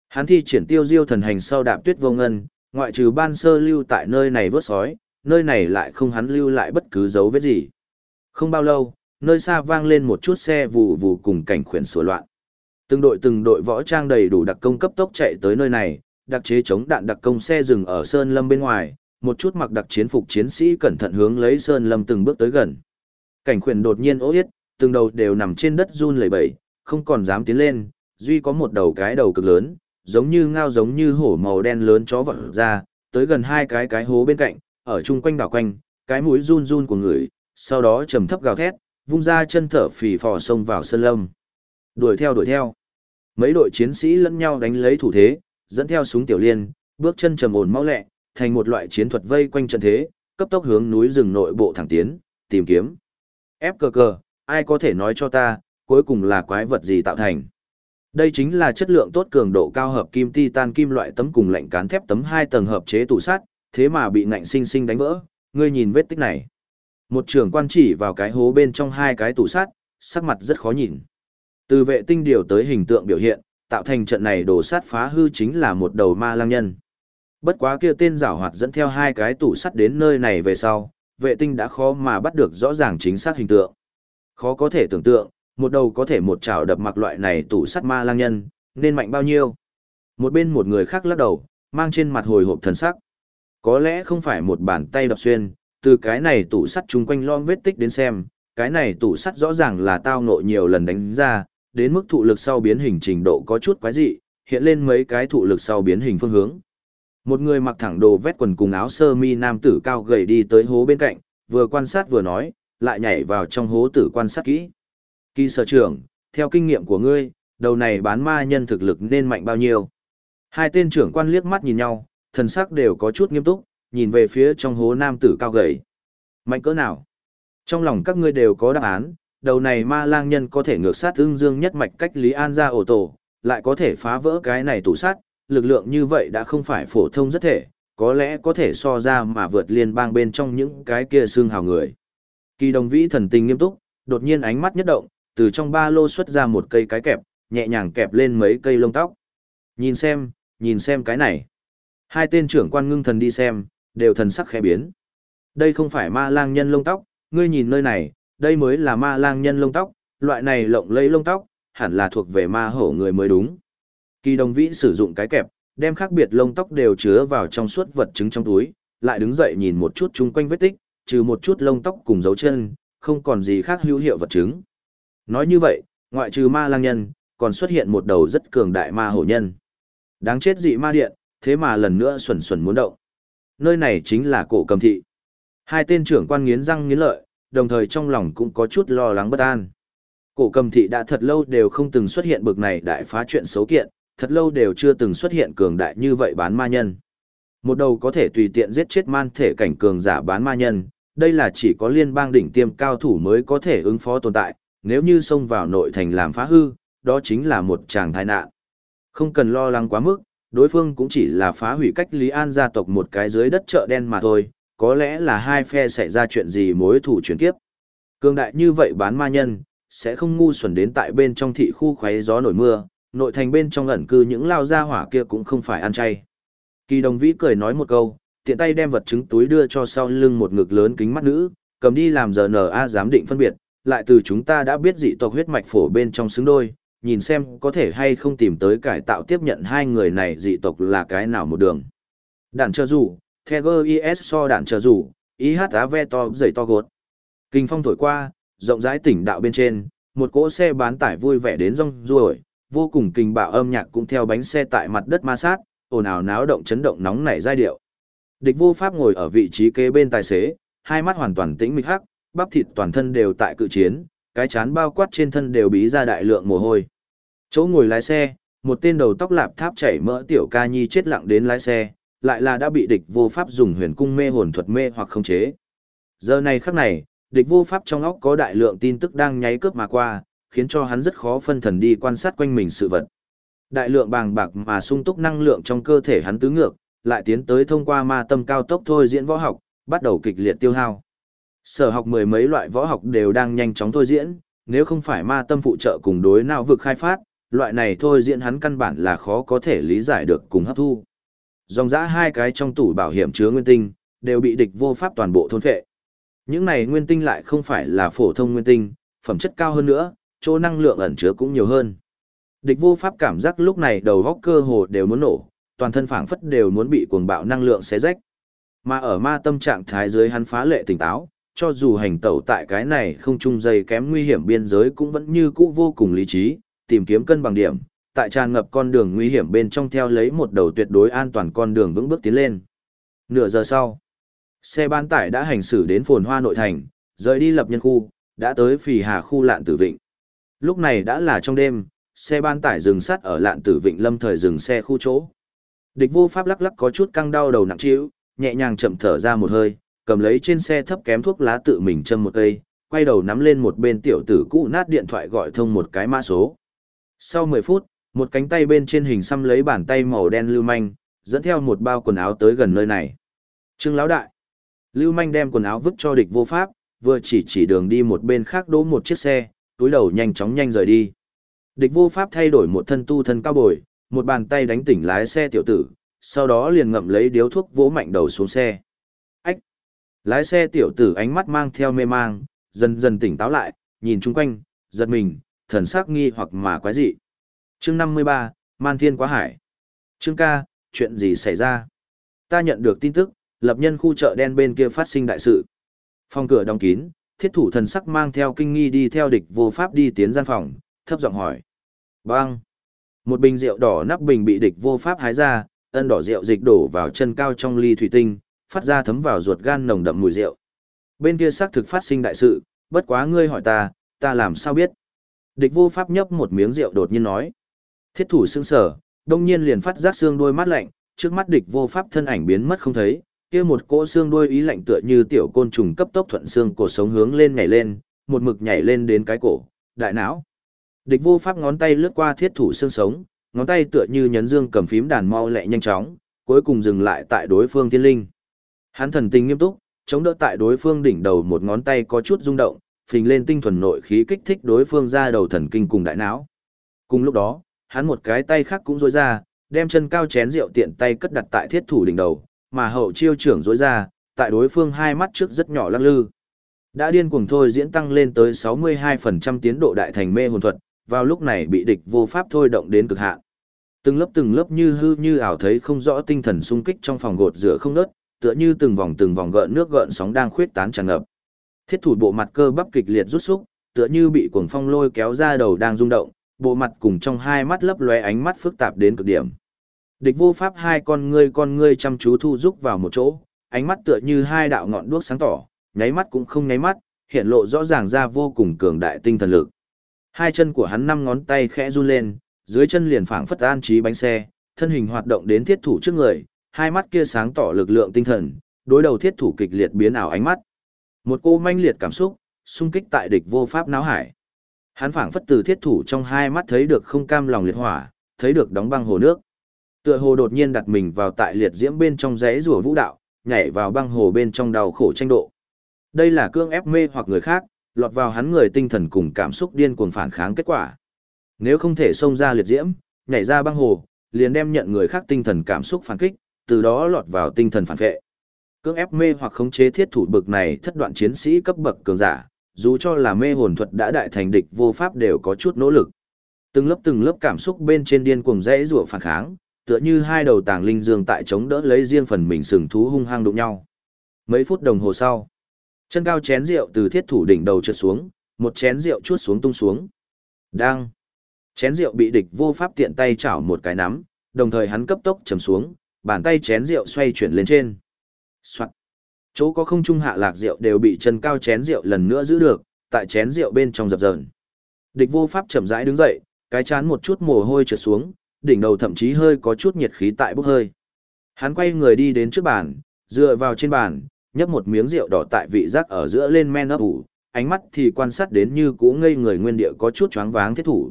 [SPEAKER 1] Hắn thi triển tiêu diêu thần hành sau đạp tuyết vô ngân, ngoại trừ ban sơ lưu tại nơi này vớt sói, nơi này lại không hắn lưu lại bất cứ dấu vết gì. Không bao lâu, nơi xa vang lên một chút xe vù vù cùng cảnh khuyển sửa loạn. Từng đội từng đội võ trang đầy đủ đặc công cấp tốc chạy tới nơi này, đặc chế chống đạn đặc công xe dừng ở sơn lâm bên ngoài, một chút mặc đặc chiến phục chiến sĩ cẩn thận hướng lấy sơn lâm từng bước tới gần. Cảnh khuyển đột nhiên ố yết, từng đầu đều nằm trên đất run lẩy bẩy, không còn dám tiến lên, duy có một đầu cái đầu cực lớn, giống như ngao giống như hổ màu đen lớn chó vọt ra, tới gần hai cái cái hố bên cạnh, ở chung quanh đảo quanh, cái mũi run run của người, sau đó trầm thấp gào thét, vung ra chân thở phì phò xông vào sân lâm. Đuổi theo đuổi theo. Mấy đội chiến sĩ lẫn nhau đánh lấy thủ thế, dẫn theo súng tiểu liên, bước chân trầm ổn mau lẹ, thành một loại chiến thuật vây quanh trận thế, cấp tốc hướng núi rừng nội bộ thẳng tiến, tìm kiếm. Ép cờ cờ, ai có thể nói cho ta, cuối cùng là quái vật gì tạo thành. Đây chính là chất lượng tốt cường độ cao hợp kim titan kim loại tấm cùng lạnh cán thép tấm hai tầng hợp chế tủ sắt, thế mà bị ngạnh sinh sinh đánh vỡ, ngươi nhìn vết tích này. Một trưởng quan chỉ vào cái hố bên trong hai cái tủ sắt, sắc mặt rất khó nhìn. Từ vệ tinh điều tới hình tượng biểu hiện, tạo thành trận này đổ sát phá hư chính là một đầu ma lang nhân. Bất quá kia tên giảo hoạt dẫn theo hai cái tủ sắt đến nơi này về sau, vệ tinh đã khó mà bắt được rõ ràng chính xác hình tượng. Khó có thể tưởng tượng, một đầu có thể một chảo đập mặc loại này tủ sắt ma lang nhân, nên mạnh bao nhiêu. Một bên một người khác lắc đầu, mang trên mặt hồi hộp thần sắc. Có lẽ không phải một bàn tay đập xuyên, từ cái này tủ sắt chung quanh lom vết tích đến xem, cái này tủ sắt rõ ràng là tao ngộ nhiều lần đánh ra, đến mức thụ lực sau biến hình trình độ có chút quái dị, hiện lên mấy cái thụ lực sau biến hình phương hướng. Một người mặc thẳng đồ vét quần cùng áo sơ mi nam tử cao gầy đi tới hố bên cạnh, vừa quan sát vừa nói, lại nhảy vào trong hố tử quan sát kỹ. Kỳ sở trưởng, theo kinh nghiệm của ngươi, đầu này bán ma nhân thực lực nên mạnh bao nhiêu? Hai tên trưởng quan liếc mắt nhìn nhau, thần sắc đều có chút nghiêm túc, nhìn về phía trong hố nam tử cao gầy. Mạnh cỡ nào? Trong lòng các ngươi đều có đáp án, đầu này ma lang nhân có thể ngược sát ưng dương nhất mạch cách Lý An ra ổ tổ, lại có thể phá vỡ cái này tủ sát, lực lượng như vậy đã không phải phổ thông rất thể, có lẽ có thể so ra mà vượt liên bang bên trong những cái kia xương hào người. Kỳ đồng vĩ thần tình nghiêm túc, đột nhiên ánh mắt nhất động, từ trong ba lô xuất ra một cây cái kẹp, nhẹ nhàng kẹp lên mấy cây lông tóc. Nhìn xem, nhìn xem cái này. Hai tên trưởng quan ngưng thần đi xem, đều thần sắc khẽ biến. Đây không phải ma lang nhân lông tóc, ngươi nhìn nơi này, đây mới là ma lang nhân lông tóc, loại này lộng lẫy lông tóc, hẳn là thuộc về ma hổ người mới đúng. Kỳ đồng vĩ sử dụng cái kẹp, đem khác biệt lông tóc đều chứa vào trong suốt vật chứng trong túi, lại đứng dậy nhìn một chút chung quanh vết tích, trừ một chút lông tóc cùng dấu chân, không còn gì khác hữu hiệu vật chứng. Nói như vậy, ngoại trừ ma lang nhân, còn xuất hiện một đầu rất cường đại ma hổ nhân. Đáng chết dị ma điện, thế mà lần nữa xuẩn xuẩn muốn động. Nơi này chính là cổ cầm thị. Hai tên trưởng quan nghiến răng nghiến lợi, đồng thời trong lòng cũng có chút lo lắng bất an. Cổ cầm thị đã thật lâu đều không từng xuất hiện bực này đại phá chuyện xấu kiện, thật lâu đều chưa từng xuất hiện cường đại như vậy bán ma nhân. Một đầu có thể tùy tiện giết chết man thể cảnh cường giả bán ma nhân, đây là chỉ có liên bang đỉnh tiêm cao thủ mới có thể ứng phó tồn tại, nếu như xông vào nội thành làm phá hư, đó chính là một tràng tai nạn. Không cần lo lắng quá mức, đối phương cũng chỉ là phá hủy cách Lý An gia tộc một cái dưới đất chợ đen mà thôi, có lẽ là hai phe xảy ra chuyện gì mối thủ chuyển kiếp. Cương đại như vậy bán ma nhân, sẽ không ngu xuẩn đến tại bên trong thị khu khoáy gió nổi mưa, nội thành bên trong ẩn cư những lao gia hỏa kia cũng không phải ăn chay. Kỳ đồng vĩ cười nói một câu, tiện tay đem vật chứng túi đưa cho sau lưng một ngực lớn kính mắt nữ, cầm đi làm giờ NA giám định phân biệt, lại từ chúng ta đã biết dị tộc huyết mạch phổ bên trong xứng đôi, nhìn xem có thể hay không tìm tới cải tạo tiếp nhận hai người này dị tộc là cái nào một đường. Đạn chờ rủ, tiger IS so đạn chờ rủ, IHAV to dày to gột. Kinh phong thổi qua, rộng rãi tỉnh đạo bên trên, một cỗ xe bán tải vui vẻ đến rong ruổi, vô cùng kinh bạo âm nhạc cũng theo bánh xe tại mặt đất ma sát, ồn ào náo động chấn động nóng nảy giai điệu. Địch vô pháp ngồi ở vị trí kế bên tài xế, hai mắt hoàn toàn tĩnh mịch hắc, bắp thịt toàn thân đều tại cự chiến, cái chán bao quát trên thân đều bí ra đại lượng mồ hôi. Chỗ ngồi lái xe, một tên đầu tóc lạp tháp chảy mỡ tiểu ca nhi chết lặng đến lái xe, lại là đã bị địch vô pháp dùng huyền cung mê hồn thuật mê hoặc khống chế. Giờ này khắc này, địch vô pháp trong óc có đại lượng tin tức đang nháy cướp mà qua, khiến cho hắn rất khó phân thần đi quan sát quanh mình sự vật. Đại lượng bàng bạc mà sung túc năng lượng trong cơ thể hắn tứ ngược, lại tiến tới thông qua ma tâm cao tốc thôi diễn võ học, bắt đầu kịch liệt tiêu hao. Sở học mười mấy loại võ học đều đang nhanh chóng thôi diễn, nếu không phải ma tâm phụ trợ cùng đối nào vực khai phát, loại này thôi diễn hắn căn bản là khó có thể lý giải được cùng hấp thu. Dòng dã hai cái trong tủ bảo hiểm chứa nguyên tinh, đều bị địch vô pháp toàn bộ thôn phệ. Những này nguyên tinh lại không phải là phổ thông nguyên tinh, phẩm chất cao hơn nữa, chỗ năng lượng ẩn chứa cũng nhiều hơn. Địch vô pháp cảm giác lúc này đầu góc cơ hồ đều muốn nổ, toàn thân phảng phất đều muốn bị cuồng bạo năng lượng xé rách. Mà ở ma tâm trạng thái dưới hắn phá lệ tỉnh táo, cho dù hành tẩu tại cái này không chung dây kém nguy hiểm biên giới cũng vẫn như cũ vô cùng lý trí, tìm kiếm cân bằng điểm, tại tràn ngập con đường nguy hiểm bên trong theo lấy một đầu tuyệt đối an toàn con đường vững bước tiến lên. Nửa giờ sau, xe bán tải đã hành xử đến phồn hoa nội thành, rời đi lập nhân khu, đã tới phì hà khu lạn tử vịnh. Lúc này đã là trong đêm, xe bán tải dừng sắt ở lạn tử vịnh lâm thời dừng xe khu chỗ. Địch vô pháp lắc lắc có chút căng đau đầu nặng trĩu, nhẹ nhàng chậm thở ra một hơi, cầm lấy trên xe thấp kém thuốc lá tự mình châm một cây, quay đầu nắm lên một bên tiểu tử cũ nát điện thoại gọi thông một cái mã số. Sau 10 phút, một cánh tay bên trên hình xăm lấy bàn tay màu đen lưu manh, dẫn theo một bao quần áo tới gần nơi này. Trương lão đại. Lưu manh đem quần áo vứt cho địch vô pháp, vừa chỉ chỉ đường đi một bên khác đỗ một chiếc xe, túi đầu nhanh chóng nhanh rời đi. Địch vô pháp thay đổi một thân tu thân cao bồi, một bàn tay đánh tỉnh lái xe tiểu tử, sau đó liền ngậm lấy điếu thuốc vỗ mạnh đầu xuống xe. Ách! Lái xe tiểu tử ánh mắt mang theo mê mang, dần dần tỉnh táo lại, nhìn chung quanh, giật mình, thần sắc nghi hoặc mà quái dị. Chương 53, Man Thiên Quá Hải. Chương ca, chuyện gì xảy ra? Ta nhận được tin tức, lập nhân khu chợ đen bên kia phát sinh đại sự. Phòng cửa đóng kín, thiết thủ thần sắc mang theo kinh nghi đi theo địch vô pháp đi tiến gian phòng, thấp giọng hỏi. Bang! Một bình rượu đỏ nắp bình bị địch vô pháp hái ra, ân đỏ rượu dịch đổ vào chân cao trong ly thủy tinh, phát ra thấm vào ruột gan nồng đậm mùi rượu. Bên kia xác thực phát sinh đại sự, bất quá ngươi hỏi ta, ta làm sao biết? Địch vô pháp nhấp một miếng rượu đột nhiên nói. Thiết thủ sững sở, đông nhiên liền phát giác xương đôi mắt lạnh, trước mắt địch vô pháp thân ảnh biến mất không thấy, kia một cỗ xương đôi ý lạnh tựa như tiểu côn trùng cấp tốc thuận xương cổ sống hướng lên nhảy lên, một mực nhảy lên đến cái cổ, đại não. Địch vô pháp ngón tay lướt qua thiết thủ xương sống, ngón tay tựa như nhấn dương cầm phím đàn mau lẹ nhanh chóng, cuối cùng dừng lại tại đối phương thiên linh. Hắn thần tình nghiêm túc, chống đỡ tại đối phương đỉnh đầu một ngón tay có chút rung động, phình lên tinh thuần nội khí kích thích đối phương ra đầu thần kinh cùng đại não. Cùng lúc đó, hắn một cái tay khác cũng rối ra, đem chân cao chén rượu tiện tay cất đặt tại thiết thủ đỉnh đầu, mà hậu chiêu trưởng rối ra, tại đối phương hai mắt trước rất nhỏ lắc lư. Đã điên cuồng thôi diễn tăng lên tới 62% tiến độ đại thành mê hồn thuật, vào lúc này bị địch vô pháp thôi động đến cực hạn. Từng lớp từng lớp như hư như ảo thấy không rõ tinh thần sung kích trong phòng gột rửa không nớt, tựa như từng vòng từng vòng gợn nước gợn sóng đang khuyết tán tràn ngập. Thiết thủ bộ mặt cơ bắp kịch liệt rút xúc, tựa như bị cuồng phong lôi kéo ra đầu đang rung động, bộ mặt cùng trong hai mắt lấp lóe ánh mắt phức tạp đến cực điểm. Địch vô pháp hai con ngươi con ngươi chăm chú thu rúc vào một chỗ, ánh mắt tựa như hai đạo ngọn đuốc sáng tỏ, nháy mắt cũng không nháy mắt, hiện lộ rõ ràng ra vô cùng cường đại tinh thần lực. Hai chân của hắn năm ngón tay khẽ run lên, dưới chân liền phảng phất an trí bánh xe, thân hình hoạt động đến thiết thủ trước người, hai mắt kia sáng tỏ lực lượng tinh thần, đối đầu thiết thủ kịch liệt biến ảo ánh mắt. Một cô manh liệt cảm xúc, xung kích tại địch vô pháp náo hải. Hắn phảng phất từ thiết thủ trong hai mắt thấy được không cam lòng liệt hỏa, thấy được đóng băng hồ nước. Tựa hồ đột nhiên đặt mình vào tại liệt diễm bên trong rẽ rùa vũ đạo, nhảy vào băng hồ bên trong đau khổ tranh độ. Đây là cương ép mê hoặc người khác, lọt vào hắn người tinh thần cùng cảm xúc điên cuồng phản kháng kết quả. Nếu không thể xông ra liệt diễm, nhảy ra băng hồ, liền đem nhận người khác tinh thần cảm xúc phản kích, từ đó lọt vào tinh thần phản vệ. Cưỡng ép mê hoặc khống chế thiết thủ bực này thất đoạn chiến sĩ cấp bậc cường giả, dù cho là mê hồn thuật đã đại thành địch vô pháp đều có chút nỗ lực. Từng lớp từng lớp cảm xúc bên trên điên cuồng rẽ rủa phản kháng, tựa như hai đầu tàng linh dương tại chống đỡ lấy riêng phần mình sừng thú hung hăng đụng nhau. Mấy phút đồng hồ sau, chân cao chén rượu từ thiết thủ đỉnh đầu trượt xuống, một chén rượu chuốt xuống tung xuống. Đang. Chén rượu bị địch vô pháp tiện tay chảo một cái nắm, đồng thời hắn cấp tốc chầm xuống, bàn tay chén rượu xoay chuyển lên trên. Soạn. Chỗ có không trung hạ lạc rượu đều bị chân cao chén rượu lần nữa giữ được, tại chén rượu bên trong dập dờn. Địch vô pháp chậm rãi đứng dậy, cái chán một chút mồ hôi trượt xuống, đỉnh đầu thậm chí hơi có chút nhiệt khí tại bốc hơi. Hắn quay người đi đến trước bàn, dựa vào trên bàn, nhấp một miếng rượu đỏ tại vị giác ở giữa lên men ấp ủ, ánh mắt thì quan sát đến như cũ ngây người nguyên địa có chút choáng váng thiết thủ.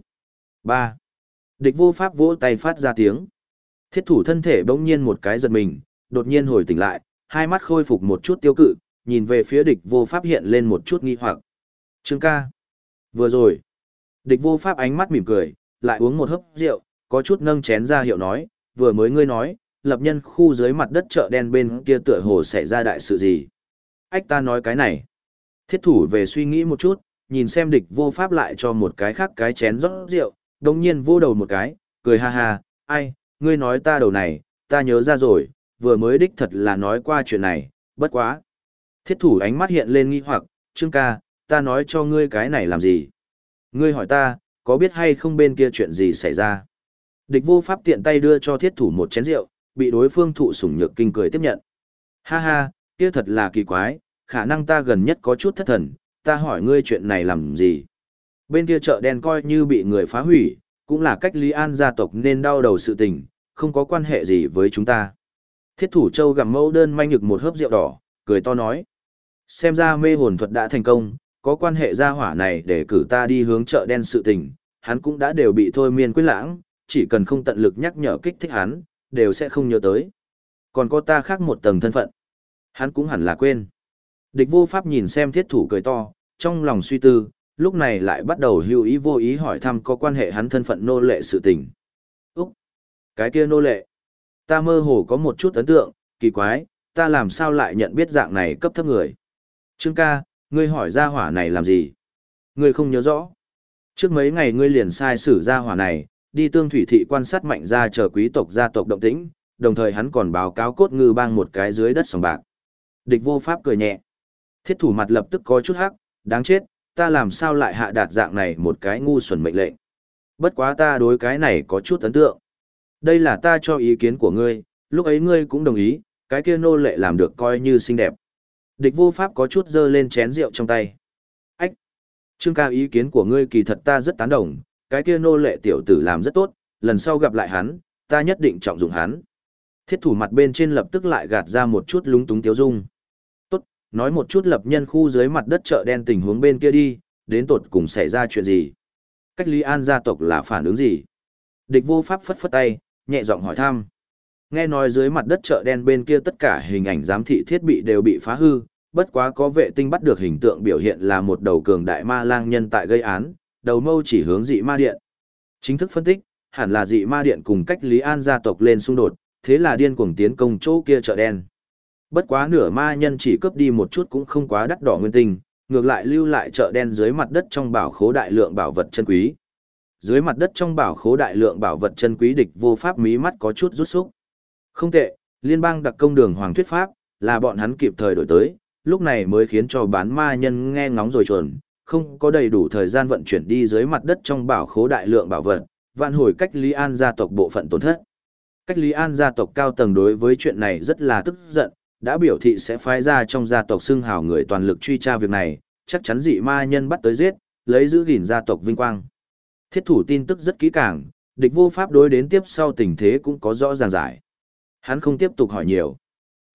[SPEAKER 1] 3. Địch vô pháp vỗ tay phát ra tiếng. Thiết thủ thân thể bỗng nhiên một cái giật mình, đột nhiên hồi tỉnh lại, hai mắt khôi phục một chút tiêu cự, nhìn về phía địch vô pháp hiện lên một chút nghi hoặc. Trương ca. Vừa rồi. Địch vô pháp ánh mắt mỉm cười, lại uống một hớp rượu, có chút nâng chén ra hiệu nói, vừa mới ngươi nói, lập nhân khu dưới mặt đất chợ đen bên kia tựa hồ xảy ra đại sự gì. Ách ta nói cái này. Thiết thủ về suy nghĩ một chút, nhìn xem địch vô pháp lại cho một cái khác cái chén rót rượu, đồng nhiên vô đầu một cái, cười ha ha, ai, ngươi nói ta đầu này, ta nhớ ra rồi, vừa mới đích thật là nói qua chuyện này, bất quá. Thiết thủ ánh mắt hiện lên nghi hoặc, Trương ca, ta nói cho ngươi cái này làm gì? Ngươi hỏi ta, có biết hay không bên kia chuyện gì xảy ra? Địch vô pháp tiện tay đưa cho thiết thủ một chén rượu, bị đối phương thụ sủng nhược kinh cười tiếp nhận. Ha ha, kia thật là kỳ quái, khả năng ta gần nhất có chút thất thần, ta hỏi ngươi chuyện này làm gì? Bên kia chợ đen coi như bị người phá hủy, cũng là cách Lý An gia tộc nên đau đầu sự tình, không có quan hệ gì với chúng ta. Thiết thủ châu gặm mẫu đơn manh nhực một hớp rượu đỏ, cười to nói. Xem ra mê hồn thuật đã thành công, có quan hệ gia hỏa này để cử ta đi hướng chợ đen sự tình, hắn cũng đã đều bị thôi miên quyết lãng, chỉ cần không tận lực nhắc nhở kích thích hắn, đều sẽ không nhớ tới. Còn có ta khác một tầng thân phận. Hắn cũng hẳn là quên. Địch vô pháp nhìn xem thiết thủ cười to, trong lòng suy tư, lúc này lại bắt đầu hưu ý vô ý hỏi thăm có quan hệ hắn thân phận nô lệ sự tình. Úc! Cái kia nô lệ! Ta mơ hồ có một chút ấn tượng, kỳ quái, ta làm sao lại nhận biết dạng này cấp thấp người. Trương ca, ngươi hỏi ra hỏa này làm gì? Ngươi không nhớ rõ. Trước mấy ngày ngươi liền sai sử ra hỏa này, đi tương thủy thị quan sát mạnh ra chờ quý tộc gia tộc động tĩnh, đồng thời hắn còn báo cáo cốt ngư bang một cái dưới đất sòng bạc. Địch vô pháp cười nhẹ. Thiết thủ mặt lập tức có chút hắc, đáng chết, ta làm sao lại hạ đạt dạng này một cái ngu xuẩn mệnh lệnh. Bất quá ta đối cái này có chút ấn tượng. Đây là ta cho ý kiến của ngươi, lúc ấy ngươi cũng đồng ý, cái kia nô lệ làm được coi như xinh đẹp. Địch vô pháp có chút dơ lên chén rượu trong tay. Ách! Trương ca ý kiến của ngươi kỳ thật ta rất tán đồng, cái kia nô lệ tiểu tử làm rất tốt, lần sau gặp lại hắn, ta nhất định trọng dụng hắn. Thiết thủ mặt bên trên lập tức lại gạt ra một chút lúng túng tiếu dung. Tốt, nói một chút lập nhân khu dưới mặt đất chợ đen tình huống bên kia đi, đến tột cùng xảy ra chuyện gì. Cách Lý An gia tộc là phản ứng gì? Địch vô pháp phất phất tay, nhẹ giọng hỏi thăm. Nghe nói dưới mặt đất chợ đen bên kia tất cả hình ảnh giám thị thiết bị đều bị phá hư, bất quá có vệ tinh bắt được hình tượng biểu hiện là một đầu cường đại ma lang nhân tại gây án, đầu mâu chỉ hướng dị ma điện. Chính thức phân tích, hẳn là dị ma điện cùng cách Lý An gia tộc lên xung đột, thế là điên cuồng tiến công chỗ kia chợ đen. Bất quá nửa ma nhân chỉ cướp đi một chút cũng không quá đắt đỏ nguyên tinh, ngược lại lưu lại chợ đen dưới mặt đất trong bảo khố đại lượng bảo vật chân quý. Dưới mặt đất trong bảo khố đại lượng bảo vật chân quý địch vô pháp mí mắt có chút rút xúc. Không tệ, liên bang đặc công đường hoàng thuyết pháp, là bọn hắn kịp thời đổi tới, lúc này mới khiến cho bán ma nhân nghe ngóng rồi chuẩn, không có đầy đủ thời gian vận chuyển đi dưới mặt đất trong bảo khố đại lượng bảo vật, vạn hồi cách Lý An gia tộc bộ phận tổn thất. Cách Lý An gia tộc cao tầng đối với chuyện này rất là tức giận, đã biểu thị sẽ phái ra trong gia tộc xưng hào người toàn lực truy tra việc này, chắc chắn dị ma nhân bắt tới giết, lấy giữ gìn gia tộc vinh quang. Thiết thủ tin tức rất kỹ càng, địch vô pháp đối đến tiếp sau tình thế cũng có rõ ràng giải. Hắn không tiếp tục hỏi nhiều.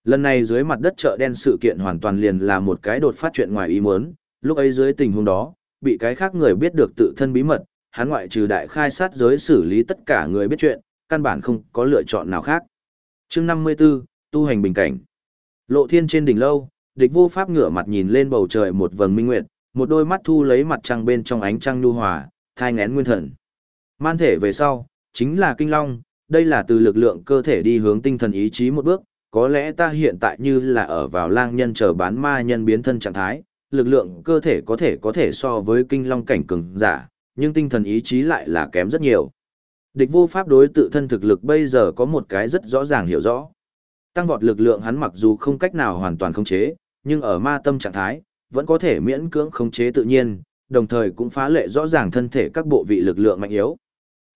[SPEAKER 1] Lần này dưới mặt đất chợ đen sự kiện hoàn toàn liền là một cái đột phát chuyện ngoài ý muốn, lúc ấy dưới tình huống đó, bị cái khác người biết được tự thân bí mật, hắn ngoại trừ đại khai sát giới xử lý tất cả người biết chuyện, căn bản không có lựa chọn nào khác. chương 54, tu hành bình cảnh. Lộ thiên trên đỉnh lâu, địch vô pháp ngửa mặt nhìn lên bầu trời một vầng minh nguyệt, một đôi mắt thu lấy mặt trăng bên trong ánh trăng nhu hòa, thai ngén nguyên thần. Man thể về sau, chính là kinh long, đây là từ lực lượng cơ thể đi hướng tinh thần ý chí một bước, có lẽ ta hiện tại như là ở vào lang nhân chờ bán ma nhân biến thân trạng thái, lực lượng cơ thể có thể có thể so với kinh long cảnh cường giả, nhưng tinh thần ý chí lại là kém rất nhiều. Địch vô pháp đối tự thân thực lực bây giờ có một cái rất rõ ràng hiểu rõ. Tăng vọt lực lượng hắn mặc dù không cách nào hoàn toàn khống chế, nhưng ở ma tâm trạng thái, vẫn có thể miễn cưỡng khống chế tự nhiên, đồng thời cũng phá lệ rõ ràng thân thể các bộ vị lực lượng mạnh yếu.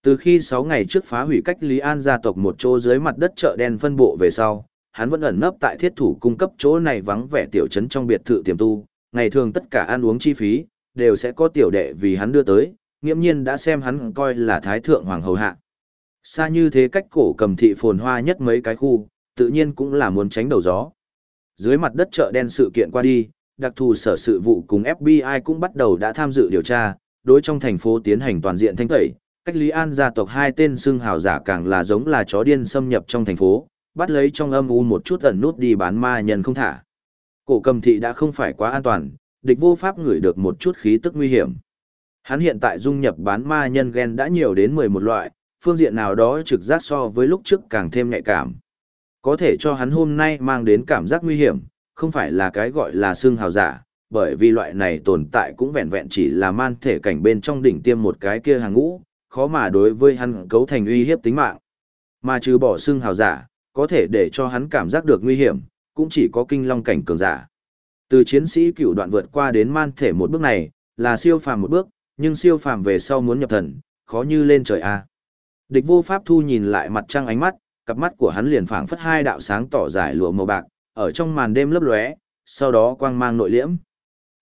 [SPEAKER 1] Từ khi 6 ngày trước phá hủy cách Lý An gia tộc một chỗ dưới mặt đất chợ đen phân bộ về sau, hắn vẫn ẩn nấp tại thiết thủ cung cấp chỗ này vắng vẻ tiểu trấn trong biệt thự tiềm tu, ngày thường tất cả ăn uống chi phí, đều sẽ có tiểu đệ vì hắn đưa tới, nghiêm nhiên đã xem hắn coi là thái thượng hoàng hầu hạ. Xa như thế cách cổ cầm thị phồn hoa nhất mấy cái khu, tự nhiên cũng là muốn tránh đầu gió. Dưới mặt đất chợ đen sự kiện qua đi, đặc thù sở sự vụ cùng FBI cũng bắt đầu đã tham dự điều tra, đối trong thành phố tiến hành toàn diện thanh tẩy, cách Lý An gia tộc hai tên xưng hào giả càng là giống là chó điên xâm nhập trong thành phố, bắt lấy trong âm u một chút ẩn nút đi bán ma nhân không thả. Cổ cầm thị đã không phải quá an toàn, địch vô pháp ngửi được một chút khí tức nguy hiểm. Hắn hiện tại dung nhập bán ma nhân gen đã nhiều đến 11 loại, phương diện nào đó trực giác so với lúc trước càng thêm nhạy cảm. Có thể cho hắn hôm nay mang đến cảm giác nguy hiểm, không phải là cái gọi là xương hào giả, bởi vì loại này tồn tại cũng vẹn vẹn chỉ là man thể cảnh bên trong đỉnh tiêm một cái kia hàng ngũ, khó mà đối với hắn cấu thành uy hiếp tính mạng. Mà trừ bỏ xương hào giả, có thể để cho hắn cảm giác được nguy hiểm, cũng chỉ có kinh long cảnh cường giả. Từ chiến sĩ cựu đoạn vượt qua đến man thể một bước này, là siêu phàm một bước, nhưng siêu phàm về sau muốn nhập thần, khó như lên trời a. Địch vô pháp thu nhìn lại mặt trăng ánh mắt, cặp mắt của hắn liền phảng phất hai đạo sáng tỏ giải lụa màu bạc, ở trong màn đêm lấp lóe, sau đó quang mang nội liễm.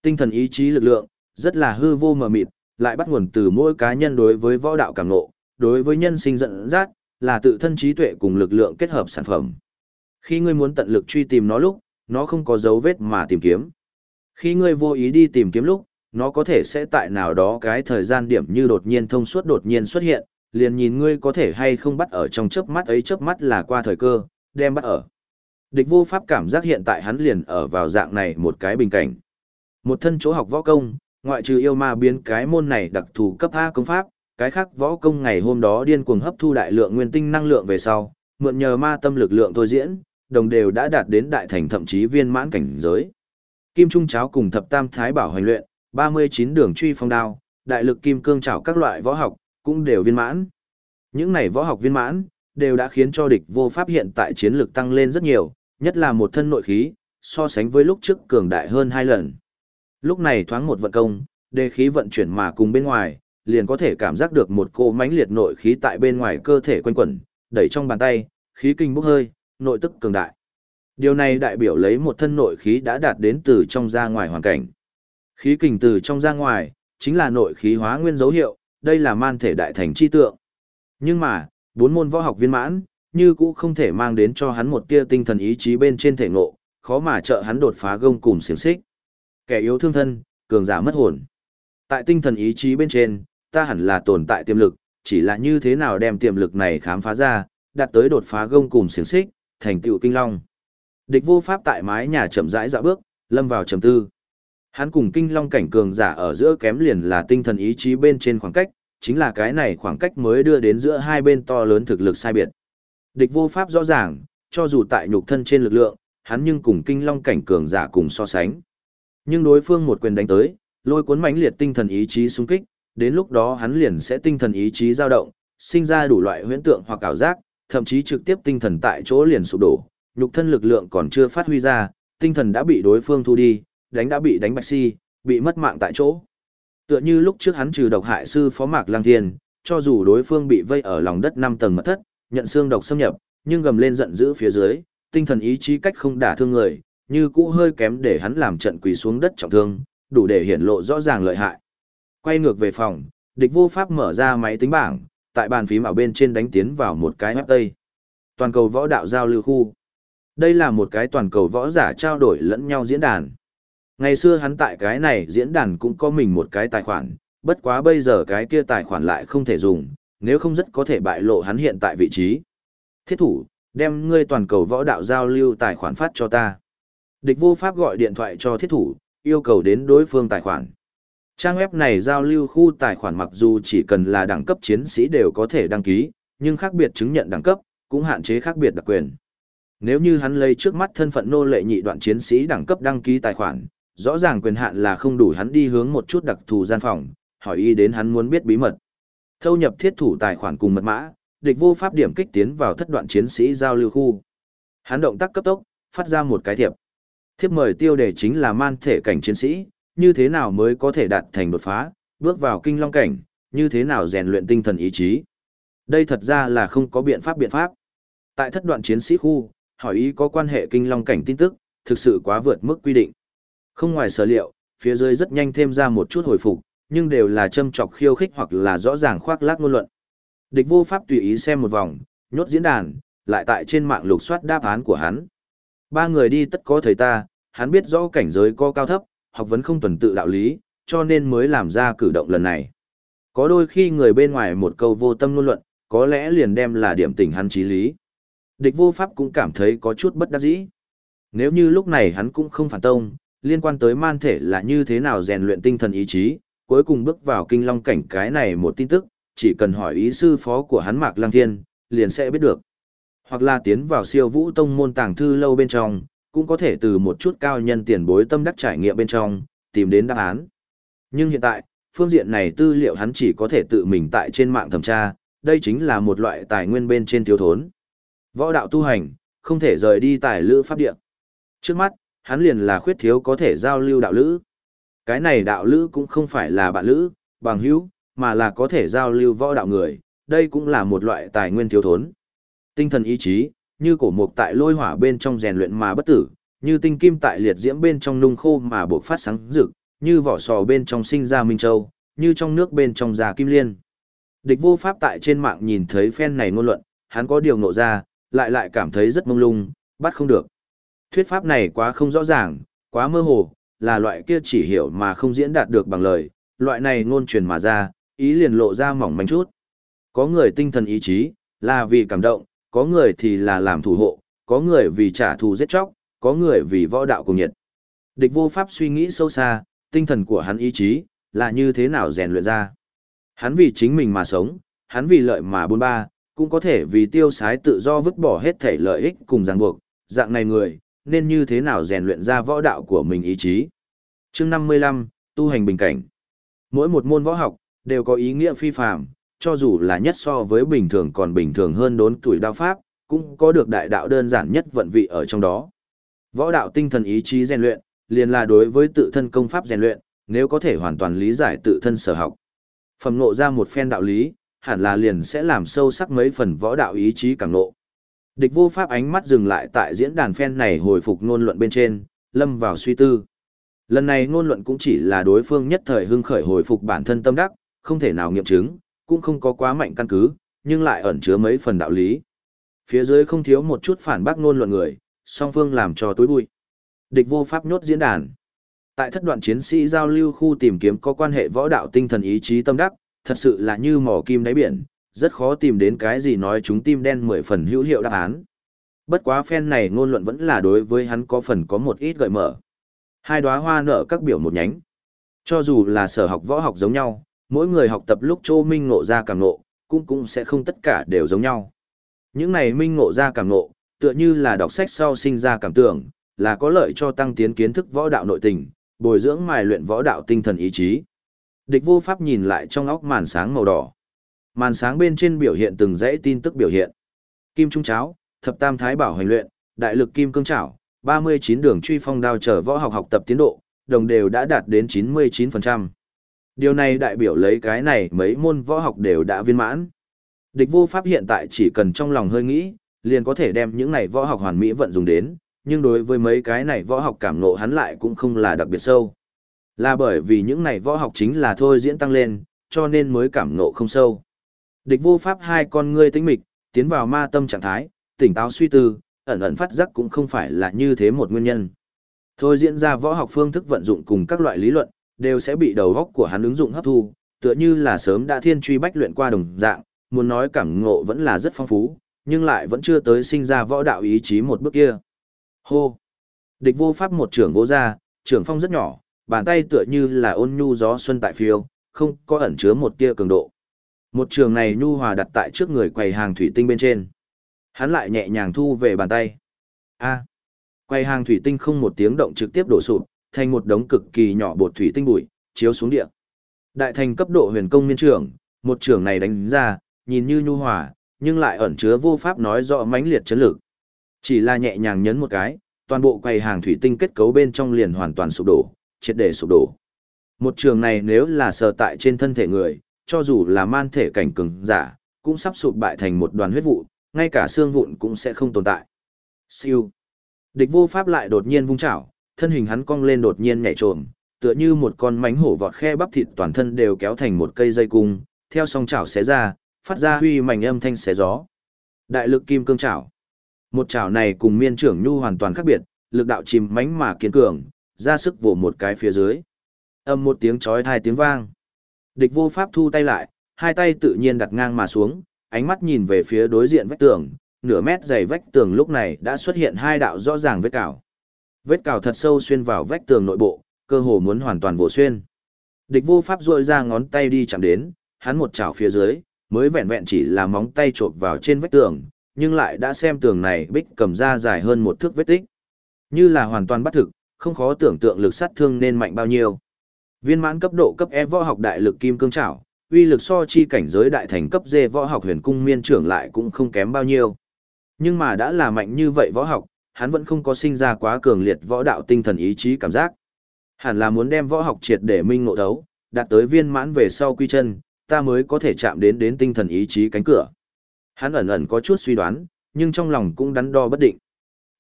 [SPEAKER 1] Tinh thần ý chí lực lượng, rất là hư vô mờ mịt, lại bắt nguồn từ mỗi cá nhân đối với võ đạo cảm ngộ, đối với nhân sinh dẫn dắt, là tự thân trí tuệ cùng lực lượng kết hợp sản phẩm. Khi ngươi muốn tận lực truy tìm nó lúc, nó không có dấu vết mà tìm kiếm. Khi ngươi vô ý đi tìm kiếm lúc, nó có thể sẽ tại nào đó cái thời gian điểm như đột nhiên thông suốt đột nhiên xuất hiện, liền nhìn ngươi có thể hay không bắt ở trong chớp mắt ấy chớp mắt là qua thời cơ, đem bắt ở. Địch vô pháp cảm giác hiện tại hắn liền ở vào dạng này một cái bình cảnh. Một thân chỗ học võ công, ngoại trừ yêu ma biến cái môn này đặc thù cấp A công pháp, cái khác võ công ngày hôm đó điên cuồng hấp thu đại lượng nguyên tinh năng lượng về sau, mượn nhờ ma tâm lực lượng thôi diễn, đồng đều đã đạt đến đại thành thậm chí viên mãn cảnh giới. Kim Trung cháo cùng thập tam thái bảo hành luyện, 39 đường truy phong đao, đại lực kim cương chảo các loại võ học, cũng đều viên mãn. Những này võ học viên mãn, đều đã khiến cho địch vô pháp hiện tại chiến lực tăng lên rất nhiều, nhất là một thân nội khí, so sánh với lúc trước cường đại hơn hai lần. Lúc này thoáng một vận công, đề khí vận chuyển mà cùng bên ngoài, liền có thể cảm giác được một cô mãnh liệt nội khí tại bên ngoài cơ thể quanh quẩn, đẩy trong bàn tay, khí kinh bốc hơi, nội tức cường đại. Điều này đại biểu lấy một thân nội khí đã đạt đến từ trong ra ngoài hoàn cảnh. Khí kình từ trong ra ngoài, chính là nội khí hóa nguyên dấu hiệu, đây là man thể đại thành chi tượng. Nhưng mà, bốn môn võ học viên mãn, như cũ không thể mang đến cho hắn một tia tinh thần ý chí bên trên thể ngộ, khó mà trợ hắn đột phá gông cùng xiềng xích. Kẻ yếu thương thân, cường giả mất hồn. Tại tinh thần ý chí bên trên, ta hẳn là tồn tại tiềm lực, chỉ là như thế nào đem tiềm lực này khám phá ra, đạt tới đột phá gông cùng xiềng xích, thành tựu kinh long. Địch vô pháp tại mái nhà chậm rãi dạo bước, lâm vào trầm tư. Hắn cùng kinh long cảnh cường giả ở giữa kém liền là tinh thần ý chí bên trên khoảng cách, chính là cái này khoảng cách mới đưa đến giữa hai bên to lớn thực lực sai biệt. Địch vô pháp rõ ràng, cho dù tại nhục thân trên lực lượng, hắn nhưng cùng kinh long cảnh cường giả cùng so sánh. Nhưng đối phương một quyền đánh tới, lôi cuốn mãnh liệt tinh thần ý chí xung kích, đến lúc đó hắn liền sẽ tinh thần ý chí dao động, sinh ra đủ loại huyễn tượng hoặc ảo giác, thậm chí trực tiếp tinh thần tại chỗ liền sụp đổ, nhục thân lực lượng còn chưa phát huy ra, tinh thần đã bị đối phương thu đi, đánh đã bị đánh bạch si, bị mất mạng tại chỗ. Tựa như lúc trước hắn trừ độc hại sư phó mạc lang thiên, cho dù đối phương bị vây ở lòng đất 5 tầng mật thất, nhận xương độc xâm nhập, nhưng gầm lên giận dữ phía dưới, tinh thần ý chí cách không đả thương người, như cũ hơi kém để hắn làm trận quỳ xuống đất trọng thương, đủ để hiển lộ rõ ràng lợi hại. Quay ngược về phòng, địch vô pháp mở ra máy tính bảng, tại bàn phím ở bên trên đánh tiến vào một cái app tây. Toàn cầu võ đạo giao lưu khu. Đây là một cái toàn cầu võ giả trao đổi lẫn nhau diễn đàn. Ngày xưa hắn tại cái này diễn đàn cũng có mình một cái tài khoản, bất quá bây giờ cái kia tài khoản lại không thể dùng, nếu không rất có thể bại lộ hắn hiện tại vị trí. Thiết thủ, đem ngươi toàn cầu võ đạo giao lưu tài khoản phát cho ta. Địch vô pháp gọi điện thoại cho thiết thủ, yêu cầu đến đối phương tài khoản. Trang web này giao lưu khu tài khoản mặc dù chỉ cần là đẳng cấp chiến sĩ đều có thể đăng ký, nhưng khác biệt chứng nhận đẳng cấp, cũng hạn chế khác biệt đặc quyền. Nếu như hắn lấy trước mắt thân phận nô lệ nhị đoạn chiến sĩ đẳng cấp đăng ký tài khoản, rõ ràng quyền hạn là không đủ hắn đi hướng một chút đặc thù gian phòng, hỏi ý đến hắn muốn biết bí mật. Thâu nhập thiết thủ tài khoản cùng mật mã, địch vô pháp điểm kích tiến vào thất đoạn chiến sĩ giao lưu khu. Hắn động tác cấp tốc, phát ra một cái thiệp. Thiệp mời tiêu đề chính là man thể cảnh chiến sĩ, như thế nào mới có thể đạt thành đột phá, bước vào kinh long cảnh, như thế nào rèn luyện tinh thần ý chí. Đây thật ra là không có biện pháp biện pháp. Tại thất đoạn chiến sĩ khu, hỏi ý có quan hệ kinh long cảnh tin tức, thực sự quá vượt mức quy định. Không ngoài sở liệu, phía dưới rất nhanh thêm ra một chút hồi phục, nhưng đều là châm chọc khiêu khích hoặc là rõ ràng khoác lác ngôn luận. Địch vô pháp tùy ý xem một vòng, nhốt diễn đàn, lại tại trên mạng lục soát đáp án của hắn. Ba người đi tất có thầy ta, hắn biết rõ cảnh giới có cao thấp, học vấn không tuần tự đạo lý, cho nên mới làm ra cử động lần này. Có đôi khi người bên ngoài một câu vô tâm ngôn luận, có lẽ liền đem là điểm tỉnh hắn trí lý. Địch vô pháp cũng cảm thấy có chút bất đắc dĩ. Nếu như lúc này hắn cũng không phản tông, liên quan tới man thể là như thế nào rèn luyện tinh thần ý chí, cuối cùng bước vào kinh long cảnh cái này một tin tức, chỉ cần hỏi ý sư phó của hắn Mạc Lăng Thiên, liền sẽ biết được. Hoặc là tiến vào siêu vũ tông môn tàng thư lâu bên trong, cũng có thể từ một chút cao nhân tiền bối tâm đắc trải nghiệm bên trong, tìm đến đáp án. Nhưng hiện tại, phương diện này tư liệu hắn chỉ có thể tự mình tại trên mạng thẩm tra, đây chính là một loại tài nguyên bên trên thiếu thốn. Võ đạo tu hành, không thể rời đi tài lữ pháp địa. Trước mắt, hắn liền là khuyết thiếu có thể giao lưu đạo lữ. Cái này đạo lữ cũng không phải là bạn lữ, bằng hữu, mà là có thể giao lưu võ đạo người, đây cũng là một loại tài nguyên thiếu thốn. Tinh thần ý chí, như cổ mục tại lôi hỏa bên trong rèn luyện mà bất tử, như tinh kim tại liệt diễm bên trong nung khô mà buộc phát sáng rực, như vỏ sò bên trong sinh ra minh châu, như trong nước bên trong già kim liên. Địch vô pháp tại trên mạng nhìn thấy phen này ngôn luận, hắn có điều ngộ ra, lại lại cảm thấy rất mông lung, bắt không được. Thuyết pháp này quá không rõ ràng, quá mơ hồ, là loại kia chỉ hiểu mà không diễn đạt được bằng lời, loại này ngôn truyền mà ra, ý liền lộ ra mỏng manh chút. Có người tinh thần ý chí, là vì cảm động, có người thì là làm thủ hộ, có người vì trả thù giết chóc, có người vì võ đạo cùng nhiệt. Địch vô pháp suy nghĩ sâu xa, tinh thần của hắn ý chí, là như thế nào rèn luyện ra. Hắn vì chính mình mà sống, hắn vì lợi mà buôn ba, cũng có thể vì tiêu sái tự do vứt bỏ hết thể lợi ích cùng ràng buộc, dạng này người, nên như thế nào rèn luyện ra võ đạo của mình ý chí. chương 55, tu hành bình cảnh. Mỗi một môn võ học, đều có ý nghĩa phi phàm, cho dù là nhất so với bình thường còn bình thường hơn đốn tuổi đao pháp, cũng có được đại đạo đơn giản nhất vận vị ở trong đó. Võ đạo tinh thần ý chí rèn luyện, liền là đối với tự thân công pháp rèn luyện, nếu có thể hoàn toàn lý giải tự thân sở học. Phẩm ngộ ra một phen đạo lý, hẳn là liền sẽ làm sâu sắc mấy phần võ đạo ý chí càng ngộ. Địch vô pháp ánh mắt dừng lại tại diễn đàn fan này hồi phục ngôn luận bên trên, lâm vào suy tư. Lần này ngôn luận cũng chỉ là đối phương nhất thời hưng khởi hồi phục bản thân tâm đắc, không thể nào nghiệm chứng, cũng không có quá mạnh căn cứ, nhưng lại ẩn chứa mấy phần đạo lý. Phía dưới không thiếu một chút phản bác ngôn luận người, song phương làm cho tối bụi. Địch vô pháp nhốt diễn đàn. Tại thất đoạn chiến sĩ giao lưu khu tìm kiếm có quan hệ võ đạo tinh thần ý chí tâm đắc, thật sự là như mỏ kim đáy biển, rất khó tìm đến cái gì nói chúng tim đen mười phần hữu hiệu đáp án. Bất quá phen này ngôn luận vẫn là đối với hắn có phần có một ít gợi mở. Hai đóa hoa nở các biểu một nhánh. Cho dù là sở học võ học giống nhau, mỗi người học tập lúc chô minh ngộ ra cảm ngộ, cũng cũng sẽ không tất cả đều giống nhau. Những này minh ngộ ra cảm ngộ, tựa như là đọc sách sau sinh ra cảm tưởng, là có lợi cho tăng tiến kiến thức võ đạo nội tình, bồi dưỡng mài luyện võ đạo tinh thần ý chí. Địch vô pháp nhìn lại trong óc màn sáng màu đỏ. Màn sáng bên trên biểu hiện từng dãy tin tức biểu hiện. Kim trung cháo, thập tam thái bảo hành luyện, đại lực kim cương chảo, 39 đường truy phong đao trở võ học học tập tiến độ, đồng đều đã đạt đến 99%. Điều này đại biểu lấy cái này mấy môn võ học đều đã viên mãn. Địch vô pháp hiện tại chỉ cần trong lòng hơi nghĩ, liền có thể đem những này võ học hoàn mỹ vận dụng đến, nhưng đối với mấy cái này võ học cảm ngộ hắn lại cũng không là đặc biệt sâu. Là bởi vì những này võ học chính là thôi diễn tăng lên, cho nên mới cảm ngộ không sâu. Địch vô pháp hai con ngươi tĩnh mịch, tiến vào ma tâm trạng thái, tỉnh táo suy tư, ẩn ẩn phát giác cũng không phải là như thế một nguyên nhân. Thôi diễn ra võ học phương thức vận dụng cùng các loại lý luận, đều sẽ bị đầu óc của hắn ứng dụng hấp thu, tựa như là sớm đã thiên truy bách luyện qua đồng dạng, muốn nói cảm ngộ vẫn là rất phong phú, nhưng lại vẫn chưa tới sinh ra võ đạo ý chí một bước kia. Hô! Địch vô pháp một trưởng vô ra, trưởng phong rất nhỏ, bàn tay tựa như là ôn nhu gió xuân tại phiêu, không có ẩn chứa một tia cường độ. Một trường này nhu hòa đặt tại trước người quầy hàng thủy tinh bên trên. Hắn lại nhẹ nhàng thu về bàn tay. A. Quầy hàng thủy tinh không một tiếng động trực tiếp đổ sụp, thành một đống cực kỳ nhỏ bột thủy tinh bụi, chiếu xuống địa. Đại thành cấp độ huyền công miên trưởng, một trường này đánh ra, nhìn như nhu hòa, nhưng lại ẩn chứa vô pháp nói rõ mãnh liệt chấn lực. Chỉ là nhẹ nhàng nhấn một cái, toàn bộ quầy hàng thủy tinh kết cấu bên trong liền hoàn toàn sụp đổ, triệt để sụp đổ. Một trường này nếu là sờ tại trên thân thể người, cho dù là man thể cảnh cường giả, cũng sắp sụp bại thành một đoàn huyết vụ, ngay cả xương vụn cũng sẽ không tồn tại. Siêu. Địch vô pháp lại đột nhiên vung chảo, thân hình hắn cong lên đột nhiên nhảy trồm, tựa như một con mánh hổ vọt khe bắp thịt toàn thân đều kéo thành một cây dây cung, theo song chảo xé ra, phát ra huy mảnh âm thanh xé gió. Đại lực kim cương chảo. Một chảo này cùng miên trưởng nhu hoàn toàn khác biệt, lực đạo chìm mánh mà kiên cường, ra sức vỗ một cái phía dưới. Âm một tiếng chói tai tiếng vang. Địch vô pháp thu tay lại, hai tay tự nhiên đặt ngang mà xuống, ánh mắt nhìn về phía đối diện vách tường, nửa mét dày vách tường lúc này đã xuất hiện hai đạo rõ ràng vết cào. Vết cào thật sâu xuyên vào vách tường nội bộ, cơ hồ muốn hoàn toàn bổ xuyên. Địch vô pháp duỗi ra ngón tay đi chạm đến, hắn một chảo phía dưới, mới vẹn vẹn chỉ là móng tay chộp vào trên vách tường, nhưng lại đã xem tường này bích cầm ra dài hơn một thước vết tích. Như là hoàn toàn bắt thực, không khó tưởng tượng lực sát thương nên mạnh bao nhiêu. Viên mãn cấp độ cấp E võ học đại lực kim cương trảo, uy lực so chi cảnh giới đại thành cấp D võ học huyền cung miên trưởng lại cũng không kém bao nhiêu. Nhưng mà đã là mạnh như vậy võ học, hắn vẫn không có sinh ra quá cường liệt võ đạo tinh thần ý chí cảm giác. Hẳn là muốn đem võ học triệt để minh ngộ đấu, đạt tới viên mãn về sau quy chân, ta mới có thể chạm đến đến tinh thần ý chí cánh cửa. Hắn ẩn ẩn có chút suy đoán, nhưng trong lòng cũng đắn đo bất định.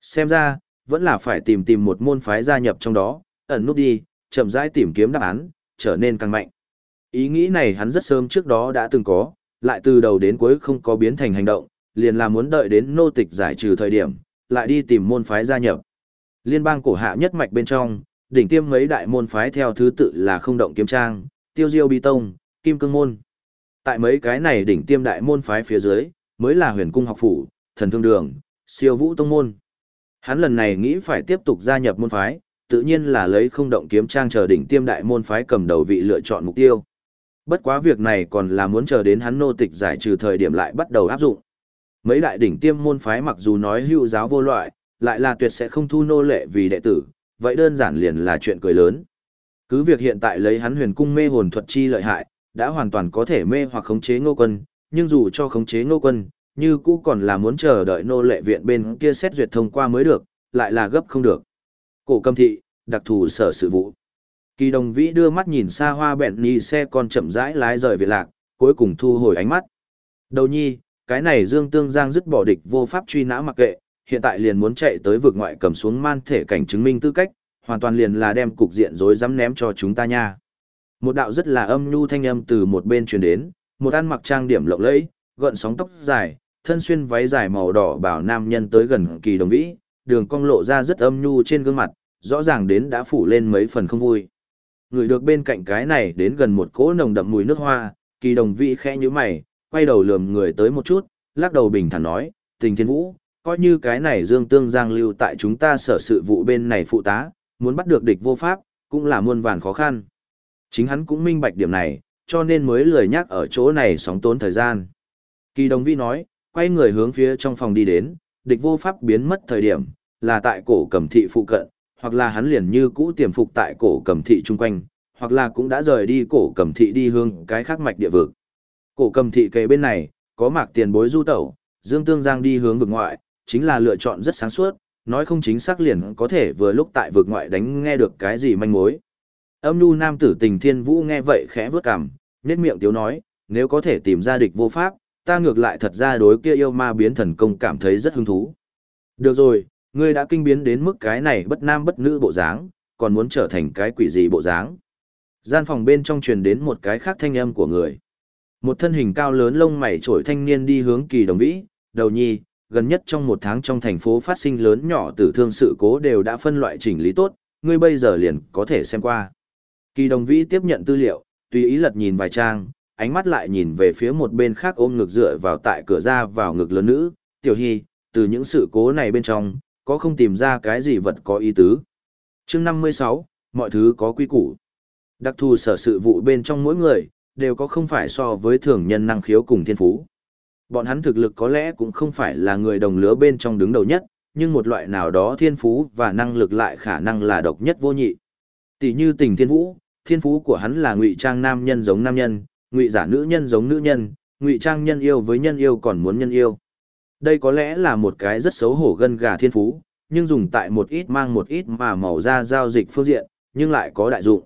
[SPEAKER 1] Xem ra, vẫn là phải tìm tìm một môn phái gia nhập trong đó, ẩn nút đi, chậm rãi tìm kiếm đáp án, trở nên càng mạnh. Ý nghĩ này hắn rất sớm trước đó đã từng có, lại từ đầu đến cuối không có biến thành hành động, liền là muốn đợi đến nô tịch giải trừ thời điểm, lại đi tìm môn phái gia nhập. Liên bang cổ hạ nhất mạch bên trong, đỉnh tiêm mấy đại môn phái theo thứ tự là không động kiếm trang, tiêu diêu bi tông, kim cương môn. Tại mấy cái này đỉnh tiêm đại môn phái phía dưới, mới là huyền cung học phủ, thần thương đường, siêu vũ tông môn. Hắn lần này nghĩ phải tiếp tục gia nhập môn phái, tự nhiên là lấy không động kiếm trang chờ đỉnh tiêm đại môn phái cầm đầu vị lựa chọn mục tiêu. Bất quá việc này còn là muốn chờ đến hắn nô tịch giải trừ thời điểm lại bắt đầu áp dụng. Mấy đại đỉnh tiêm môn phái mặc dù nói hữu giáo vô loại, lại là tuyệt sẽ không thu nô lệ vì đệ tử, vậy đơn giản liền là chuyện cười lớn. Cứ việc hiện tại lấy hắn huyền cung mê hồn thuật chi lợi hại, đã hoàn toàn có thể mê hoặc khống chế ngô quân, nhưng dù cho khống chế ngô quân, như cũ còn là muốn chờ đợi nô lệ viện bên kia xét duyệt thông qua mới được, lại là gấp không được. Cổ cầm thị, đặc thù sở sự vụ. Kỳ đồng vĩ đưa mắt nhìn xa hoa bẹn nhi xe con chậm rãi lái rời về lạc, cuối cùng thu hồi ánh mắt. Đầu nhi, cái này Dương Tương Giang dứt bỏ địch vô pháp truy nã mặc kệ, hiện tại liền muốn chạy tới vực ngoại cầm xuống man thể cảnh chứng minh tư cách, hoàn toàn liền là đem cục diện rối rắm ném cho chúng ta nha. Một đạo rất là âm nhu thanh âm từ một bên truyền đến, một ăn mặc trang điểm lộng lẫy, gợn sóng tóc dài, thân xuyên váy dài màu đỏ bảo nam nhân tới gần kỳ đồng vĩ, đường cong lộ ra rất âm nhu trên gương mặt, rõ ràng đến đã phủ lên mấy phần không vui. Người được bên cạnh cái này đến gần một cỗ nồng đậm mùi nước hoa, kỳ đồng vĩ khẽ như mày, quay đầu lườm người tới một chút, lắc đầu bình thản nói, tình thiên vũ, coi như cái này dương tương giang lưu tại chúng ta sở sự vụ bên này phụ tá, muốn bắt được địch vô pháp, cũng là muôn vàn khó khăn. Chính hắn cũng minh bạch điểm này, cho nên mới lười nhắc ở chỗ này sóng tốn thời gian. Kỳ đồng vi nói, quay người hướng phía trong phòng đi đến, địch vô pháp biến mất thời điểm, là tại cổ cầm thị phụ cận, hoặc là hắn liền như cũ tiềm phục tại cổ cầm thị chung quanh, hoặc là cũng đã rời đi cổ cầm thị đi hướng cái khác mạch địa vực. Cổ cầm thị kề bên này, có mạc tiền bối du tẩu, Dương Tương Giang đi hướng vực ngoại, chính là lựa chọn rất sáng suốt, nói không chính xác liền có thể vừa lúc tại vực ngoại đánh nghe được cái gì manh mối. Âm nhu nam tử tình thiên vũ nghe vậy khẽ vướt cằm, nét miệng tiếu nói, nếu có thể tìm ra địch vô pháp, ta ngược lại thật ra đối kia yêu ma biến thần công cảm thấy rất hứng thú. Được rồi, ngươi đã kinh biến đến mức cái này bất nam bất nữ bộ dáng, còn muốn trở thành cái quỷ gì bộ dáng. Gian phòng bên trong truyền đến một cái khác thanh âm của người. Một thân hình cao lớn lông mày trổi thanh niên đi hướng kỳ đồng vĩ, đầu nhi, gần nhất trong một tháng trong thành phố phát sinh lớn nhỏ tử thương sự cố đều đã phân loại chỉnh lý tốt, ngươi bây giờ liền có thể xem qua. Kỳ đồng vĩ tiếp nhận tư liệu, tùy ý lật nhìn vài trang, ánh mắt lại nhìn về phía một bên khác ôm ngực dựa vào tại cửa ra vào ngực lớn nữ, tiểu hy, từ những sự cố này bên trong, có không tìm ra cái gì vật có ý tứ. chương 56, mọi thứ có quy củ. Đặc thù sở sự vụ bên trong mỗi người, đều có không phải so với thường nhân năng khiếu cùng thiên phú. Bọn hắn thực lực có lẽ cũng không phải là người đồng lứa bên trong đứng đầu nhất, nhưng một loại nào đó thiên phú và năng lực lại khả năng là độc nhất vô nhị. Tỷ như tình thiên vũ, thiên phú của hắn là ngụy trang nam nhân giống nam nhân, ngụy giả nữ nhân giống nữ nhân, ngụy trang nhân yêu với nhân yêu còn muốn nhân yêu. Đây có lẽ là một cái rất xấu hổ gân gà thiên phú, nhưng dùng tại một ít mang một ít mà màu ra giao dịch phương diện, nhưng lại có đại dụng.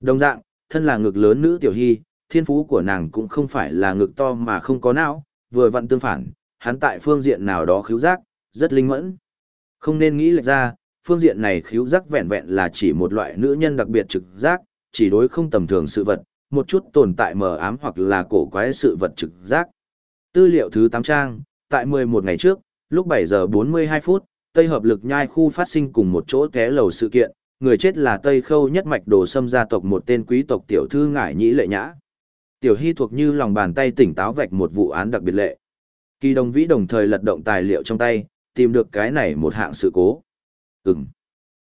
[SPEAKER 1] Đồng dạng, thân là ngực lớn nữ tiểu hy, thiên phú của nàng cũng không phải là ngực to mà không có não, vừa vặn tương phản, hắn tại phương diện nào đó khiếu giác, rất linh mẫn. Không nên nghĩ lệch ra, phương diện này khiếu giác vẹn vẹn là chỉ một loại nữ nhân đặc biệt trực giác, chỉ đối không tầm thường sự vật, một chút tồn tại mờ ám hoặc là cổ quái sự vật trực giác. Tư liệu thứ 8 trang, tại 11 ngày trước, lúc 7 giờ 42 phút, Tây Hợp lực nhai khu phát sinh cùng một chỗ té lầu sự kiện, người chết là Tây Khâu nhất mạch đồ xâm gia tộc một tên quý tộc tiểu thư ngải nhĩ lệ nhã. Tiểu Hy thuộc như lòng bàn tay tỉnh táo vạch một vụ án đặc biệt lệ. Kỳ đồng vĩ đồng thời lật động tài liệu trong tay, tìm được cái này một hạng sự cố. Ừm.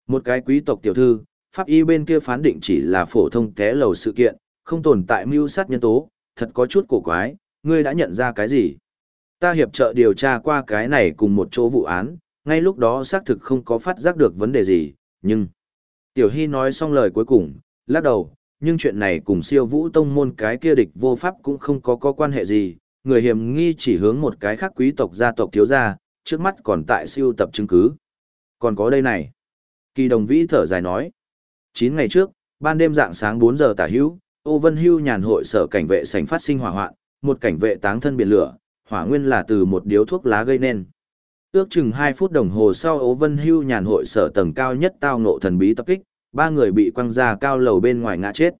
[SPEAKER 1] Một cái quý tộc tiểu thư, pháp y bên kia phán định chỉ là phổ thông té lầu sự kiện, không tồn tại mưu sát nhân tố, thật có chút cổ quái, ngươi đã nhận ra cái gì? Ta hiệp trợ điều tra qua cái này cùng một chỗ vụ án, ngay lúc đó xác thực không có phát giác được vấn đề gì, nhưng... Tiểu Hy nói xong lời cuối cùng, lắc đầu, nhưng chuyện này cùng siêu vũ tông môn cái kia địch vô pháp cũng không có có quan hệ gì, người hiểm nghi chỉ hướng một cái khác quý tộc gia tộc thiếu gia, trước mắt còn tại siêu tập chứng cứ. Còn có đây này. Kỳ đồng vĩ thở dài nói. 9 ngày trước, ban đêm dạng sáng 4 giờ tả hữu, Ô Vân Hưu nhàn hội sở cảnh vệ sảnh phát sinh hỏa hoạn, một cảnh vệ táng thân biển lửa, hỏa nguyên là từ một điếu thuốc lá gây nên. Ước chừng 2 phút đồng hồ sau Ố Vân Hưu nhàn hội sở tầng cao nhất tao ngộ thần bí tập kích, ba người bị quăng ra cao lầu bên ngoài ngã chết.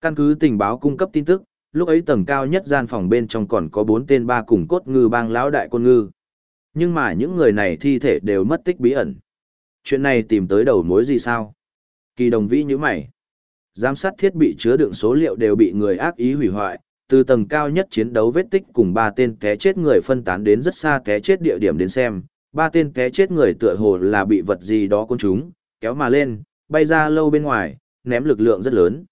[SPEAKER 1] Căn cứ tình báo cung cấp tin tức, lúc ấy tầng cao nhất gian phòng bên trong còn có 4 tên ba cùng cốt ngư bang lão đại côn ngư. Nhưng mà những người này thi thể đều mất tích bí ẩn. Chuyện này tìm tới đầu mối gì sao? Kỳ đồng vĩ như mày. Giám sát thiết bị chứa đựng số liệu đều bị người ác ý hủy hoại, từ tầng cao nhất chiến đấu vết tích cùng ba tên té chết người phân tán đến rất xa té chết địa điểm đến xem, ba tên té chết người tựa hồ là bị vật gì đó côn chúng, kéo mà lên, bay ra lâu bên ngoài, ném lực lượng rất lớn.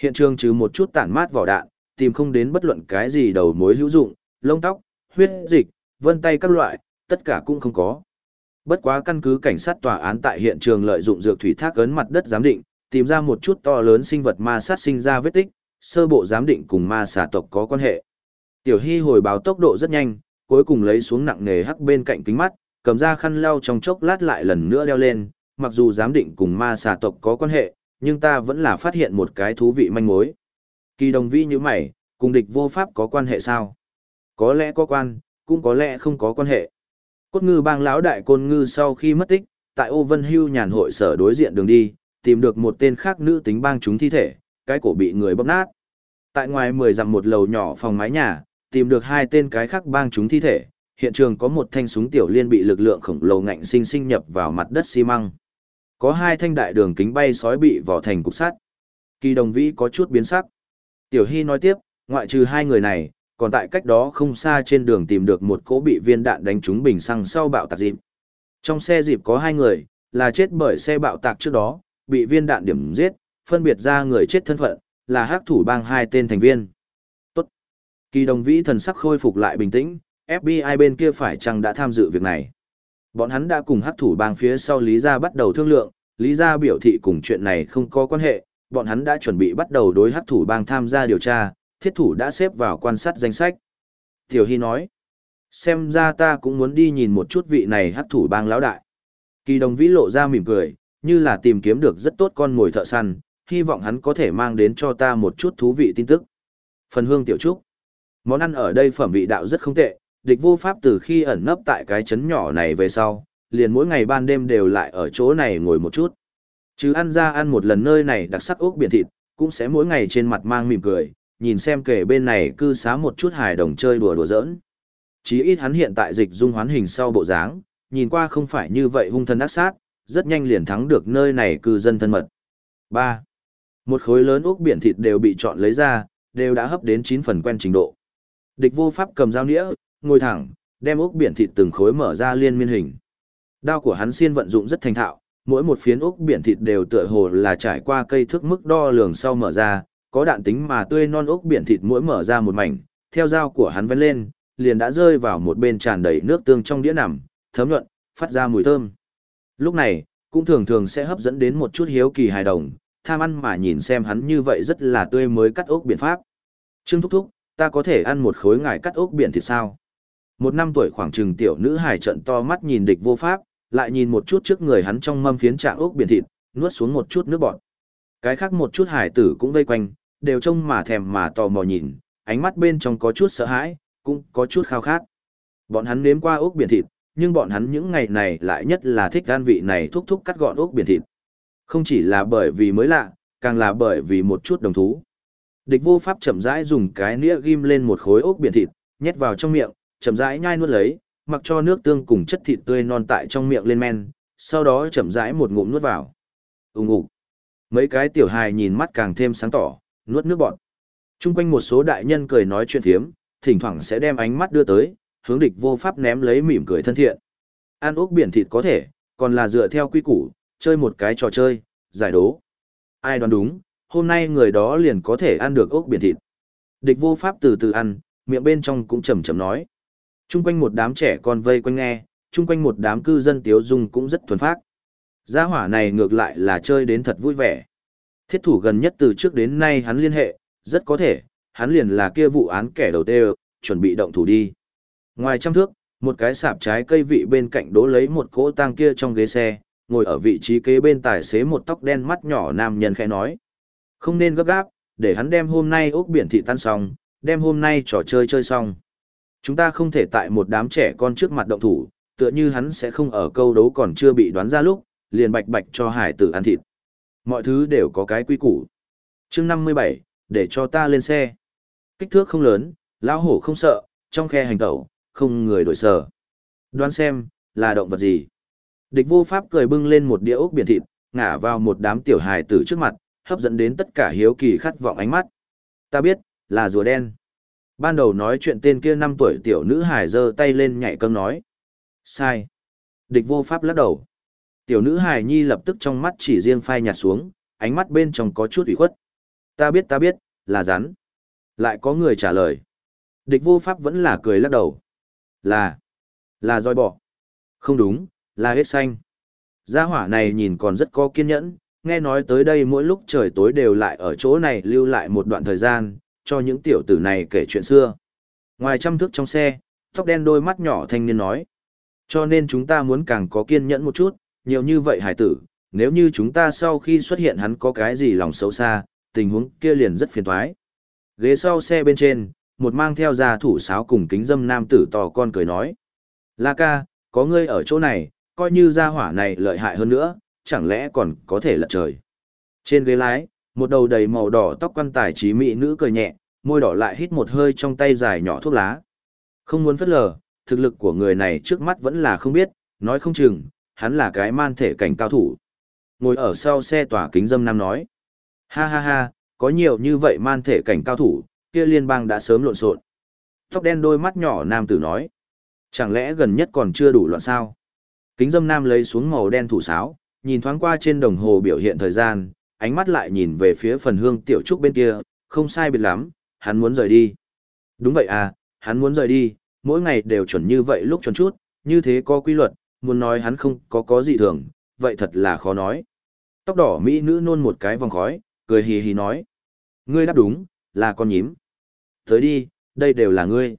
[SPEAKER 1] Hiện trường trừ một chút tản mát vỏ đạn, tìm không đến bất luận cái gì đầu mối hữu dụng, lông tóc, huyết dịch, vân tay các loại, tất cả cũng không có. Bất quá căn cứ cảnh sát tòa án tại hiện trường lợi dụng dược thủy thác ấn mặt đất giám định, tìm ra một chút to lớn sinh vật ma sát sinh ra vết tích, sơ bộ giám định cùng ma xà tộc có quan hệ. Tiểu Hy hồi báo tốc độ rất nhanh, cuối cùng lấy xuống nặng nề hắc bên cạnh kính mắt, cầm ra khăn lau trong chốc lát lại lần nữa đeo lên, mặc dù giám định cùng ma xà tộc có quan hệ, nhưng ta vẫn là phát hiện một cái thú vị manh mối. Kỳ đồng vi như mày, cùng địch vô pháp có quan hệ sao? Có lẽ có quan, cũng có lẽ không có quan hệ. Cốt ngư bang lão đại côn ngư sau khi mất tích, tại ô vân hưu nhàn hội sở đối diện đường đi, tìm được một tên khác nữ tính bang chúng thi thể, cái cổ bị người bóp nát. Tại ngoài mười dặm một lầu nhỏ phòng mái nhà, tìm được hai tên cái khác bang chúng thi thể, hiện trường có một thanh súng tiểu liên bị lực lượng khổng lồ ngạnh sinh sinh nhập vào mặt đất xi măng. Có hai thanh đại đường kính bay sói bị vỏ thành cục sắt. Kỳ đồng vĩ có chút biến sắc. Tiểu Hy nói tiếp, ngoại trừ hai người này, còn tại cách đó không xa trên đường tìm được một cỗ bị viên đạn đánh trúng bình xăng sau bạo tạc dịp. Trong xe dịp có hai người, là chết bởi xe bạo tạc trước đó, bị viên đạn điểm giết, phân biệt ra người chết thân phận, là hắc thủ bang hai tên thành viên. Tốt. Kỳ đồng vĩ thần sắc khôi phục lại bình tĩnh, FBI bên kia phải chăng đã tham dự việc này. Bọn hắn đã cùng hắc thủ bang phía sau Lý Gia bắt đầu thương lượng, Lý Gia biểu thị cùng chuyện này không có quan hệ, bọn hắn đã chuẩn bị bắt đầu đối hắc thủ bang tham gia điều tra, thiết thủ đã xếp vào quan sát danh sách. Tiểu Hy nói, xem ra ta cũng muốn đi nhìn một chút vị này hắc thủ bang lão đại. Kỳ đồng vĩ lộ ra mỉm cười, như là tìm kiếm được rất tốt con mồi thợ săn, hy vọng hắn có thể mang đến cho ta một chút thú vị tin tức. Phần hương tiểu trúc. Món ăn ở đây phẩm vị đạo rất không tệ, địch vô pháp từ khi ẩn nấp tại cái chấn nhỏ này về sau, liền mỗi ngày ban đêm đều lại ở chỗ này ngồi một chút. Chứ ăn ra ăn một lần nơi này đặc sắc ốc biển thịt, cũng sẽ mỗi ngày trên mặt mang mỉm cười, nhìn xem kể bên này cư xá một chút hài đồng chơi đùa đùa giỡn. Chí ít hắn hiện tại dịch dung hoán hình sau bộ dáng, nhìn qua không phải như vậy hung thân ác sát, rất nhanh liền thắng được nơi này cư dân thân mật. 3. Một khối lớn ốc biển thịt đều bị chọn lấy ra, đều đã hấp đến 9 phần quen trình độ. Địch vô pháp cầm dao nĩa, ngồi thẳng, đem ốc biển thịt từng khối mở ra liên miên hình. Đao của hắn xiên vận dụng rất thành thạo, mỗi một phiến ốc biển thịt đều tựa hồ là trải qua cây thước mức đo lường sau mở ra, có đạn tính mà tươi non ốc biển thịt mỗi mở ra một mảnh, theo dao của hắn vén lên, liền đã rơi vào một bên tràn đầy nước tương trong đĩa nằm, thấm nhuận, phát ra mùi thơm. Lúc này, cũng thường thường sẽ hấp dẫn đến một chút hiếu kỳ hài đồng, tham ăn mà nhìn xem hắn như vậy rất là tươi mới cắt ốc biển pháp. Trương Thúc Thúc, ta có thể ăn một khối ngải cắt ốc biển thịt sao? Một năm tuổi khoảng chừng tiểu nữ hài trận to mắt nhìn địch vô pháp, lại nhìn một chút trước người hắn trong mâm phiến trạng ốc biển thịt, nuốt xuống một chút nước bọt. Cái khác một chút hải tử cũng vây quanh, đều trông mà thèm mà tò mò nhìn, ánh mắt bên trong có chút sợ hãi, cũng có chút khao khát. Bọn hắn nếm qua ốc biển thịt, nhưng bọn hắn những ngày này lại nhất là thích gan vị này thúc thúc cắt gọn ốc biển thịt. Không chỉ là bởi vì mới lạ, càng là bởi vì một chút đồng thú. Địch vô pháp chậm rãi dùng cái nĩa ghim lên một khối ốc biển thịt, nhét vào trong miệng, chậm rãi nhai nuốt lấy, mặc cho nước tương cùng chất thịt tươi non tại trong miệng lên men, sau đó chậm rãi một ngụm nuốt vào. Ùng ục. Mấy cái tiểu hài nhìn mắt càng thêm sáng tỏ, nuốt nước bọt. Trung quanh một số đại nhân cười nói chuyện thiếm, thỉnh thoảng sẽ đem ánh mắt đưa tới, hướng địch vô pháp ném lấy mỉm cười thân thiện. Ăn ốc biển thịt có thể, còn là dựa theo quy củ, chơi một cái trò chơi, giải đố. Ai đoán đúng, hôm nay người đó liền có thể ăn được ốc biển thịt. Địch vô pháp từ từ ăn, miệng bên trong cũng chầm chầm nói. Trung quanh một đám trẻ con vây quanh nghe, trung quanh một đám cư dân tiếu dung cũng rất thuần phác. Gia hỏa này ngược lại là chơi đến thật vui vẻ. Thiết thủ gần nhất từ trước đến nay hắn liên hệ, rất có thể, hắn liền là kia vụ án kẻ đầu tiên, chuẩn bị động thủ đi. Ngoài trăm thước, một cái sạp trái cây vị bên cạnh đố lấy một cỗ tang kia trong ghế xe, ngồi ở vị trí kế bên tài xế một tóc đen mắt nhỏ nam nhân khẽ nói. Không nên gấp gáp, để hắn đem hôm nay ốc biển thị tan xong, đem hôm nay trò chơi chơi xong. Chúng ta không thể tại một đám trẻ con trước mặt động thủ, tựa như hắn sẽ không ở câu đấu còn chưa bị đoán ra lúc, liền bạch bạch cho hải tử ăn thịt. Mọi thứ đều có cái quy củ. chương 57, để cho ta lên xe. Kích thước không lớn, lão hổ không sợ, trong khe hành tẩu, không người đổi sở. Đoán xem, là động vật gì? Địch vô pháp cười bưng lên một đĩa ốc biển thịt, ngả vào một đám tiểu hài tử trước mặt, hấp dẫn đến tất cả hiếu kỳ khát vọng ánh mắt. Ta biết, là rùa đen. Ban đầu nói chuyện tên kia năm tuổi tiểu nữ hài giơ tay lên nhảy cơm nói. Sai. Địch vô pháp lắc đầu. Tiểu nữ hài nhi lập tức trong mắt chỉ riêng phai nhạt xuống, ánh mắt bên trong có chút ủy khuất. Ta biết ta biết, là rắn. Lại có người trả lời. Địch vô pháp vẫn là cười lắc đầu. Là, là roi bọ. Không đúng, là hết xanh. Gia hỏa này nhìn còn rất có kiên nhẫn, nghe nói tới đây mỗi lúc trời tối đều lại ở chỗ này lưu lại một đoạn thời gian, cho những tiểu tử này kể chuyện xưa. Ngoài trăm thước trong xe, tóc đen đôi mắt nhỏ thanh niên nói. Cho nên chúng ta muốn càng có kiên nhẫn một chút, nhiều như vậy hải tử, nếu như chúng ta sau khi xuất hiện hắn có cái gì lòng xấu xa, tình huống kia liền rất phiền toái. Ghế sau xe bên trên, một mang theo gia thủ sáo cùng kính dâm nam tử to con cười nói. La ca, có ngươi ở chỗ này, coi như gia hỏa này lợi hại hơn nữa, chẳng lẽ còn có thể lật trời. Trên ghế lái, một đầu đầy màu đỏ tóc quan tài trí mỹ nữ cười nhẹ, môi đỏ lại hít một hơi trong tay dài nhỏ thuốc lá. Không muốn phất lờ, thực lực của người này trước mắt vẫn là không biết, nói không chừng, hắn là cái man thể cảnh cao thủ. Ngồi ở sau xe tỏa kính dâm nam nói. Ha ha ha, có nhiều như vậy man thể cảnh cao thủ, kia liên bang đã sớm lộn xộn. Tóc đen đôi mắt nhỏ nam tử nói. Chẳng lẽ gần nhất còn chưa đủ loạn sao? Kính dâm nam lấy xuống màu đen thủ sáo, nhìn thoáng qua trên đồng hồ biểu hiện thời gian, ánh mắt lại nhìn về phía phần hương tiểu trúc bên kia, không sai biệt lắm, hắn muốn rời đi. Đúng vậy à, hắn muốn rời đi, mỗi ngày đều chuẩn như vậy lúc chuẩn chút, như thế có quy luật, muốn nói hắn không có có gì thường, vậy thật là khó nói. Tóc đỏ mỹ nữ nôn một cái vòng khói, cười hì hì nói. Ngươi đáp đúng, là con nhím. Tới đi, đây đều là ngươi.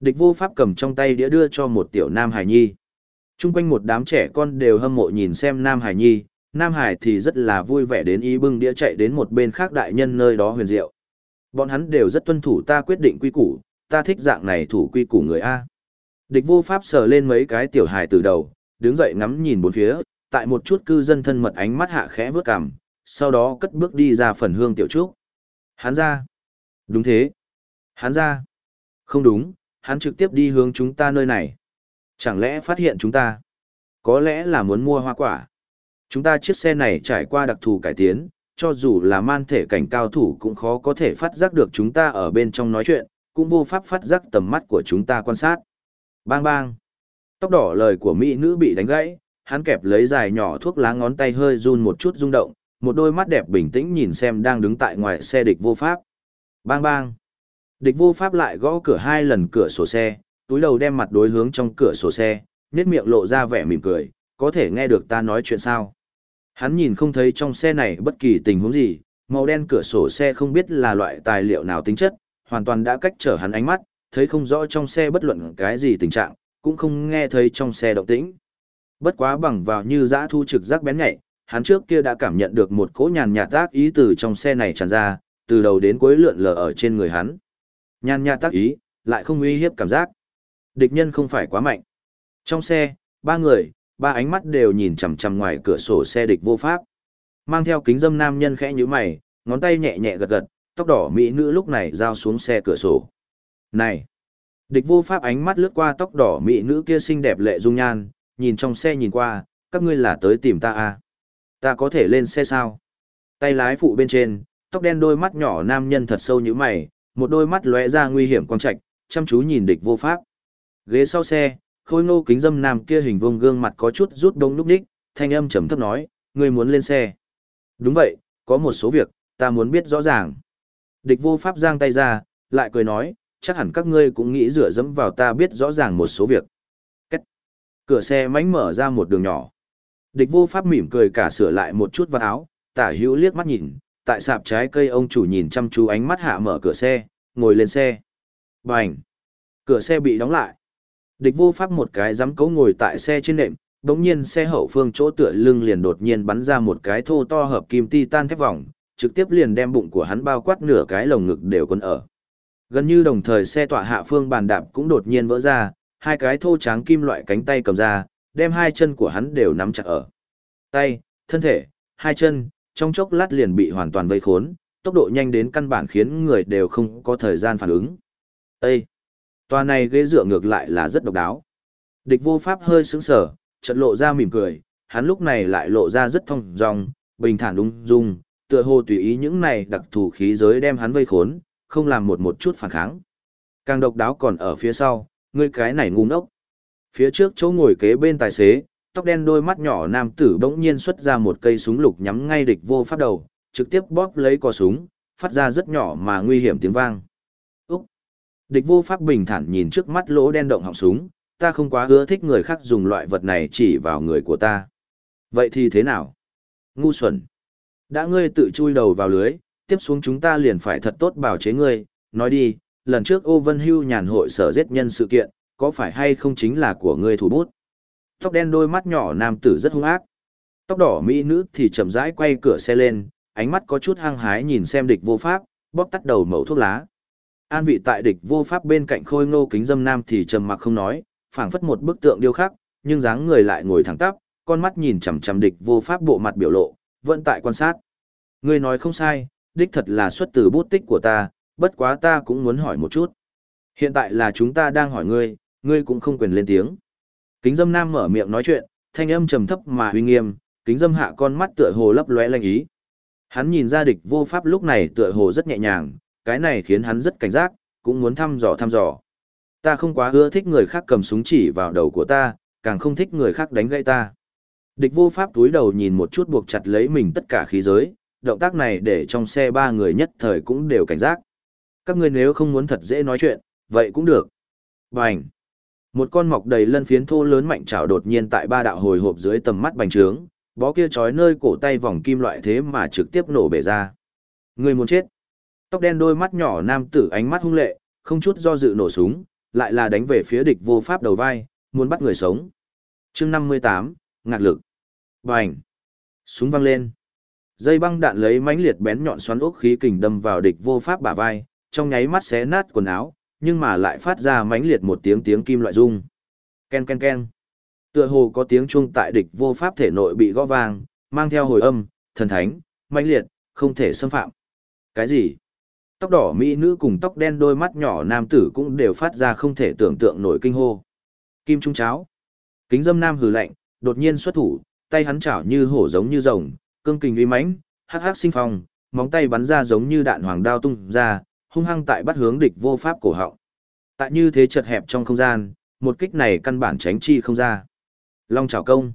[SPEAKER 1] Địch vô pháp cầm trong tay đĩa đưa cho một tiểu nam hài nhi. Trung quanh một đám trẻ con đều hâm mộ nhìn xem nam hải nhi, nam hải thì rất là vui vẻ đến ý bưng đĩa chạy đến một bên khác đại nhân nơi đó huyền diệu. Bọn hắn đều rất tuân thủ ta quyết định quy củ, ta thích dạng này thủ quy củ người A. Địch vô pháp sờ lên mấy cái tiểu hài từ đầu, đứng dậy ngắm nhìn bốn phía, tại một chút cư dân thân mật ánh mắt hạ khẽ vướt cằm, sau đó cất bước đi ra phần hương tiểu trúc. Hắn ra. Đúng thế. Hắn ra. Không đúng, hắn trực tiếp đi hướng chúng ta nơi này. Chẳng lẽ phát hiện chúng ta? Có lẽ là muốn mua hoa quả. Chúng ta chiếc xe này trải qua đặc thù cải tiến, cho dù là man thể cảnh cao thủ cũng khó có thể phát giác được chúng ta ở bên trong nói chuyện, cũng vô pháp phát giác tầm mắt của chúng ta quan sát. Bang bang. Tóc đỏ lời của mỹ nữ bị đánh gãy, hắn kẹp lấy dài nhỏ thuốc lá ngón tay hơi run một chút rung động, một đôi mắt đẹp bình tĩnh nhìn xem đang đứng tại ngoài xe địch vô pháp. Bang bang. Địch vô pháp lại gõ cửa hai lần cửa sổ xe, túi đầu đem mặt đối hướng trong cửa sổ xe, nét miệng lộ ra vẻ mỉm cười, có thể nghe được ta nói chuyện sao. Hắn nhìn không thấy trong xe này bất kỳ tình huống gì, màu đen cửa sổ xe không biết là loại tài liệu nào tính chất, hoàn toàn đã cách trở hắn ánh mắt, thấy không rõ trong xe bất luận cái gì tình trạng, cũng không nghe thấy trong xe động tĩnh. Bất quá bằng vào như dã thu trực giác bén nhạy, hắn trước kia đã cảm nhận được một cỗ nhàn nhạt tác ý từ trong xe này tràn ra, từ đầu đến cuối lượn lờ ở trên người hắn. Nhàn nhạt tác ý, lại không uy hiếp cảm giác. Địch nhân không phải quá mạnh. Trong xe, ba người, ba ánh mắt đều nhìn chằm chằm ngoài cửa sổ xe địch vô pháp. Mang theo kính dâm nam nhân khẽ như mày, ngón tay nhẹ nhẹ gật gật, tóc đỏ mỹ nữ lúc này giao xuống xe cửa sổ. Này! Địch vô pháp ánh mắt lướt qua tóc đỏ mỹ nữ kia xinh đẹp lệ dung nhan, nhìn trong xe nhìn qua, các ngươi là tới tìm ta à? Ta có thể lên xe sao? Tay lái phụ bên trên, tóc đen đôi mắt nhỏ nam nhân thật sâu như mày, một đôi mắt lóe ra nguy hiểm quang trạch, chăm chú nhìn địch vô pháp. Ghế sau xe, khôi ngô kính dâm nam kia hình vuông gương mặt có chút rút đông núp đích, thanh âm trầm thấp nói, ngươi muốn lên xe. Đúng vậy, có một số việc, ta muốn biết rõ ràng. Địch vô pháp giang tay ra, lại cười nói, chắc hẳn các ngươi cũng nghĩ rửa dẫm vào ta biết rõ ràng một số việc. Cách. Cửa xe mánh mở ra một đường nhỏ. Địch vô pháp mỉm cười cả sửa lại một chút vào áo, tả hữu liếc mắt nhìn, tại sạp trái cây ông chủ nhìn chăm chú ánh mắt hạ mở cửa xe, ngồi lên xe. Bành! Cửa xe bị đóng lại. Địch vô pháp một cái dám cấu ngồi tại xe trên nệm, đống nhiên xe hậu phương chỗ tựa lưng liền đột nhiên bắn ra một cái thô to hợp kim titan thép vòng, trực tiếp liền đem bụng của hắn bao quát nửa cái lồng ngực đều còn ở. Gần như đồng thời xe tọa hạ phương bàn đạp cũng đột nhiên vỡ ra, hai cái thô tráng kim loại cánh tay cầm ra, đem hai chân của hắn đều nắm chặt ở. Tay, thân thể, hai chân, trong chốc lát liền bị hoàn toàn vây khốn, tốc độ nhanh đến căn bản khiến người đều không có thời gian phản ứng. Ê! Tòa này ghế dựa ngược lại là rất độc đáo. Địch vô pháp hơi sững sờ, chợt lộ ra mỉm cười, hắn lúc này lại lộ ra rất thông dong, bình thản đúng dung, tựa hồ tùy ý những này đặc thù khí giới đem hắn vây khốn, không làm một một chút phản kháng. Càng độc đáo còn ở phía sau, ngươi cái này ngu ngốc. Phía trước chỗ ngồi kế bên tài xế, tóc đen đôi mắt nhỏ nam tử bỗng nhiên xuất ra một cây súng lục nhắm ngay địch vô pháp đầu, trực tiếp bóp lấy cò súng, phát ra rất nhỏ mà nguy hiểm tiếng vang. Địch vô pháp bình thản nhìn trước mắt lỗ đen động họng súng, ta không quá ưa thích người khác dùng loại vật này chỉ vào người của ta. Vậy thì thế nào? Ngu xuẩn! Đã ngươi tự chui đầu vào lưới, tiếp xuống chúng ta liền phải thật tốt bảo chế ngươi, nói đi, lần trước ô vân hưu nhàn hội sở giết nhân sự kiện, có phải hay không chính là của ngươi thủ bút? Tóc đen đôi mắt nhỏ nam tử rất hung ác. Tóc đỏ mỹ nữ thì chậm rãi quay cửa xe lên, ánh mắt có chút hăng hái nhìn xem địch vô pháp, bóp tắt đầu mẩu thuốc lá. An vị tại địch vô pháp bên cạnh khôi ngô kính dâm nam thì trầm mặc không nói, phảng phất một bức tượng điêu khắc, nhưng dáng người lại ngồi thẳng tắp, con mắt nhìn chằm chằm địch vô pháp bộ mặt biểu lộ, vẫn tại quan sát. Ngươi nói không sai, đích thật là xuất từ bút tích của ta, bất quá ta cũng muốn hỏi một chút. Hiện tại là chúng ta đang hỏi ngươi, ngươi cũng không quyền lên tiếng. Kính dâm nam mở miệng nói chuyện, thanh âm trầm thấp mà uy nghiêm, kính dâm hạ con mắt tựa hồ lấp lóe lanh ý. Hắn nhìn ra địch vô pháp lúc này tựa hồ rất nhẹ nhàng, cái này khiến hắn rất cảnh giác, cũng muốn thăm dò thăm dò. Ta không quá ưa thích người khác cầm súng chỉ vào đầu của ta, càng không thích người khác đánh gãy ta. Địch vô pháp túi đầu nhìn một chút buộc chặt lấy mình tất cả khí giới, động tác này để trong xe ba người nhất thời cũng đều cảnh giác. Các ngươi nếu không muốn thật dễ nói chuyện, vậy cũng được. Bành! Một con mọc đầy lân phiến thô lớn mạnh chảo đột nhiên tại ba đạo hồi hộp dưới tầm mắt bành trướng, bó kia trói nơi cổ tay vòng kim loại thế mà trực tiếp nổ bể ra. Người muốn chết. Tóc đen đôi mắt nhỏ nam tử ánh mắt hung lệ, không chút do dự nổ súng, lại là đánh về phía địch vô pháp đầu vai, muốn bắt người sống. chương 58, ngạc lực. Bành. Súng văng lên. Dây băng đạn lấy mãnh liệt bén nhọn xoắn ốc khí kình đâm vào địch vô pháp bả vai, trong nháy mắt xé nát quần áo, nhưng mà lại phát ra mãnh liệt một tiếng tiếng kim loại rung. Ken ken ken. Tựa hồ có tiếng chuông tại địch vô pháp thể nội bị gõ vang, mang theo hồi âm, thần thánh, mãnh liệt, không thể xâm phạm. Cái gì? Tóc đỏ mỹ nữ cùng tóc đen đôi mắt nhỏ nam tử cũng đều phát ra không thể tưởng tượng nổi kinh hô. Kim trung cháo. Kính dâm nam hừ lạnh, đột nhiên xuất thủ, tay hắn chảo như hổ giống như rồng, cương kình uy mãnh, hắc hắc sinh phong, móng tay bắn ra giống như đạn hoàng đao tung ra, hung hăng tại bắt hướng địch vô pháp cổ họng. Tại như thế chật hẹp trong không gian, một kích này căn bản tránh chi không ra. Long chảo công.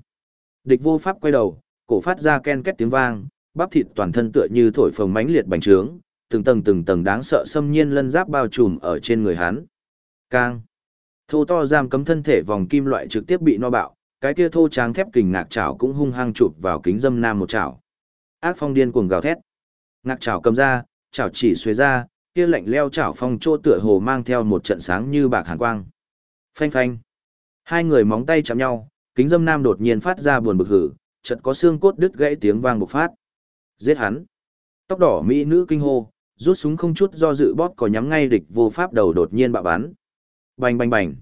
[SPEAKER 1] Địch vô pháp quay đầu, cổ phát ra ken két tiếng vang, bắp thịt toàn thân tựa như thổi phồng mãnh liệt bành trướng, từng tầng từng tầng đáng sợ xâm nhiên lân giáp bao trùm ở trên người hắn. Cang. Thô to giam cấm thân thể vòng kim loại trực tiếp bị no bạo, cái kia thô tráng thép kình ngạc chảo cũng hung hăng chụp vào kính dâm nam một chảo. Ác phong điên cuồng gào thét. Ngạc chảo cầm ra, chảo chỉ xuề ra, kia lạnh leo chảo phong chỗ tựa hồ mang theo một trận sáng như bạc hàn quang. Phanh phanh. Hai người móng tay chạm nhau, kính dâm nam đột nhiên phát ra buồn bực hử, chợt có xương cốt đứt gãy tiếng vang bộc phát. Giết hắn. Tóc đỏ mỹ nữ kinh hô, rút súng không chút do dự bóp có nhắm ngay địch vô pháp đầu đột nhiên bạo bắn. Bành bành bành.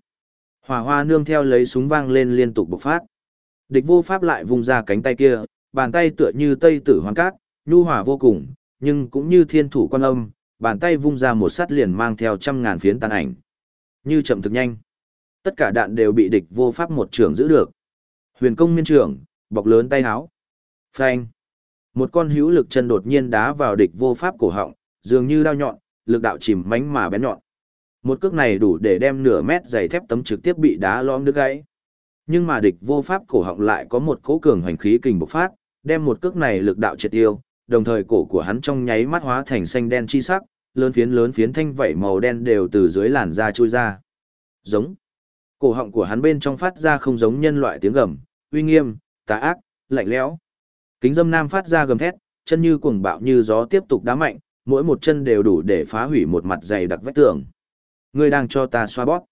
[SPEAKER 1] Hỏa hoa nương theo lấy súng vang lên liên tục bộc phát. Địch vô pháp lại vùng ra cánh tay kia, bàn tay tựa như tây tử hoang cát, nhu hòa vô cùng, nhưng cũng như thiên thủ quan âm, bàn tay vung ra một sát liền mang theo trăm ngàn phiến tàn ảnh. Như chậm thực nhanh. Tất cả đạn đều bị địch vô pháp một trường giữ được. Huyền công miên trưởng, bọc lớn tay háo. Phanh. Một con hữu lực chân đột nhiên đá vào địch vô pháp cổ họng, dường như đao nhọn, lực đạo chìm mánh mà bén nhọn. Một cước này đủ để đem nửa mét dày thép tấm trực tiếp bị đá lõm đứt gãy. Nhưng mà địch vô pháp cổ họng lại có một cố cường hoành khí kình bộc phát, đem một cước này lực đạo triệt tiêu, đồng thời cổ của hắn trong nháy mắt hóa thành xanh đen chi sắc, lớn phiến lớn phiến thanh vảy màu đen đều từ dưới làn da trôi ra. Giống. Cổ họng của hắn bên trong phát ra không giống nhân loại tiếng gầm, uy nghiêm, tà ác, lạnh lẽo. Kính dâm nam phát ra gầm thét, chân như cuồng bạo như gió tiếp tục đá mạnh, mỗi một chân đều đủ để phá hủy một mặt dày đặc vách tường. Ngươi đang cho ta xoa bóp.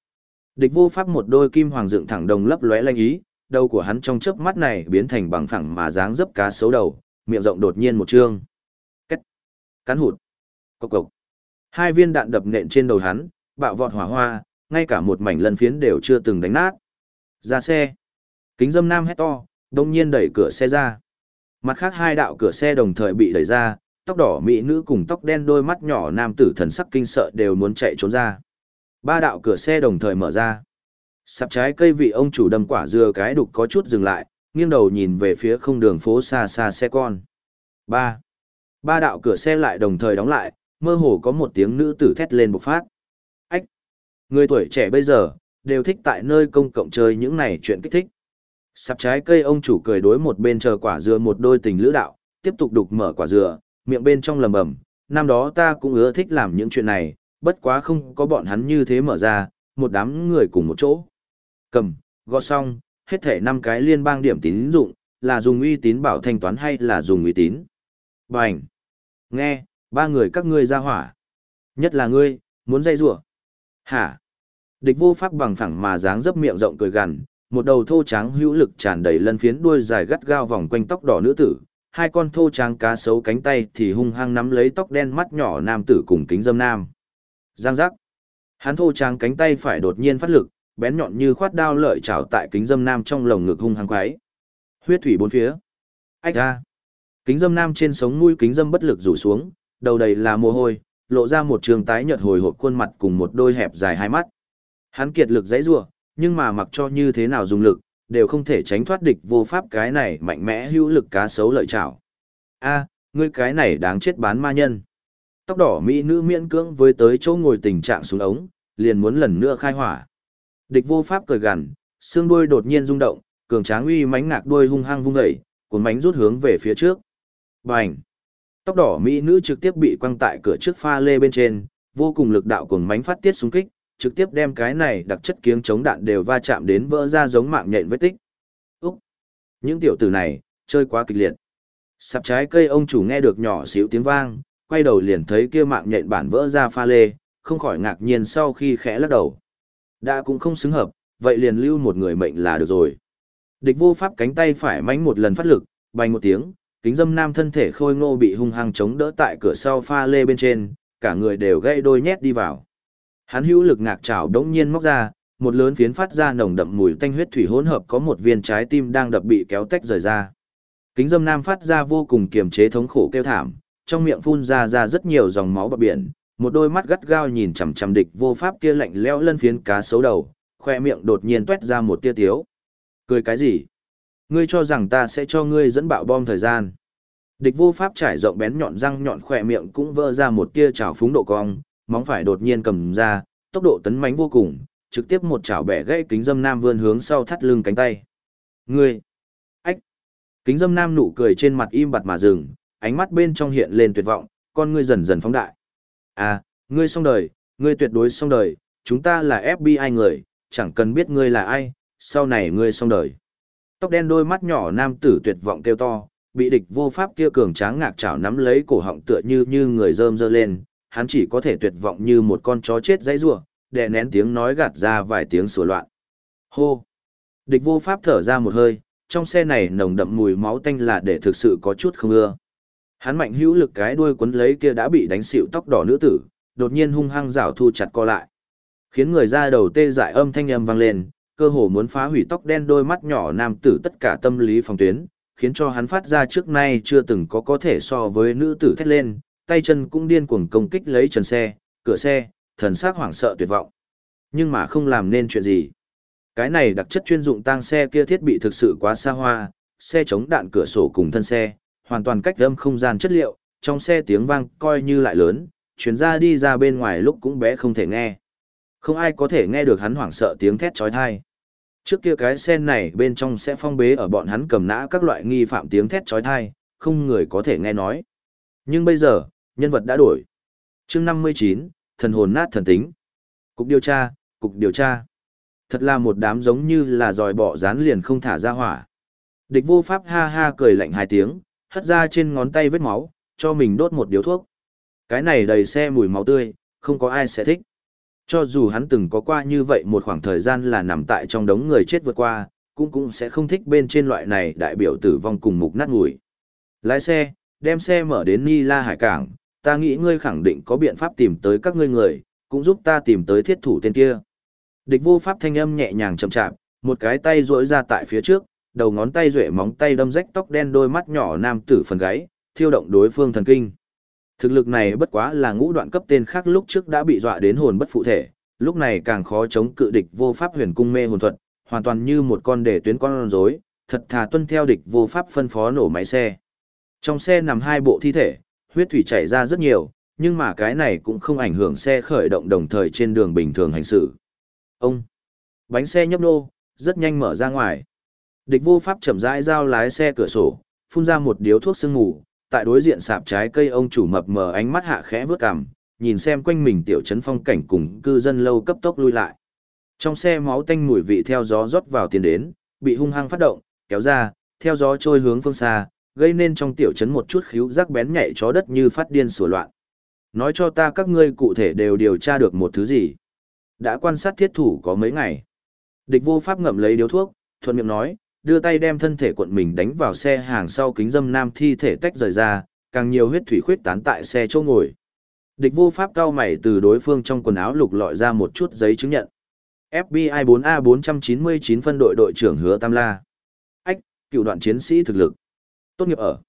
[SPEAKER 1] Địch vô pháp một đôi kim hoàng dựng thẳng đồng lấp lóe lanh ý, đầu của hắn trong chớp mắt này biến thành bằng phẳng mà dáng dấp cá xấu đầu, miệng rộng đột nhiên một trương. Cách. Cắn hụt. Cộc cộc. Hai viên đạn đập nện trên đầu hắn, bạo vọt hỏa hoa, ngay cả một mảnh lân phiến đều chưa từng đánh nát. Ra xe. Kính dâm nam hét to, đông nhiên đẩy cửa xe ra. Mặt khác hai đạo cửa xe đồng thời bị đẩy ra, tóc đỏ mỹ nữ cùng tóc đen đôi mắt nhỏ nam tử thần sắc kinh sợ đều muốn chạy trốn ra. Ba đạo cửa xe đồng thời mở ra. Sạp trái cây vị ông chủ đâm quả dừa cái đục có chút dừng lại, nghiêng đầu nhìn về phía không đường phố xa xa xe con. Ba. Ba đạo cửa xe lại đồng thời đóng lại, mơ hồ có một tiếng nữ tử thét lên bộc phát. Ách! Người tuổi trẻ bây giờ, đều thích tại nơi công cộng chơi những này chuyện kích thích. Sạp trái cây ông chủ cười đối một bên chờ quả dừa một đôi tình lữ đạo, tiếp tục đục mở quả dừa, miệng bên trong lầm bầm, năm đó ta cũng ưa thích làm những chuyện này, bất quá không có bọn hắn như thế mở ra, một đám người cùng một chỗ. Cầm, gõ xong, hết thể năm cái liên bang điểm tín dụng, là dùng uy tín bảo thanh toán hay là dùng uy tín. Bành! Nghe, ba người các ngươi ra hỏa. Nhất là ngươi, muốn dây rủa Hả? Địch vô pháp bằng phẳng mà dáng dấp miệng rộng cười gằn, một đầu thô tráng hữu lực tràn đầy lân phiến đuôi dài gắt gao vòng quanh tóc đỏ nữ tử, hai con thô tráng cá sấu cánh tay thì hung hăng nắm lấy tóc đen mắt nhỏ nam tử cùng kính dâm nam. Giang giác. Hắn thô tráng cánh tay phải đột nhiên phát lực, bén nhọn như khoát đao lợi chảo tại kính dâm nam trong lồng ngực hung hăng quái. Huyết thủy bốn phía. Ách ra. Kính dâm nam trên sống mũi kính dâm bất lực rủ xuống, đầu đầy là mồ hôi, lộ ra một trường tái nhợt hồi hộp khuôn mặt cùng một đôi hẹp dài hai mắt. Hắn kiệt lực dãy rủa, nhưng mà mặc cho như thế nào dùng lực, đều không thể tránh thoát địch vô pháp cái này mạnh mẽ hữu lực cá sấu lợi chảo. A, ngươi cái này đáng chết bán ma nhân. Tóc đỏ mỹ nữ miễn cưỡng với tới chỗ ngồi tình trạng xuống ống, liền muốn lần nữa khai hỏa. Địch vô pháp cười gằn, xương đuôi đột nhiên rung động, cường tráng uy mãnh ngạc đuôi hung hăng vung dậy, cuốn mánh rút hướng về phía trước. Bành! Tóc đỏ mỹ nữ trực tiếp bị quăng tại cửa trước pha lê bên trên, vô cùng lực đạo cuồng mánh phát tiết xung kích, trực tiếp đem cái này đặc chất kiếng chống đạn đều va chạm đến vỡ ra giống mạng nhện vết tích. Úc! Những tiểu tử này, chơi quá kịch liệt. Sạp trái cây ông chủ nghe được nhỏ xíu tiếng vang, quay đầu liền thấy kia mạng nhện bản vỡ ra pha lê, không khỏi ngạc nhiên sau khi khẽ lắc đầu. Đã cũng không xứng hợp, vậy liền lưu một người mệnh là được rồi. Địch vô pháp cánh tay phải mánh một lần phát lực, bành một tiếng, kính dâm nam thân thể khôi ngô bị hung hăng chống đỡ tại cửa sau pha lê bên trên, cả người đều gây đôi nhét đi vào. Hắn hữu lực ngạc trảo đống nhiên móc ra, một lớn phiến phát ra nồng đậm mùi tanh huyết thủy hỗn hợp có một viên trái tim đang đập bị kéo tách rời ra. Kính dâm nam phát ra vô cùng kiềm chế thống khổ kêu thảm, trong miệng phun ra ra rất nhiều dòng máu bọt biển, một đôi mắt gắt gao nhìn chằm chằm địch vô pháp kia lạnh lẽo lân phiến cá xấu đầu, khoe miệng đột nhiên tuét ra một tia tiếu. Cười cái gì? Ngươi cho rằng ta sẽ cho ngươi dẫn bạo bom thời gian. Địch vô pháp trải rộng bén nhọn răng nhọn khoe miệng cũng vỡ ra một tia trào phúng độ cong, móng phải đột nhiên cầm ra, tốc độ tấn mãnh vô cùng, trực tiếp một chảo bẻ gãy kính dâm nam vươn hướng sau thắt lưng cánh tay. Ngươi! Ách! Kính dâm nam nụ cười trên mặt im bặt mà dừng, ánh mắt bên trong hiện lên tuyệt vọng, con ngươi dần dần phóng đại. À, ngươi xong đời, ngươi tuyệt đối xong đời, chúng ta là FBI người, chẳng cần biết ngươi là ai, sau này ngươi xong đời. Tóc đen đôi mắt nhỏ nam tử tuyệt vọng kêu to, bị địch vô pháp kia cường tráng ngạc chảo nắm lấy cổ họng tựa như như người rơm rơ lên, hắn chỉ có thể tuyệt vọng như một con chó chết dãy rủa, đè nén tiếng nói gạt ra vài tiếng sủa loạn. Hô! Địch vô pháp thở ra một hơi, trong xe này nồng đậm mùi máu tanh là để thực sự có chút không ưa. Hắn mạnh hữu lực cái đuôi quấn lấy kia đã bị đánh xịu tóc đỏ nữ tử, đột nhiên hung hăng rảo thu chặt co lại. Khiến người ra đầu tê dại âm thanh âm vang lên, cơ hồ muốn phá hủy tóc đen đôi mắt nhỏ nam tử tất cả tâm lý phòng tuyến, khiến cho hắn phát ra trước nay chưa từng có có thể so với nữ tử thét lên, tay chân cũng điên cuồng công kích lấy trần xe, cửa xe, thần sắc hoảng sợ tuyệt vọng. Nhưng mà không làm nên chuyện gì. Cái này đặc chất chuyên dụng tang xe kia thiết bị thực sự quá xa hoa, xe chống đạn cửa sổ cùng thân xe, hoàn toàn cách âm không gian chất liệu, trong xe tiếng vang coi như lại lớn, chuyến ra đi ra bên ngoài lúc cũng bé không thể nghe. Không ai có thể nghe được hắn hoảng sợ tiếng thét trói thai. Trước kia cái xe này bên trong sẽ phong bế ở bọn hắn cầm nã các loại nghi phạm tiếng thét trói thai, không người có thể nghe nói. Nhưng bây giờ, nhân vật đã đổi. chương 59, thần hồn nát thần tính. Cục điều tra, cục điều tra. Thật là một đám giống như là dòi bỏ dán liền không thả ra hỏa. Địch vô pháp ha ha cười lạnh hai tiếng, hất ra trên ngón tay vết máu, cho mình đốt một điếu thuốc. Cái này đầy xe mùi máu tươi, không có ai sẽ thích. Cho dù hắn từng có qua như vậy một khoảng thời gian là nằm tại trong đống người chết vượt qua, cũng cũng sẽ không thích bên trên loại này đại biểu tử vong cùng mục nát mùi. Lái xe, đem xe mở đến Ni La Hải Cảng, ta nghĩ ngươi khẳng định có biện pháp tìm tới các ngươi người, cũng giúp ta tìm tới thiết thủ tên kia. Địch vô pháp thanh âm nhẹ nhàng chậm chạp, một cái tay duỗi ra tại phía trước, đầu ngón tay duệ móng tay đâm rách tóc đen đôi mắt nhỏ nam tử phần gáy, thiêu động đối phương thần kinh. Thực lực này bất quá là ngũ đoạn cấp tên khác lúc trước đã bị dọa đến hồn bất phụ thể, lúc này càng khó chống cự địch vô pháp huyền cung mê hồn thuật, hoàn toàn như một con để tuyến con rối, thật thà tuân theo địch vô pháp phân phó nổ máy xe. Trong xe nằm hai bộ thi thể, huyết thủy chảy ra rất nhiều, nhưng mà cái này cũng không ảnh hưởng xe khởi động đồng thời trên đường bình thường hành xử. Ông! Bánh xe nhấp nô, rất nhanh mở ra ngoài. Địch vô pháp chậm rãi giao lái xe cửa sổ, phun ra một điếu thuốc sương ngủ, tại đối diện sạp trái cây ông chủ mập mờ ánh mắt hạ khẽ vướt cằm, nhìn xem quanh mình tiểu trấn phong cảnh cùng cư dân lâu cấp tốc lui lại. Trong xe máu tanh mùi vị theo gió rót vào tiền đến, bị hung hăng phát động, kéo ra, theo gió trôi hướng phương xa, gây nên trong tiểu trấn một chút khíu rắc bén nhạy chó đất như phát điên sủa loạn. Nói cho ta các ngươi cụ thể đều điều tra được một thứ gì. Đã quan sát thiết thủ có mấy ngày. Địch vô pháp ngậm lấy điếu thuốc, thuận miệng nói, đưa tay đem thân thể cuộn mình đánh vào xe hàng sau kính dâm nam thi thể tách rời ra, càng nhiều huyết thủy khuyết tán tại xe chỗ ngồi. Địch vô pháp cao mày từ đối phương trong quần áo lục lọi ra một chút giấy chứng nhận. FBI 4A 499 phân đội đội trưởng hứa Tam La. Ách, cựu đoạn chiến sĩ thực lực. Tốt nghiệp ở.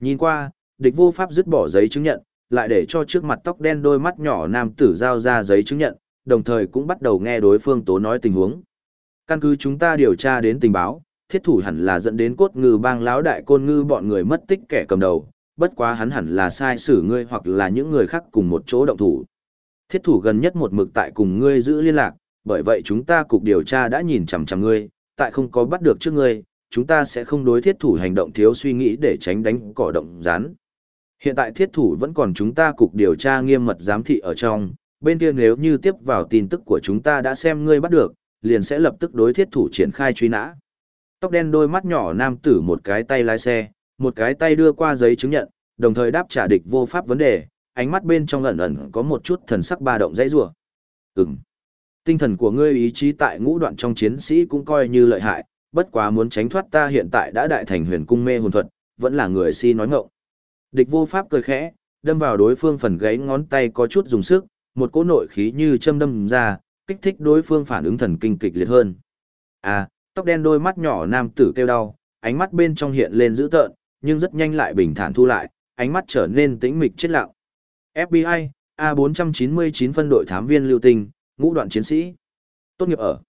[SPEAKER 1] Nhìn qua, địch vô pháp dứt bỏ giấy chứng nhận, lại để cho trước mặt tóc đen đôi mắt nhỏ nam tử giao ra giấy chứng nhận, đồng thời cũng bắt đầu nghe đối phương tố nói tình huống. Căn cứ chúng ta điều tra đến tình báo, thiết thủ hẳn là dẫn đến cốt ngư bang lão đại côn ngư bọn người mất tích kẻ cầm đầu, bất quá hắn hẳn là sai xử ngươi hoặc là những người khác cùng một chỗ động thủ. Thiết thủ gần nhất một mực tại cùng ngươi giữ liên lạc, bởi vậy chúng ta cục điều tra đã nhìn chằm chằm ngươi, tại không có bắt được trước ngươi, chúng ta sẽ không đối thiết thủ hành động thiếu suy nghĩ để tránh đánh cỏ động rán. Hiện tại thiết thủ vẫn còn chúng ta cục điều tra nghiêm mật giám thị ở trong, bên kia nếu như tiếp vào tin tức của chúng ta đã xem ngươi bắt được, liền sẽ lập tức đối thiết thủ triển khai truy nã. Tóc đen đôi mắt nhỏ nam tử một cái tay lái xe, một cái tay đưa qua giấy chứng nhận, đồng thời đáp trả địch vô pháp vấn đề, ánh mắt bên trong ẩn ẩn có một chút thần sắc ba động dãy rủa. Ừm. Tinh thần của ngươi ý chí tại ngũ đoạn trong chiến sĩ cũng coi như lợi hại, bất quá muốn tránh thoát ta hiện tại đã đại thành huyền cung mê hồn thuật, vẫn là người si nói ngọng. Địch vô pháp cười khẽ, đâm vào đối phương phần gáy ngón tay có chút dùng sức, một cỗ nội khí như châm đâm ra, kích thích đối phương phản ứng thần kinh kịch liệt hơn. À, tóc đen đôi mắt nhỏ nam tử kêu đau, ánh mắt bên trong hiện lên dữ tợn, nhưng rất nhanh lại bình thản thu lại, ánh mắt trở nên tĩnh mịch chết lặng. FBI, A499 phân đội thám viên lưu tình, ngũ đoạn chiến sĩ. Tốt nghiệp ở.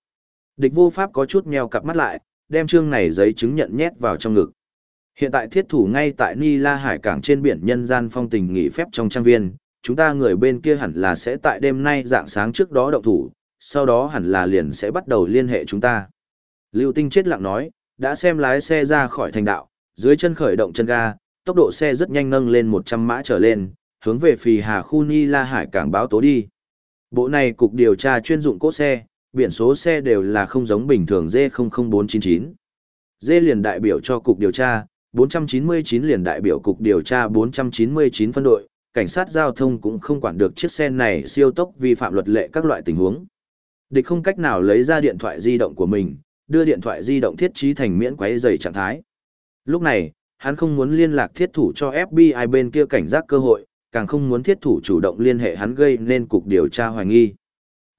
[SPEAKER 1] Địch vô pháp có chút mèo cặp mắt lại, đem chương này giấy chứng nhận nhét vào trong ngực. Hiện tại thiết thủ ngay tại Ni La Hải cảng trên biển nhân gian phong tình nghỉ phép trong trang viên, chúng ta người bên kia hẳn là sẽ tại đêm nay dạng sáng trước đó động thủ, sau đó hẳn là liền sẽ bắt đầu liên hệ chúng ta. Lưu Tinh chết lặng nói, đã xem lái xe ra khỏi thành đạo, dưới chân khởi động chân ga, tốc độ xe rất nhanh nâng lên 100 mã trở lên, hướng về phì hà khu Ni La Hải cảng báo tố đi. Bộ này cục điều tra chuyên dụng cỗ xe, biển số xe đều là không giống bình thường D00499. D liền đại biểu cho cục điều tra, 499 liền đại biểu cục điều tra 499 phân đội, cảnh sát giao thông cũng không quản được chiếc xe này siêu tốc vi phạm luật lệ các loại tình huống. Địch không cách nào lấy ra điện thoại di động của mình, đưa điện thoại di động thiết trí thành miễn quấy dày trạng thái. Lúc này, hắn không muốn liên lạc thiết thủ cho FBI bên kia cảnh giác cơ hội, càng không muốn thiết thủ chủ động liên hệ hắn gây nên cục điều tra hoài nghi.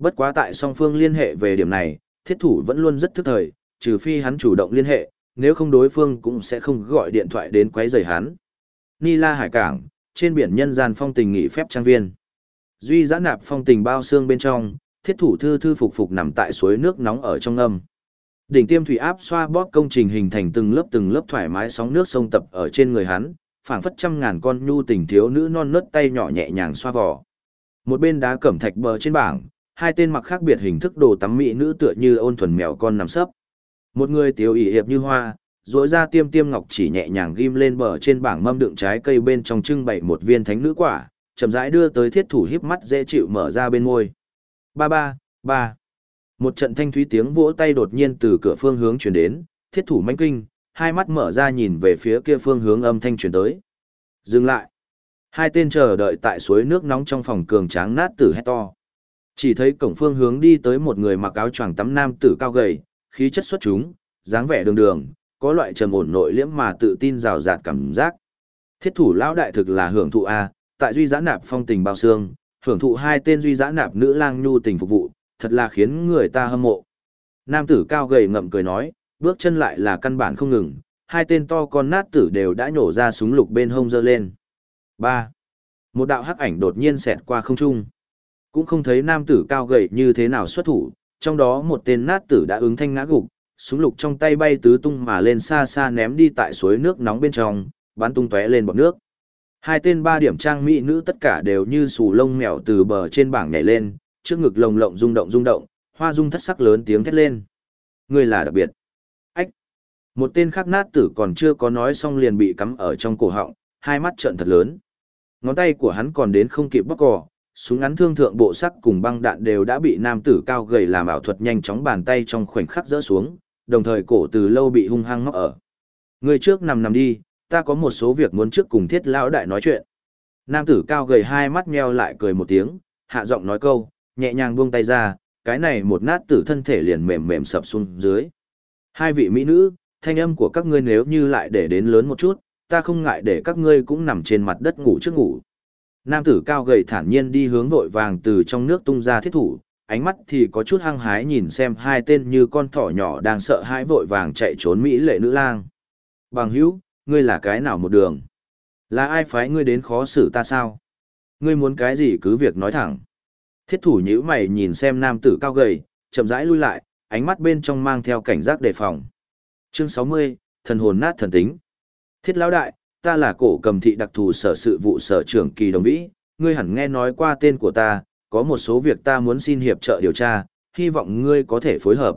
[SPEAKER 1] Bất quá tại song phương liên hệ về điểm này, thiết thủ vẫn luôn rất thức thời, trừ phi hắn chủ động liên hệ, nếu không đối phương cũng sẽ không gọi điện thoại đến quấy rầy hắn. Ni La Hải Cảng, trên biển nhân gian phong tình nghỉ phép trang viên. Duy giã nạp phong tình bao xương bên trong, thiết thủ thư thư phục phục nằm tại suối nước nóng ở trong âm. Đỉnh tiêm thủy áp xoa bóp công trình hình thành từng lớp từng lớp thoải mái sóng nước sông tập ở trên người hắn, phảng phất trăm ngàn con nhu tình thiếu nữ non nớt tay nhỏ nhẹ nhàng xoa vò. Một bên đá cẩm thạch bờ trên bảng, hai tên mặc khác biệt hình thức đồ tắm mỹ nữ tựa như ôn thuần mèo con nằm sấp. Một người tiểu ỷ hiệp như hoa, rỗi ra tiêm tiêm ngọc chỉ nhẹ nhàng ghim lên bờ trên bảng mâm đựng trái cây bên trong trưng bày một viên thánh nữ quả, chậm rãi đưa tới thiết thủ híp mắt dễ chịu mở ra bên môi. Ba ba, ba. Một trận thanh thúy tiếng vỗ tay đột nhiên từ cửa phương hướng truyền đến, thiết thủ manh kinh, hai mắt mở ra nhìn về phía kia phương hướng âm thanh truyền tới. Dừng lại. Hai tên chờ đợi tại suối nước nóng trong phòng cường tráng nát tử hét to. Chỉ thấy cổng phương hướng đi tới một người mặc áo choàng tắm nam tử cao gầy, khí chất xuất chúng, dáng vẻ đường đường, có loại trầm ổn nội liễm mà tự tin rào rạt cảm giác. Thiết thủ lão đại thực là hưởng thụ A, tại duy giã nạp phong tình bao xương, hưởng thụ hai tên duy giã nạp nữ lang nhu tình phục vụ, thật là khiến người ta hâm mộ. Nam tử cao gầy ngậm cười nói, bước chân lại là căn bản không ngừng, hai tên to con nát tử đều đã nhổ ra súng lục bên hông dơ lên. 3. Một đạo hắc ảnh đột nhiên xẹt qua không trung. Cũng không thấy nam tử cao gầy như thế nào xuất thủ, trong đó một tên nát tử đã ứng thanh ngã gục, súng lục trong tay bay tứ tung mà lên xa xa ném đi tại suối nước nóng bên trong, bắn tung tóe lên bọt nước. Hai tên ba điểm trang mỹ nữ tất cả đều như sù lông mèo từ bờ trên bảng nhảy lên, trước ngực lồng lộng rung động rung động, hoa dung thất sắc lớn tiếng thét lên. Người là đặc biệt. Ách. Một tên khác nát tử còn chưa có nói xong liền bị cắm ở trong cổ họng, hai mắt trợn thật lớn. Ngón tay của hắn còn đến không kịp bóc cỏ, súng ngắn thương thượng bộ sắc cùng băng đạn đều đã bị nam tử cao gầy làm ảo thuật nhanh chóng bàn tay trong khoảnh khắc rỡ xuống, đồng thời cổ từ lâu bị hung hăng móc ở. Người trước nằm nằm đi, ta có một số việc muốn trước cùng thiết lão đại nói chuyện. Nam tử cao gầy hai mắt meo lại cười một tiếng, hạ giọng nói câu, nhẹ nhàng buông tay ra, cái này một nát tử thân thể liền mềm mềm sập xuống dưới. Hai vị mỹ nữ, thanh âm của các ngươi nếu như lại để đến lớn một chút, ta không ngại để các ngươi cũng nằm trên mặt đất ngủ trước ngủ. Nam tử cao gầy thản nhiên đi hướng vội vàng từ trong nước tung ra thiết thủ, ánh mắt thì có chút hăng hái nhìn xem hai tên như con thỏ nhỏ đang sợ hãi vội vàng chạy trốn Mỹ lệ nữ lang. Bằng hữu, ngươi là cái nào một đường? Là ai phái ngươi đến khó xử ta sao? Ngươi muốn cái gì cứ việc nói thẳng. Thiết thủ nhíu mày nhìn xem nam tử cao gầy, chậm rãi lui lại, ánh mắt bên trong mang theo cảnh giác đề phòng. Chương 60, thần hồn nát thần tính. Thiết lão đại, ta là cổ cầm thị đặc thù sở sự vụ sở trưởng kỳ đồng vĩ, ngươi hẳn nghe nói qua tên của ta, có một số việc ta muốn xin hiệp trợ điều tra, hy vọng ngươi có thể phối hợp.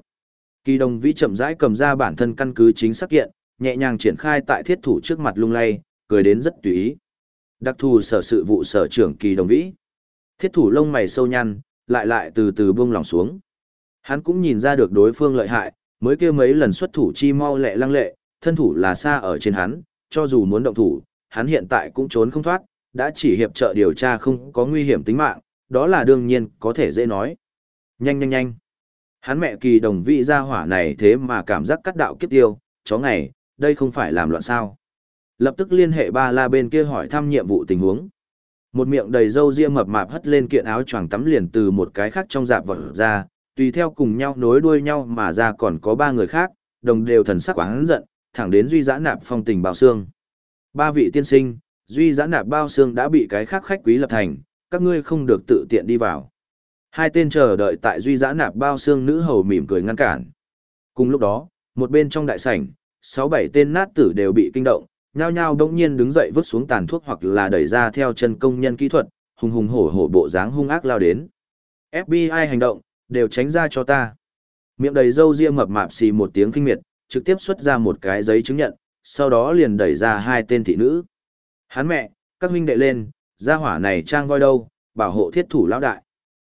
[SPEAKER 1] Kỳ đồng vĩ chậm rãi cầm ra bản thân căn cứ chính xác kiện, nhẹ nhàng triển khai tại thiết thủ trước mặt lung lay, cười đến rất tùy ý. Đặc thù sở sự vụ sở trưởng kỳ đồng vĩ. Thiết thủ lông mày sâu nhăn, lại lại từ từ buông lòng xuống. Hắn cũng nhìn ra được đối phương lợi hại, mới kêu mấy lần xuất thủ chi mau lẹ lăng lệ, thân thủ là xa ở trên hắn, cho dù muốn động thủ, hắn hiện tại cũng trốn không thoát, đã chỉ hiệp trợ điều tra không có nguy hiểm tính mạng, đó là đương nhiên, có thể dễ nói. Nhanh nhanh nhanh. Hắn mẹ kỳ đồng vị gia hỏa này thế mà cảm giác cắt đạo kiếp tiêu, chó ngày, đây không phải làm loạn sao. Lập tức liên hệ ba la bên kia hỏi thăm nhiệm vụ tình huống. Một miệng đầy râu ria mập mạp hất lên kiện áo choàng tắm liền từ một cái khác trong dạp vật ra, tùy theo cùng nhau nối đuôi nhau mà ra còn có ba người khác, đồng đều thần sắc quán giận, thẳng đến duy giã nạp phong tình bao xương. Ba vị tiên sinh, duy giã nạp bao xương đã bị cái khác khách quý lập thành, các ngươi không được tự tiện đi vào. Hai tên chờ đợi tại duy giã nạp bao xương nữ hầu mỉm cười ngăn cản. Cùng lúc đó, một bên trong đại sảnh, sáu bảy tên nát tử đều bị kinh động, nhao nhao đông nhiên đứng dậy vứt xuống tàn thuốc hoặc là đẩy ra theo chân công nhân kỹ thuật, hùng hùng hổ hổ bộ dáng hung ác lao đến. FBI hành động, đều tránh ra cho ta. Miệng đầy râu ria mập mạp xì một tiếng kinh miệt, trực tiếp xuất ra một cái giấy chứng nhận, sau đó liền đẩy ra hai tên thị nữ. Hắn mẹ, các huynh đệ lên, gia hỏa này trang voi đâu, bảo hộ thiết thủ lão đại.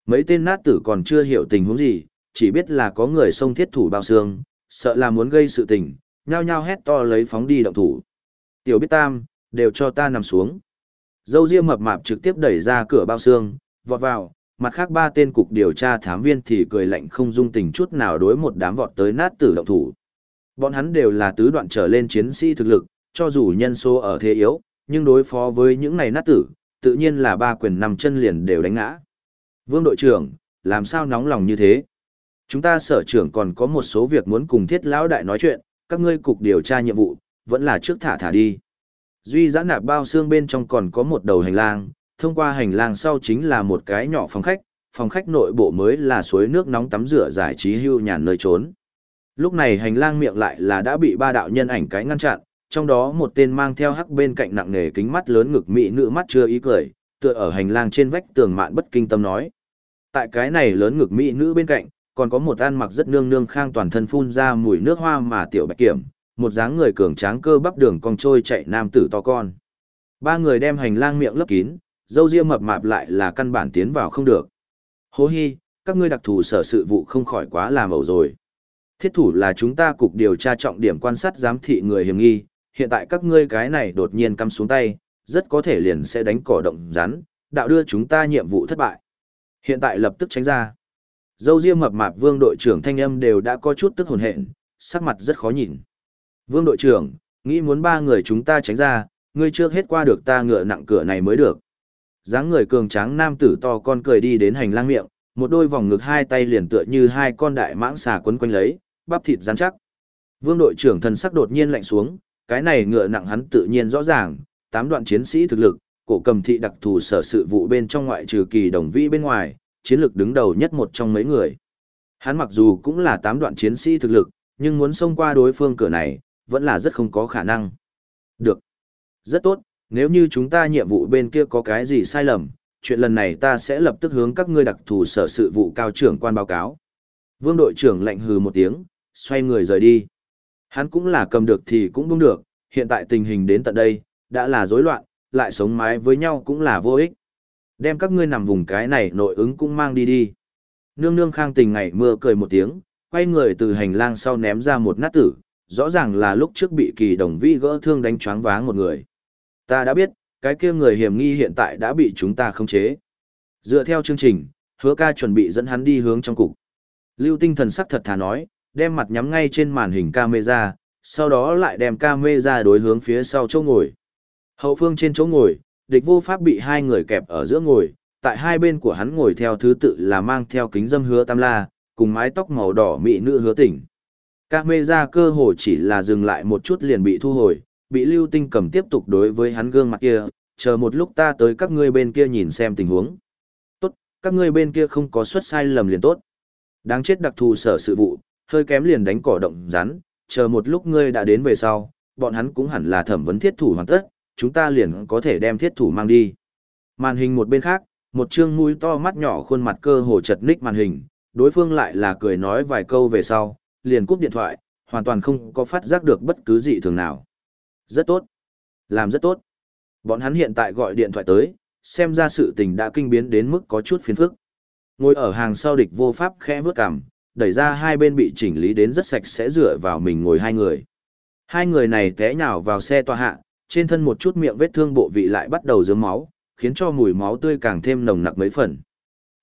[SPEAKER 1] Mấy tên nát tử còn chưa hiểu tình huống gì, chỉ biết là có người xông thiết thủ bao xương, sợ là muốn gây sự tình, nhao nhao hét to lấy phóng đi động thủ. Tiểu biết tam, đều cho ta nằm xuống. Dâu ria mập mạp trực tiếp đẩy ra cửa bao xương, vọt vào, mặt khác ba tên cục điều tra thám viên thì cười lạnh không dung tình chút nào đối một đám vọt tới nát tử động thủ. Bọn hắn đều là tứ đoạn trở lên chiến sĩ thực lực, cho dù nhân số ở thế yếu, nhưng đối phó với những này nát tử, tự nhiên là ba quyền nằm chân liền đều đánh ngã. Vương đội trưởng, làm sao nóng lòng như thế? Chúng ta sở trưởng còn có một số việc muốn cùng thiết lão đại nói chuyện, các ngươi cục điều tra nhiệm vụ, vẫn là trước thả thả đi. Duy giã nạp bao xương bên trong còn có một đầu hành lang, thông qua hành lang sau chính là một cái nhỏ phòng khách, phòng khách nội bộ mới là suối nước nóng tắm rửa giải trí hưu nhàn nơi trốn. Lúc này hành lang miệng lại là đã bị ba đạo nhân ảnh cái ngăn chặn, trong đó một tên mang theo hắc bên cạnh nặng nề kính mắt lớn ngực mỹ nữ mắt chưa ý cười, tựa ở hành lang trên vách tường mạn bất kinh tâm nói. Tại cái này lớn ngực mỹ nữ bên cạnh, còn có một ăn mặc rất nương nương khang toàn thân phun ra mùi nước hoa mà tiểu bạch kiểm, một dáng người cường tráng cơ bắp đường cong trôi chạy nam tử to con. Ba người đem hành lang miệng lấp kín, dâu ria mập mạp lại là căn bản tiến vào không được. Hô hi, các ngươi đặc thù sở sự vụ không khỏi quá làm ẩu rồi. Thiết thủ là chúng ta cục điều tra trọng điểm quan sát giám thị người hiểm nghi, hiện tại các ngươi cái này đột nhiên cắm xuống tay, rất có thể liền sẽ đánh cỏ động rắn, đạo đưa chúng ta nhiệm vụ thất bại. Hiện tại lập tức tránh ra. Dâu riêng mập mạp vương đội trưởng thanh âm đều đã có chút tức hồn hện, sắc mặt rất khó nhìn. Vương đội trưởng, nghĩ muốn ba người chúng ta tránh ra, ngươi trước hết qua được ta ngựa nặng cửa này mới được. dáng người cường tráng nam tử to con cười đi đến hành lang miệng, một đôi vòng ngực hai tay liền tựa như hai con đại mãng xà quấn quanh lấy, bắp thịt rắn chắc. Vương đội trưởng thần sắc đột nhiên lạnh xuống, cái này ngựa nặng hắn tự nhiên rõ ràng, tám đoạn chiến sĩ thực lực, cổ cầm thị đặc thù sở sự vụ bên trong ngoại trừ kỳ đồng vĩ bên ngoài, chiến lực đứng đầu nhất một trong mấy người. Hắn mặc dù cũng là tám đoạn chiến sĩ thực lực, nhưng muốn xông qua đối phương cửa này, vẫn là rất không có khả năng. Được. Rất tốt, nếu như chúng ta nhiệm vụ bên kia có cái gì sai lầm, chuyện lần này ta sẽ lập tức hướng các ngươi đặc thù sở sự vụ cao trưởng quan báo cáo. Vương đội trưởng lạnh hừ một tiếng, xoay người rời đi. Hắn cũng là cầm được thì cũng buông được, hiện tại tình hình đến tận đây, đã là rối loạn, lại sống mái với nhau cũng là vô ích. Đem các ngươi nằm vùng cái này nội ứng cũng mang đi đi. Nương nương khang tình ngày mưa cười một tiếng, quay người từ hành lang sau ném ra một nát tử, rõ ràng là lúc trước bị kỳ đồng vi gỡ thương đánh choáng váng một người. Ta đã biết, cái kia người hiểm nghi hiện tại đã bị chúng ta khống chế. Dựa theo chương trình, hứa ca chuẩn bị dẫn hắn đi hướng trong cục. Lưu tinh thần sắc thật thà nói, đem mặt nhắm ngay trên màn hình camera, sau đó lại đem camera đối hướng phía sau chỗ ngồi. Hậu phương trên chỗ ngồi, địch vô pháp bị hai người kẹp ở giữa ngồi, tại hai bên của hắn ngồi theo thứ tự là mang theo kính dâm hứa tam la, cùng mái tóc màu đỏ mị nữ hứa tỉnh. Camera cơ hồ chỉ là dừng lại một chút liền bị thu hồi, bị lưu tinh cầm tiếp tục đối với hắn gương mặt kia, chờ một lúc ta tới các ngươi bên kia nhìn xem tình huống. Tốt, các ngươi bên kia không có suất sai lầm liền tốt. Đáng chết đặc thù sở sự vụ, hơi kém liền đánh cỏ động rắn, chờ một lúc ngươi đã đến về sau, bọn hắn cũng hẳn là thẩm vấn thiết thủ hoàn tất, chúng ta liền có thể đem thiết thủ mang đi. Màn hình một bên khác, một trương mũi to mắt nhỏ khuôn mặt cơ hồ chật ních màn hình, đối phương lại là cười nói vài câu về sau, liền cúp điện thoại, hoàn toàn không có phát giác được bất cứ gì thường nào. Rất tốt. Làm rất tốt. Bọn hắn hiện tại gọi điện thoại tới, xem ra sự tình đã kinh biến đến mức có chút phiền phức. Ngồi ở hàng sau địch vô pháp khẽ vướt cằm, đẩy ra hai bên bị chỉnh lý đến rất sạch sẽ dựa vào mình ngồi hai người. Hai người này té nhào vào xe tòa hạ, trên thân một chút miệng vết thương bộ vị lại bắt đầu dớm máu, khiến cho mùi máu tươi càng thêm nồng nặc mấy phần.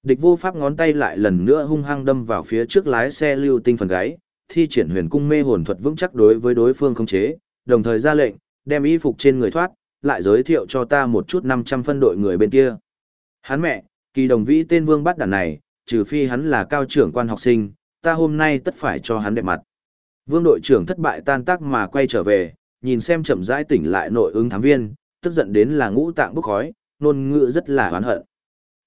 [SPEAKER 1] Địch vô pháp ngón tay lại lần nữa hung hăng đâm vào phía trước lái xe lưu tinh phần gáy, thi triển huyền cung mê hồn thuật vững chắc đối với đối phương không chế, đồng thời ra lệnh, đem y phục trên người thoát, lại giới thiệu cho ta một chút 500 phân đội người bên kia. Hắn mẹ, kỳ đồng vĩ tên vương bắt đàn này, trừ phi hắn là cao trưởng quan học sinh, ta hôm nay tất phải cho hắn đẹp mặt. Vương đội trưởng thất bại tan tác mà quay trở về, nhìn xem chậm rãi tỉnh lại nội ứng thám viên, tức giận đến là ngũ tạng bốc khói, nôn ngữ rất là oán hận.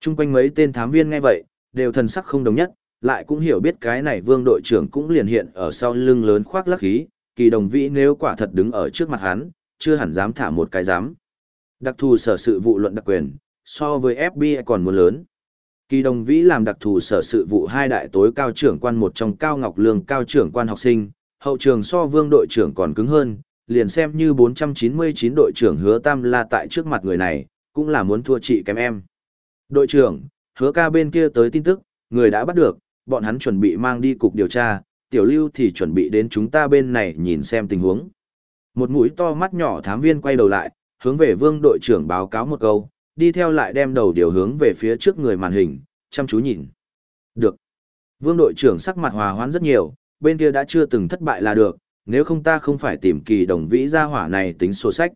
[SPEAKER 1] Trung quanh mấy tên thám viên nghe vậy, đều thần sắc không đồng nhất, lại cũng hiểu biết cái này vương đội trưởng cũng liền hiện ở sau lưng lớn khoác lắc khí, kỳ đồng vĩ nếu quả thật đứng ở trước mặt hắn, chưa hẳn dám thả một cái dám. Đặc thù sở sự vụ luận đặc quyền, so với FBI còn muốn lớn. Kỳ đồng vĩ làm đặc thù sở sự vụ hai đại tối cao trưởng quan một trong cao ngọc lương cao trưởng quan học sinh, hậu trường so vương đội trưởng còn cứng hơn, liền xem như 499 đội trưởng hứa tam la tại trước mặt người này, cũng là muốn thua chị kém em. Đội trưởng, hứa ca bên kia tới tin tức, người đã bắt được, bọn hắn chuẩn bị mang đi cục điều tra, tiểu lưu thì chuẩn bị đến chúng ta bên này nhìn xem tình huống. Một mũi to mắt nhỏ thám viên quay đầu lại, hướng về vương đội trưởng báo cáo một câu, đi theo lại đem đầu điều hướng về phía trước người màn hình, chăm chú nhìn. Được. Vương đội trưởng sắc mặt hòa hoãn rất nhiều, bên kia đã chưa từng thất bại là được, nếu không ta không phải tìm kỳ đồng vĩ gia hỏa này tính sổ sách.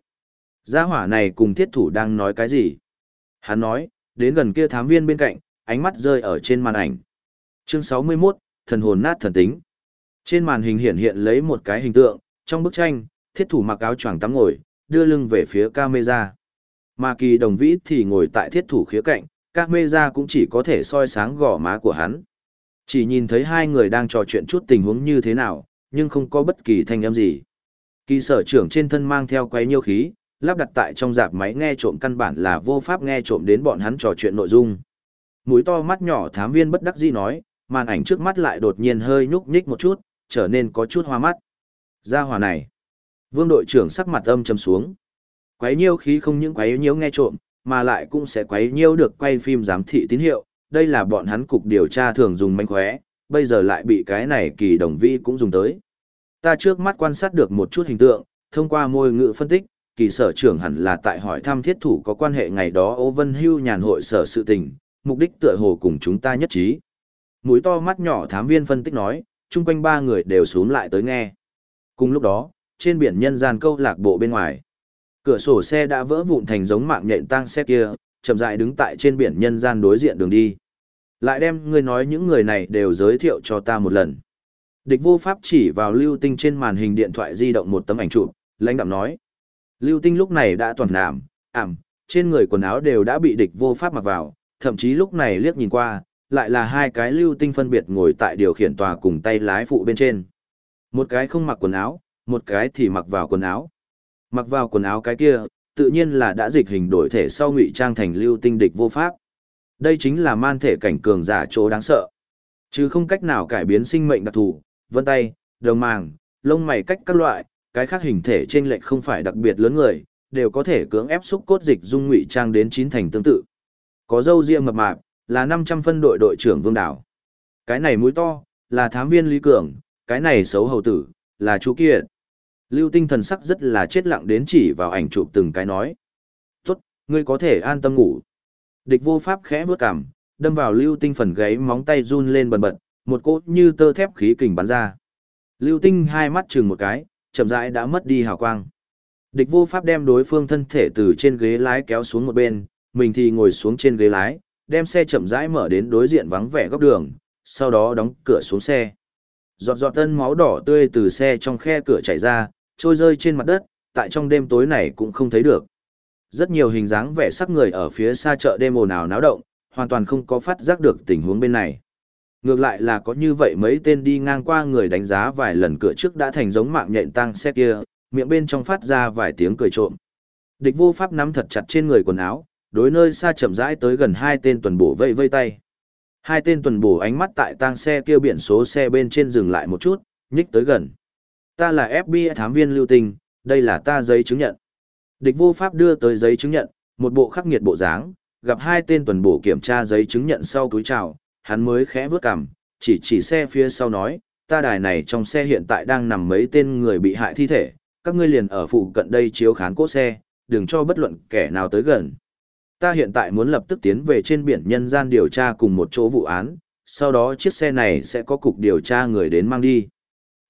[SPEAKER 1] Gia hỏa này cùng thiết thủ đang nói cái gì? Hắn nói, đến gần kia thám viên bên cạnh, ánh mắt rơi ở trên màn ảnh. Chương 61, thần hồn nát thần tính. Trên màn hình hiện hiện lấy một cái hình tượng, trong bức tranh, thiết thủ mặc áo choàng tắm ngồi, đưa lưng về phía camera. Mà kỳ đồng vĩ thì ngồi tại thiết thủ khía cạnh, camera cũng chỉ có thể soi sáng gò má của hắn. Chỉ nhìn thấy hai người đang trò chuyện chút tình huống như thế nào, nhưng không có bất kỳ thanh âm gì. Kỳ sở trưởng trên thân mang theo quấy nhiêu khí, lắp đặt tại trong dạp máy nghe trộm căn bản là vô pháp nghe trộm đến bọn hắn trò chuyện nội dung. Mũi to mắt nhỏ thám viên bất đắc dĩ nói, màn ảnh trước mắt lại đột nhiên hơi nhúc nhích một chút, trở nên có chút hoa mắt. Ra hòa này. Vương đội trưởng sắc mặt âm trầm xuống. Quấy nhiêu khí không những quấy nhiêu nghe trộm, mà lại cũng sẽ quấy nhiêu được quay phim giám thị tín hiệu. Đây là bọn hắn cục điều tra thường dùng manh khóe, bây giờ lại bị cái này kỳ đồng vi cũng dùng tới. Ta trước mắt quan sát được một chút hình tượng, thông qua môi ngữ phân tích, kỳ sở trưởng hẳn là tại hỏi thăm thiết thủ có quan hệ ngày đó Ô Vân Hưu nhàn hội sở sự tình, mục đích tựa hồ cùng chúng ta nhất trí. Mũi to mắt nhỏ thám viên phân tích nói, chung quanh ba người đều xuống lại tới nghe. Cùng lúc đó, trên biển nhân gian câu lạc bộ bên ngoài, cửa sổ xe đã vỡ vụn thành giống mạng nhện tang xe kia, chậm rãi đứng tại trên biển nhân gian đối diện đường đi. Lại đem ngươi nói những người này đều giới thiệu cho ta một lần. Địch vô pháp chỉ vào lưu tinh trên màn hình điện thoại di động một tấm ảnh chụp, lãnh đạm nói. Lưu tinh lúc này đã toàn nảm, ảm, trên người quần áo đều đã bị địch vô pháp mặc vào, thậm chí lúc này liếc nhìn qua, lại là hai cái lưu tinh phân biệt ngồi tại điều khiển tòa cùng tay lái phụ bên trên. Một cái không mặc quần áo, một cái thì mặc vào quần áo. Mặc vào quần áo cái kia, tự nhiên là đã dịch hình đổi thể sau ngụy trang thành lưu tinh địch vô pháp. Đây chính là man thể cảnh cường giả chỗ đáng sợ. Chứ không cách nào cải biến sinh mệnh đặc thù, vân tay, đồng màng, lông mày cách các loại, cái khác hình thể trên lệch không phải đặc biệt lớn người, đều có thể cưỡng ép xúc cốt dịch dung ngụy trang đến chín thành tương tự. Có dâu riêng mập mạp, là 500 phân đội đội trưởng Vương Đảo. Cái này mũi to, là thám viên Lý Cường, cái này xấu hầu tử, là chú Kiệt. Lưu tinh thần sắc rất là chết lặng đến chỉ vào ảnh chụp từng cái nói. Tốt, ngươi có thể an tâm ngủ. Địch vô pháp khẽ bước cằm, đâm vào lưu tinh phần gáy móng tay run lên bần bật, một cốt như tơ thép khí kình bắn ra. Lưu tinh hai mắt chừng một cái, chậm rãi đã mất đi hào quang. Địch vô pháp đem đối phương thân thể từ trên ghế lái kéo xuống một bên, mình thì ngồi xuống trên ghế lái, đem xe chậm rãi mở đến đối diện vắng vẻ góc đường, sau đó đóng cửa xuống xe. Giọt giọt tân máu đỏ tươi từ xe trong khe cửa chảy ra, trôi rơi trên mặt đất, tại trong đêm tối này cũng không thấy được. Rất nhiều hình dáng vẻ sắc người ở phía xa chợ đêm ồn ào náo động, hoàn toàn không có phát giác được tình huống bên này. Ngược lại là có như vậy mấy tên đi ngang qua người đánh giá vài lần cửa trước đã thành giống mạng nhện tăng xe kia, miệng bên trong phát ra vài tiếng cười trộm. Địch vô pháp nắm thật chặt trên người quần áo, đối nơi xa chậm rãi tới gần hai tên tuần bổ vây vây tay. Hai tên tuần bổ ánh mắt tại tang xe kia biển số xe bên trên dừng lại một chút, nhích tới gần. Ta là FBI thám viên lưu tình, đây là ta giấy chứng nhận. Địch vô pháp đưa tới giấy chứng nhận, một bộ khắc nghiệt bộ dáng, gặp hai tên tuần bổ kiểm tra giấy chứng nhận sau túi chào, hắn mới khẽ vước cằm, chỉ chỉ xe phía sau nói, ta đài này trong xe hiện tại đang nằm mấy tên người bị hại thi thể, các ngươi liền ở phụ cận đây chiếu khán cốt xe, đừng cho bất luận kẻ nào tới gần ta hiện tại muốn lập tức tiến về trên biển nhân gian điều tra cùng một chỗ vụ án, sau đó chiếc xe này sẽ có cục điều tra người đến mang đi.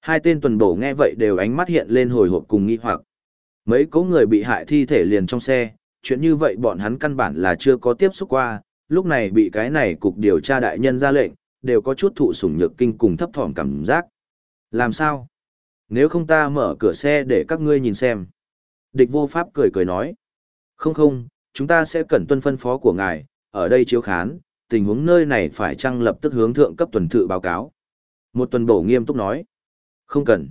[SPEAKER 1] Hai tên tuần bổ nghe vậy đều ánh mắt hiện lên hồi hộp cùng nghi hoặc. Mấy cố người bị hại thi thể liền trong xe, chuyện như vậy bọn hắn căn bản là chưa có tiếp xúc qua, lúc này bị cái này cục điều tra đại nhân ra lệnh, đều có chút thụ sủng nhược kinh cùng thấp thỏm cảm giác. Làm sao? Nếu không ta mở cửa xe để các ngươi nhìn xem. Địch vô pháp cười cười nói. Không không, chúng ta sẽ cẩn tuân phân phó của ngài, ở đây chiếu khán, tình huống nơi này phải chăng lập tức hướng thượng cấp tuần tự báo cáo. Một tuần bổ nghiêm túc nói. Không cần.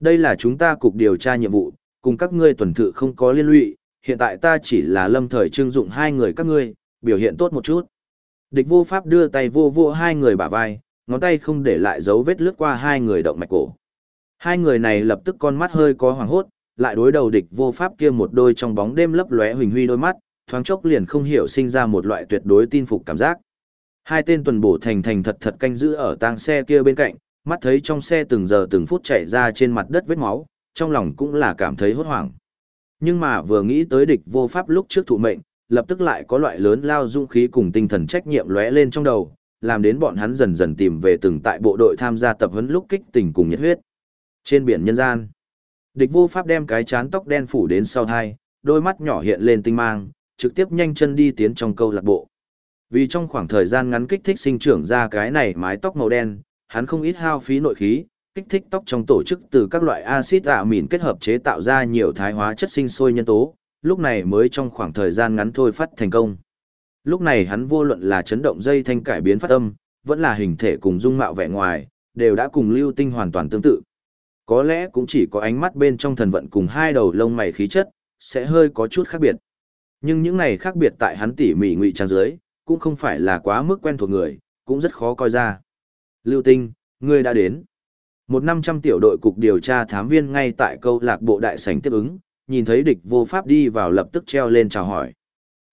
[SPEAKER 1] Đây là chúng ta cục điều tra nhiệm vụ, cùng các ngươi tuần thự không có liên lụy, hiện tại ta chỉ là lâm thời trưng dụng hai người các ngươi, biểu hiện tốt một chút. Địch vô pháp đưa tay vô vô hai người bả vai, ngón tay không để lại dấu vết lướt qua hai người động mạch cổ. Hai người này lập tức con mắt hơi có hoàng hốt, lại đối đầu địch vô pháp kia một đôi trong bóng đêm lấp lóe huỳnh huy đôi mắt, thoáng chốc liền không hiểu sinh ra một loại tuyệt đối tin phục cảm giác. Hai tên tuần bổ thành thành thật thật canh giữ ở tang xe kia bên cạnh, mắt thấy trong xe từng giờ từng phút chạy ra trên mặt đất vết máu, trong lòng cũng là cảm thấy hốt hoảng. Nhưng mà vừa nghĩ tới địch vô pháp lúc trước thụ mệnh, lập tức lại có loại lớn lao dung khí cùng tinh thần trách nhiệm lóe lên trong đầu, làm đến bọn hắn dần dần tìm về từng tại bộ đội tham gia tập huấn lúc kích tình cùng nhiệt huyết. Trên biển nhân gian, địch vô pháp đem cái chán tóc đen phủ đến sau thai, đôi mắt nhỏ hiện lên tinh mang, trực tiếp nhanh chân đi tiến trong câu lạc bộ. Vì trong khoảng thời gian ngắn kích thích sinh trưởng ra cái này mái tóc màu đen, hắn không ít hao phí nội khí, kích thích tóc trong tổ chức từ các loại axit amin kết hợp chế tạo ra nhiều thái hóa chất sinh sôi nhân tố, lúc này mới trong khoảng thời gian ngắn thôi phát thành công. Lúc này hắn vô luận là chấn động dây thanh cải biến phát âm, vẫn là hình thể cùng dung mạo vẻ ngoài, đều đã cùng lưu tinh hoàn toàn tương tự. Có lẽ cũng chỉ có ánh mắt bên trong thần vận cùng hai đầu lông mày khí chất, sẽ hơi có chút khác biệt. Nhưng những này khác biệt tại hắn tỉ mỉ ngụy trang dưới, cũng không phải là quá mức quen thuộc người, cũng rất khó coi ra. Lưu Tinh, ngươi đã đến. Một năm trăm tiểu đội cục điều tra thám viên ngay tại câu lạc bộ đại sảnh tiếp ứng, nhìn thấy địch vô pháp đi vào lập tức treo lên chào hỏi.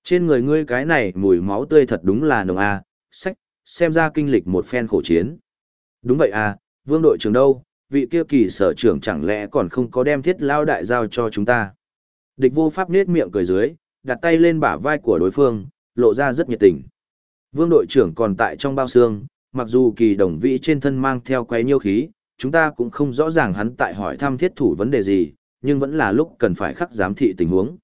[SPEAKER 1] Trên người ngươi cái này mùi máu tươi thật đúng là nồng a, sách, xem ra kinh lịch một phen khổ chiến. Đúng vậy à, vương đội trưởng đâu, vị kia kỳ sở trưởng chẳng lẽ còn không có đem thiết lao đại giao cho chúng ta. Địch vô pháp nết miệng cười dưới, đặt tay lên bả vai của đối phương, lộ ra rất nhiệt tình. Vương đội trưởng còn tại trong bao xương, mặc dù kỳ đồng vĩ trên thân mang theo quấy nhiêu khí, chúng ta cũng không rõ ràng hắn tại hỏi thăm thiết thủ vấn đề gì, nhưng vẫn là lúc cần phải khắc giám thị tình huống.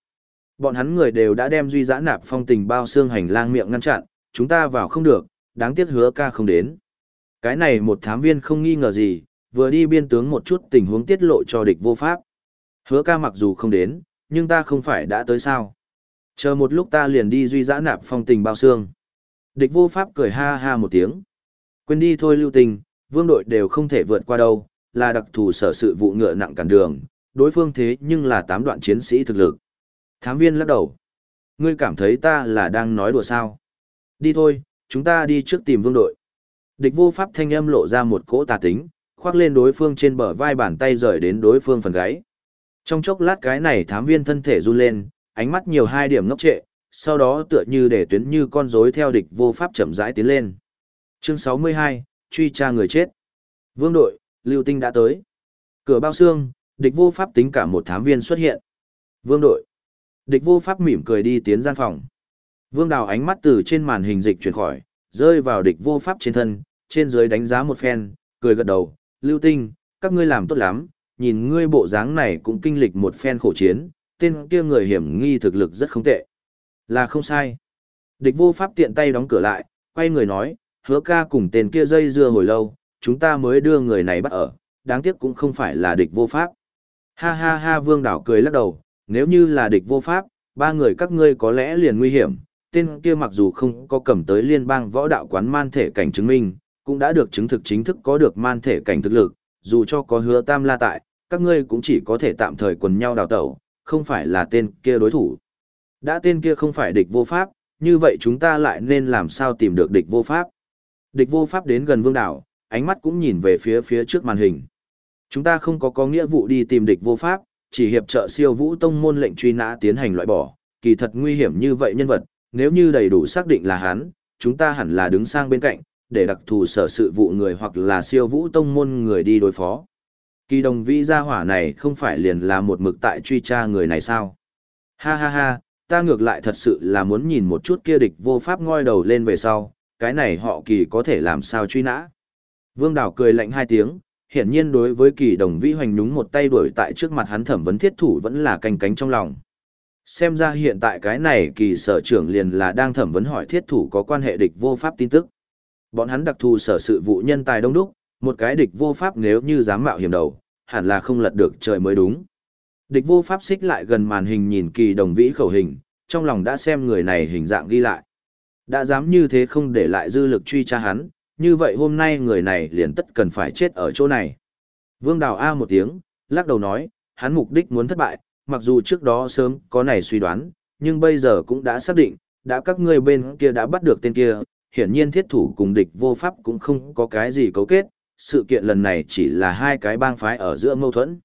[SPEAKER 1] Bọn hắn người đều đã đem duy giã nạp phong tình bao xương hành lang miệng ngăn chặn, chúng ta vào không được, đáng tiếc hứa ca không đến. Cái này một thám viên không nghi ngờ gì, vừa đi biên tướng một chút tình huống tiết lộ cho địch vô pháp. Hứa ca mặc dù không đến, nhưng ta không phải đã tới sao. Chờ một lúc ta liền đi duy giã nạp phong tình bao xương. Địch vô pháp cười ha ha một tiếng. Quên đi thôi lưu tình, vương đội đều không thể vượt qua đâu, là đặc thù sở sự vụ ngựa nặng cản đường, đối phương thế nhưng là tám đoạn chiến sĩ thực lực. Thám viên lắc đầu. Ngươi cảm thấy ta là đang nói đùa sao? Đi thôi, chúng ta đi trước tìm vương đội. Địch vô pháp thanh âm lộ ra một cỗ tà tính, khoác lên đối phương trên bờ vai bàn tay rời đến đối phương phần gáy. Trong chốc lát cái này thám viên thân thể run lên, ánh mắt nhiều hai điểm ngốc trệ, sau đó tựa như để tuyến như con rối theo địch vô pháp chậm rãi tiến lên. Chương 62, truy tra người chết. Vương đội, Lưu Tinh đã tới. Cửa bao xương, địch vô pháp tính cả một thám viên xuất hiện. Vương đội. Địch vô pháp mỉm cười đi tiến gian phòng. Vương đào ánh mắt từ trên màn hình dịch chuyển khỏi, rơi vào địch vô pháp trên thân, trên dưới đánh giá một phen, cười gật đầu. Lưu Tinh, các ngươi làm tốt lắm, nhìn ngươi bộ dáng này cũng kinh lịch một phen khổ chiến, tên kia người hiểm nghi thực lực rất không tệ. Là không sai. Địch vô pháp tiện tay đóng cửa lại, quay người nói, hứa ca cùng tên kia dây dưa hồi lâu, chúng ta mới đưa người này bắt ở, đáng tiếc cũng không phải là địch vô pháp. Ha ha ha vương đảo cười lắc đầu, nếu như là địch vô pháp, ba người các ngươi có lẽ liền nguy hiểm, tên kia mặc dù không có cầm tới liên bang võ đạo quán man thể cảnh chứng minh, cũng đã được chứng thực chính thức có được man thể cảnh thực lực, dù cho có hứa tam la tại, các ngươi cũng chỉ có thể tạm thời quần nhau đào tẩu, không phải là tên kia đối thủ. Đã tên kia không phải địch vô pháp, như vậy chúng ta lại nên làm sao tìm được địch vô pháp. Địch vô pháp đến gần vương đảo, ánh mắt cũng nhìn về phía phía trước màn hình. Chúng ta không có có nghĩa vụ đi tìm địch vô pháp, chỉ hiệp trợ siêu vũ tông môn lệnh truy nã tiến hành loại bỏ, kỳ thật nguy hiểm như vậy nhân vật, nếu như đầy đủ xác định là hắn, chúng ta hẳn là đứng sang bên cạnh, để đặc thù sở sự vụ người hoặc là siêu vũ tông môn người đi đối phó. Kỳ đồng vĩ gia hỏa này không phải liền là một mực tại truy tra người này sao? Ha ha ha, ta ngược lại thật sự là muốn nhìn một chút kia địch vô pháp ngoi đầu lên về sau, cái này họ kỳ có thể làm sao truy nã. Vương Đào cười lạnh hai tiếng, hiển nhiên đối với kỳ đồng vĩ hoành nhúng một tay đuổi tại trước mặt hắn thẩm vấn thiết thủ vẫn là canh cánh trong lòng. Xem ra hiện tại cái này kỳ sở trưởng liền là đang thẩm vấn hỏi thiết thủ có quan hệ địch vô pháp tin tức. Bọn hắn đặc thù sở sự vụ nhân tài đông đúc, một cái địch vô pháp nếu như dám mạo hiểm đầu, hẳn là không lật được trời mới đúng. Địch vô pháp xích lại gần màn hình nhìn kỳ đồng vĩ khẩu hình, trong lòng đã xem người này hình dạng ghi lại. Đã dám như thế không để lại dư lực truy tra hắn, như vậy hôm nay người này liền tất cần phải chết ở chỗ này. Vương Đào A một tiếng, lắc đầu nói, hắn mục đích muốn thất bại, mặc dù trước đó sớm có này suy đoán, nhưng bây giờ cũng đã xác định, đã các ngươi bên kia đã bắt được tên kia, hiển nhiên thiết thủ cùng địch vô pháp cũng không có cái gì cấu kết, sự kiện lần này chỉ là hai cái bang phái ở giữa mâu thuẫn.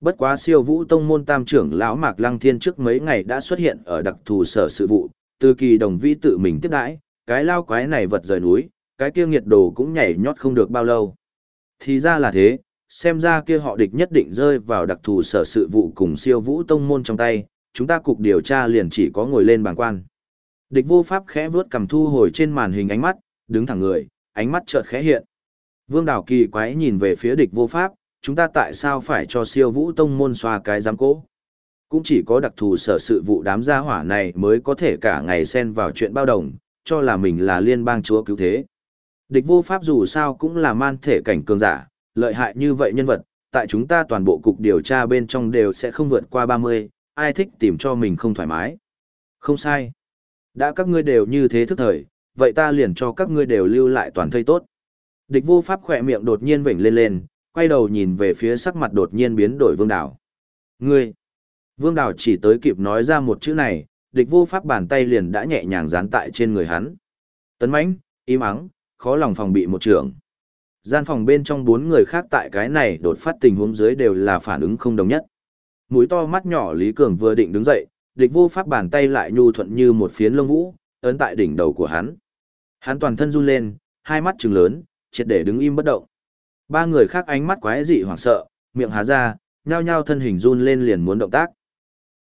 [SPEAKER 1] Bất quá siêu vũ tông môn tam trưởng lão Mạc Lăng Thiên trước mấy ngày đã xuất hiện ở đặc thù sở sự vụ, từ kỳ đồng vi tự mình tiếp đãi, cái lao quái này vật rời núi, cái kia nghiệt đồ cũng nhảy nhót không được bao lâu. Thì ra là thế, xem ra kia họ địch nhất định rơi vào đặc thù sở sự vụ cùng siêu vũ tông môn trong tay, chúng ta cục điều tra liền chỉ có ngồi lên bàn quan. Địch vô pháp khẽ vướt cầm thu hồi trên màn hình ánh mắt, đứng thẳng người, ánh mắt chợt khẽ hiện. Vương Đào kỳ quái nhìn về phía địch vô pháp, chúng ta tại sao phải cho siêu vũ tông môn xoa cái giám cố? Cũng chỉ có đặc thù sở sự vụ đám gia hỏa này mới có thể cả ngày xen vào chuyện bao đồng, cho là mình là liên bang chúa cứu thế. Địch vô pháp dù sao cũng là man thể cảnh cường giả, lợi hại như vậy nhân vật, tại chúng ta toàn bộ cục điều tra bên trong đều sẽ không vượt qua 30, ai thích tìm cho mình không thoải mái. Không sai. Đã các ngươi đều như thế thức thời, vậy ta liền cho các ngươi đều lưu lại toàn thây tốt. Địch vô pháp khỏe miệng đột nhiên vểnh lên lên, quay đầu nhìn về phía sắc mặt đột nhiên biến đổi vương đảo. Ngươi! Vương Đào chỉ tới kịp nói ra một chữ này, địch vô pháp bàn tay liền đã nhẹ nhàng dán tại trên người hắn. Tấn mãnh, im ắng, khó lòng phòng bị một trưởng. Gian phòng bên trong bốn người khác tại cái này đột phát tình huống dưới đều là phản ứng không đồng nhất. Mũi to mắt nhỏ Lý Cường vừa định đứng dậy, địch vô pháp bàn tay lại nhu thuận như một phiến lông vũ, ấn tại đỉnh đầu của hắn. Hắn toàn thân run lên, hai mắt trừng lớn, triệt để đứng im bất động. Ba người khác ánh mắt quái dị hoảng sợ, miệng há ra, nhao nhao thân hình run lên liền muốn động tác.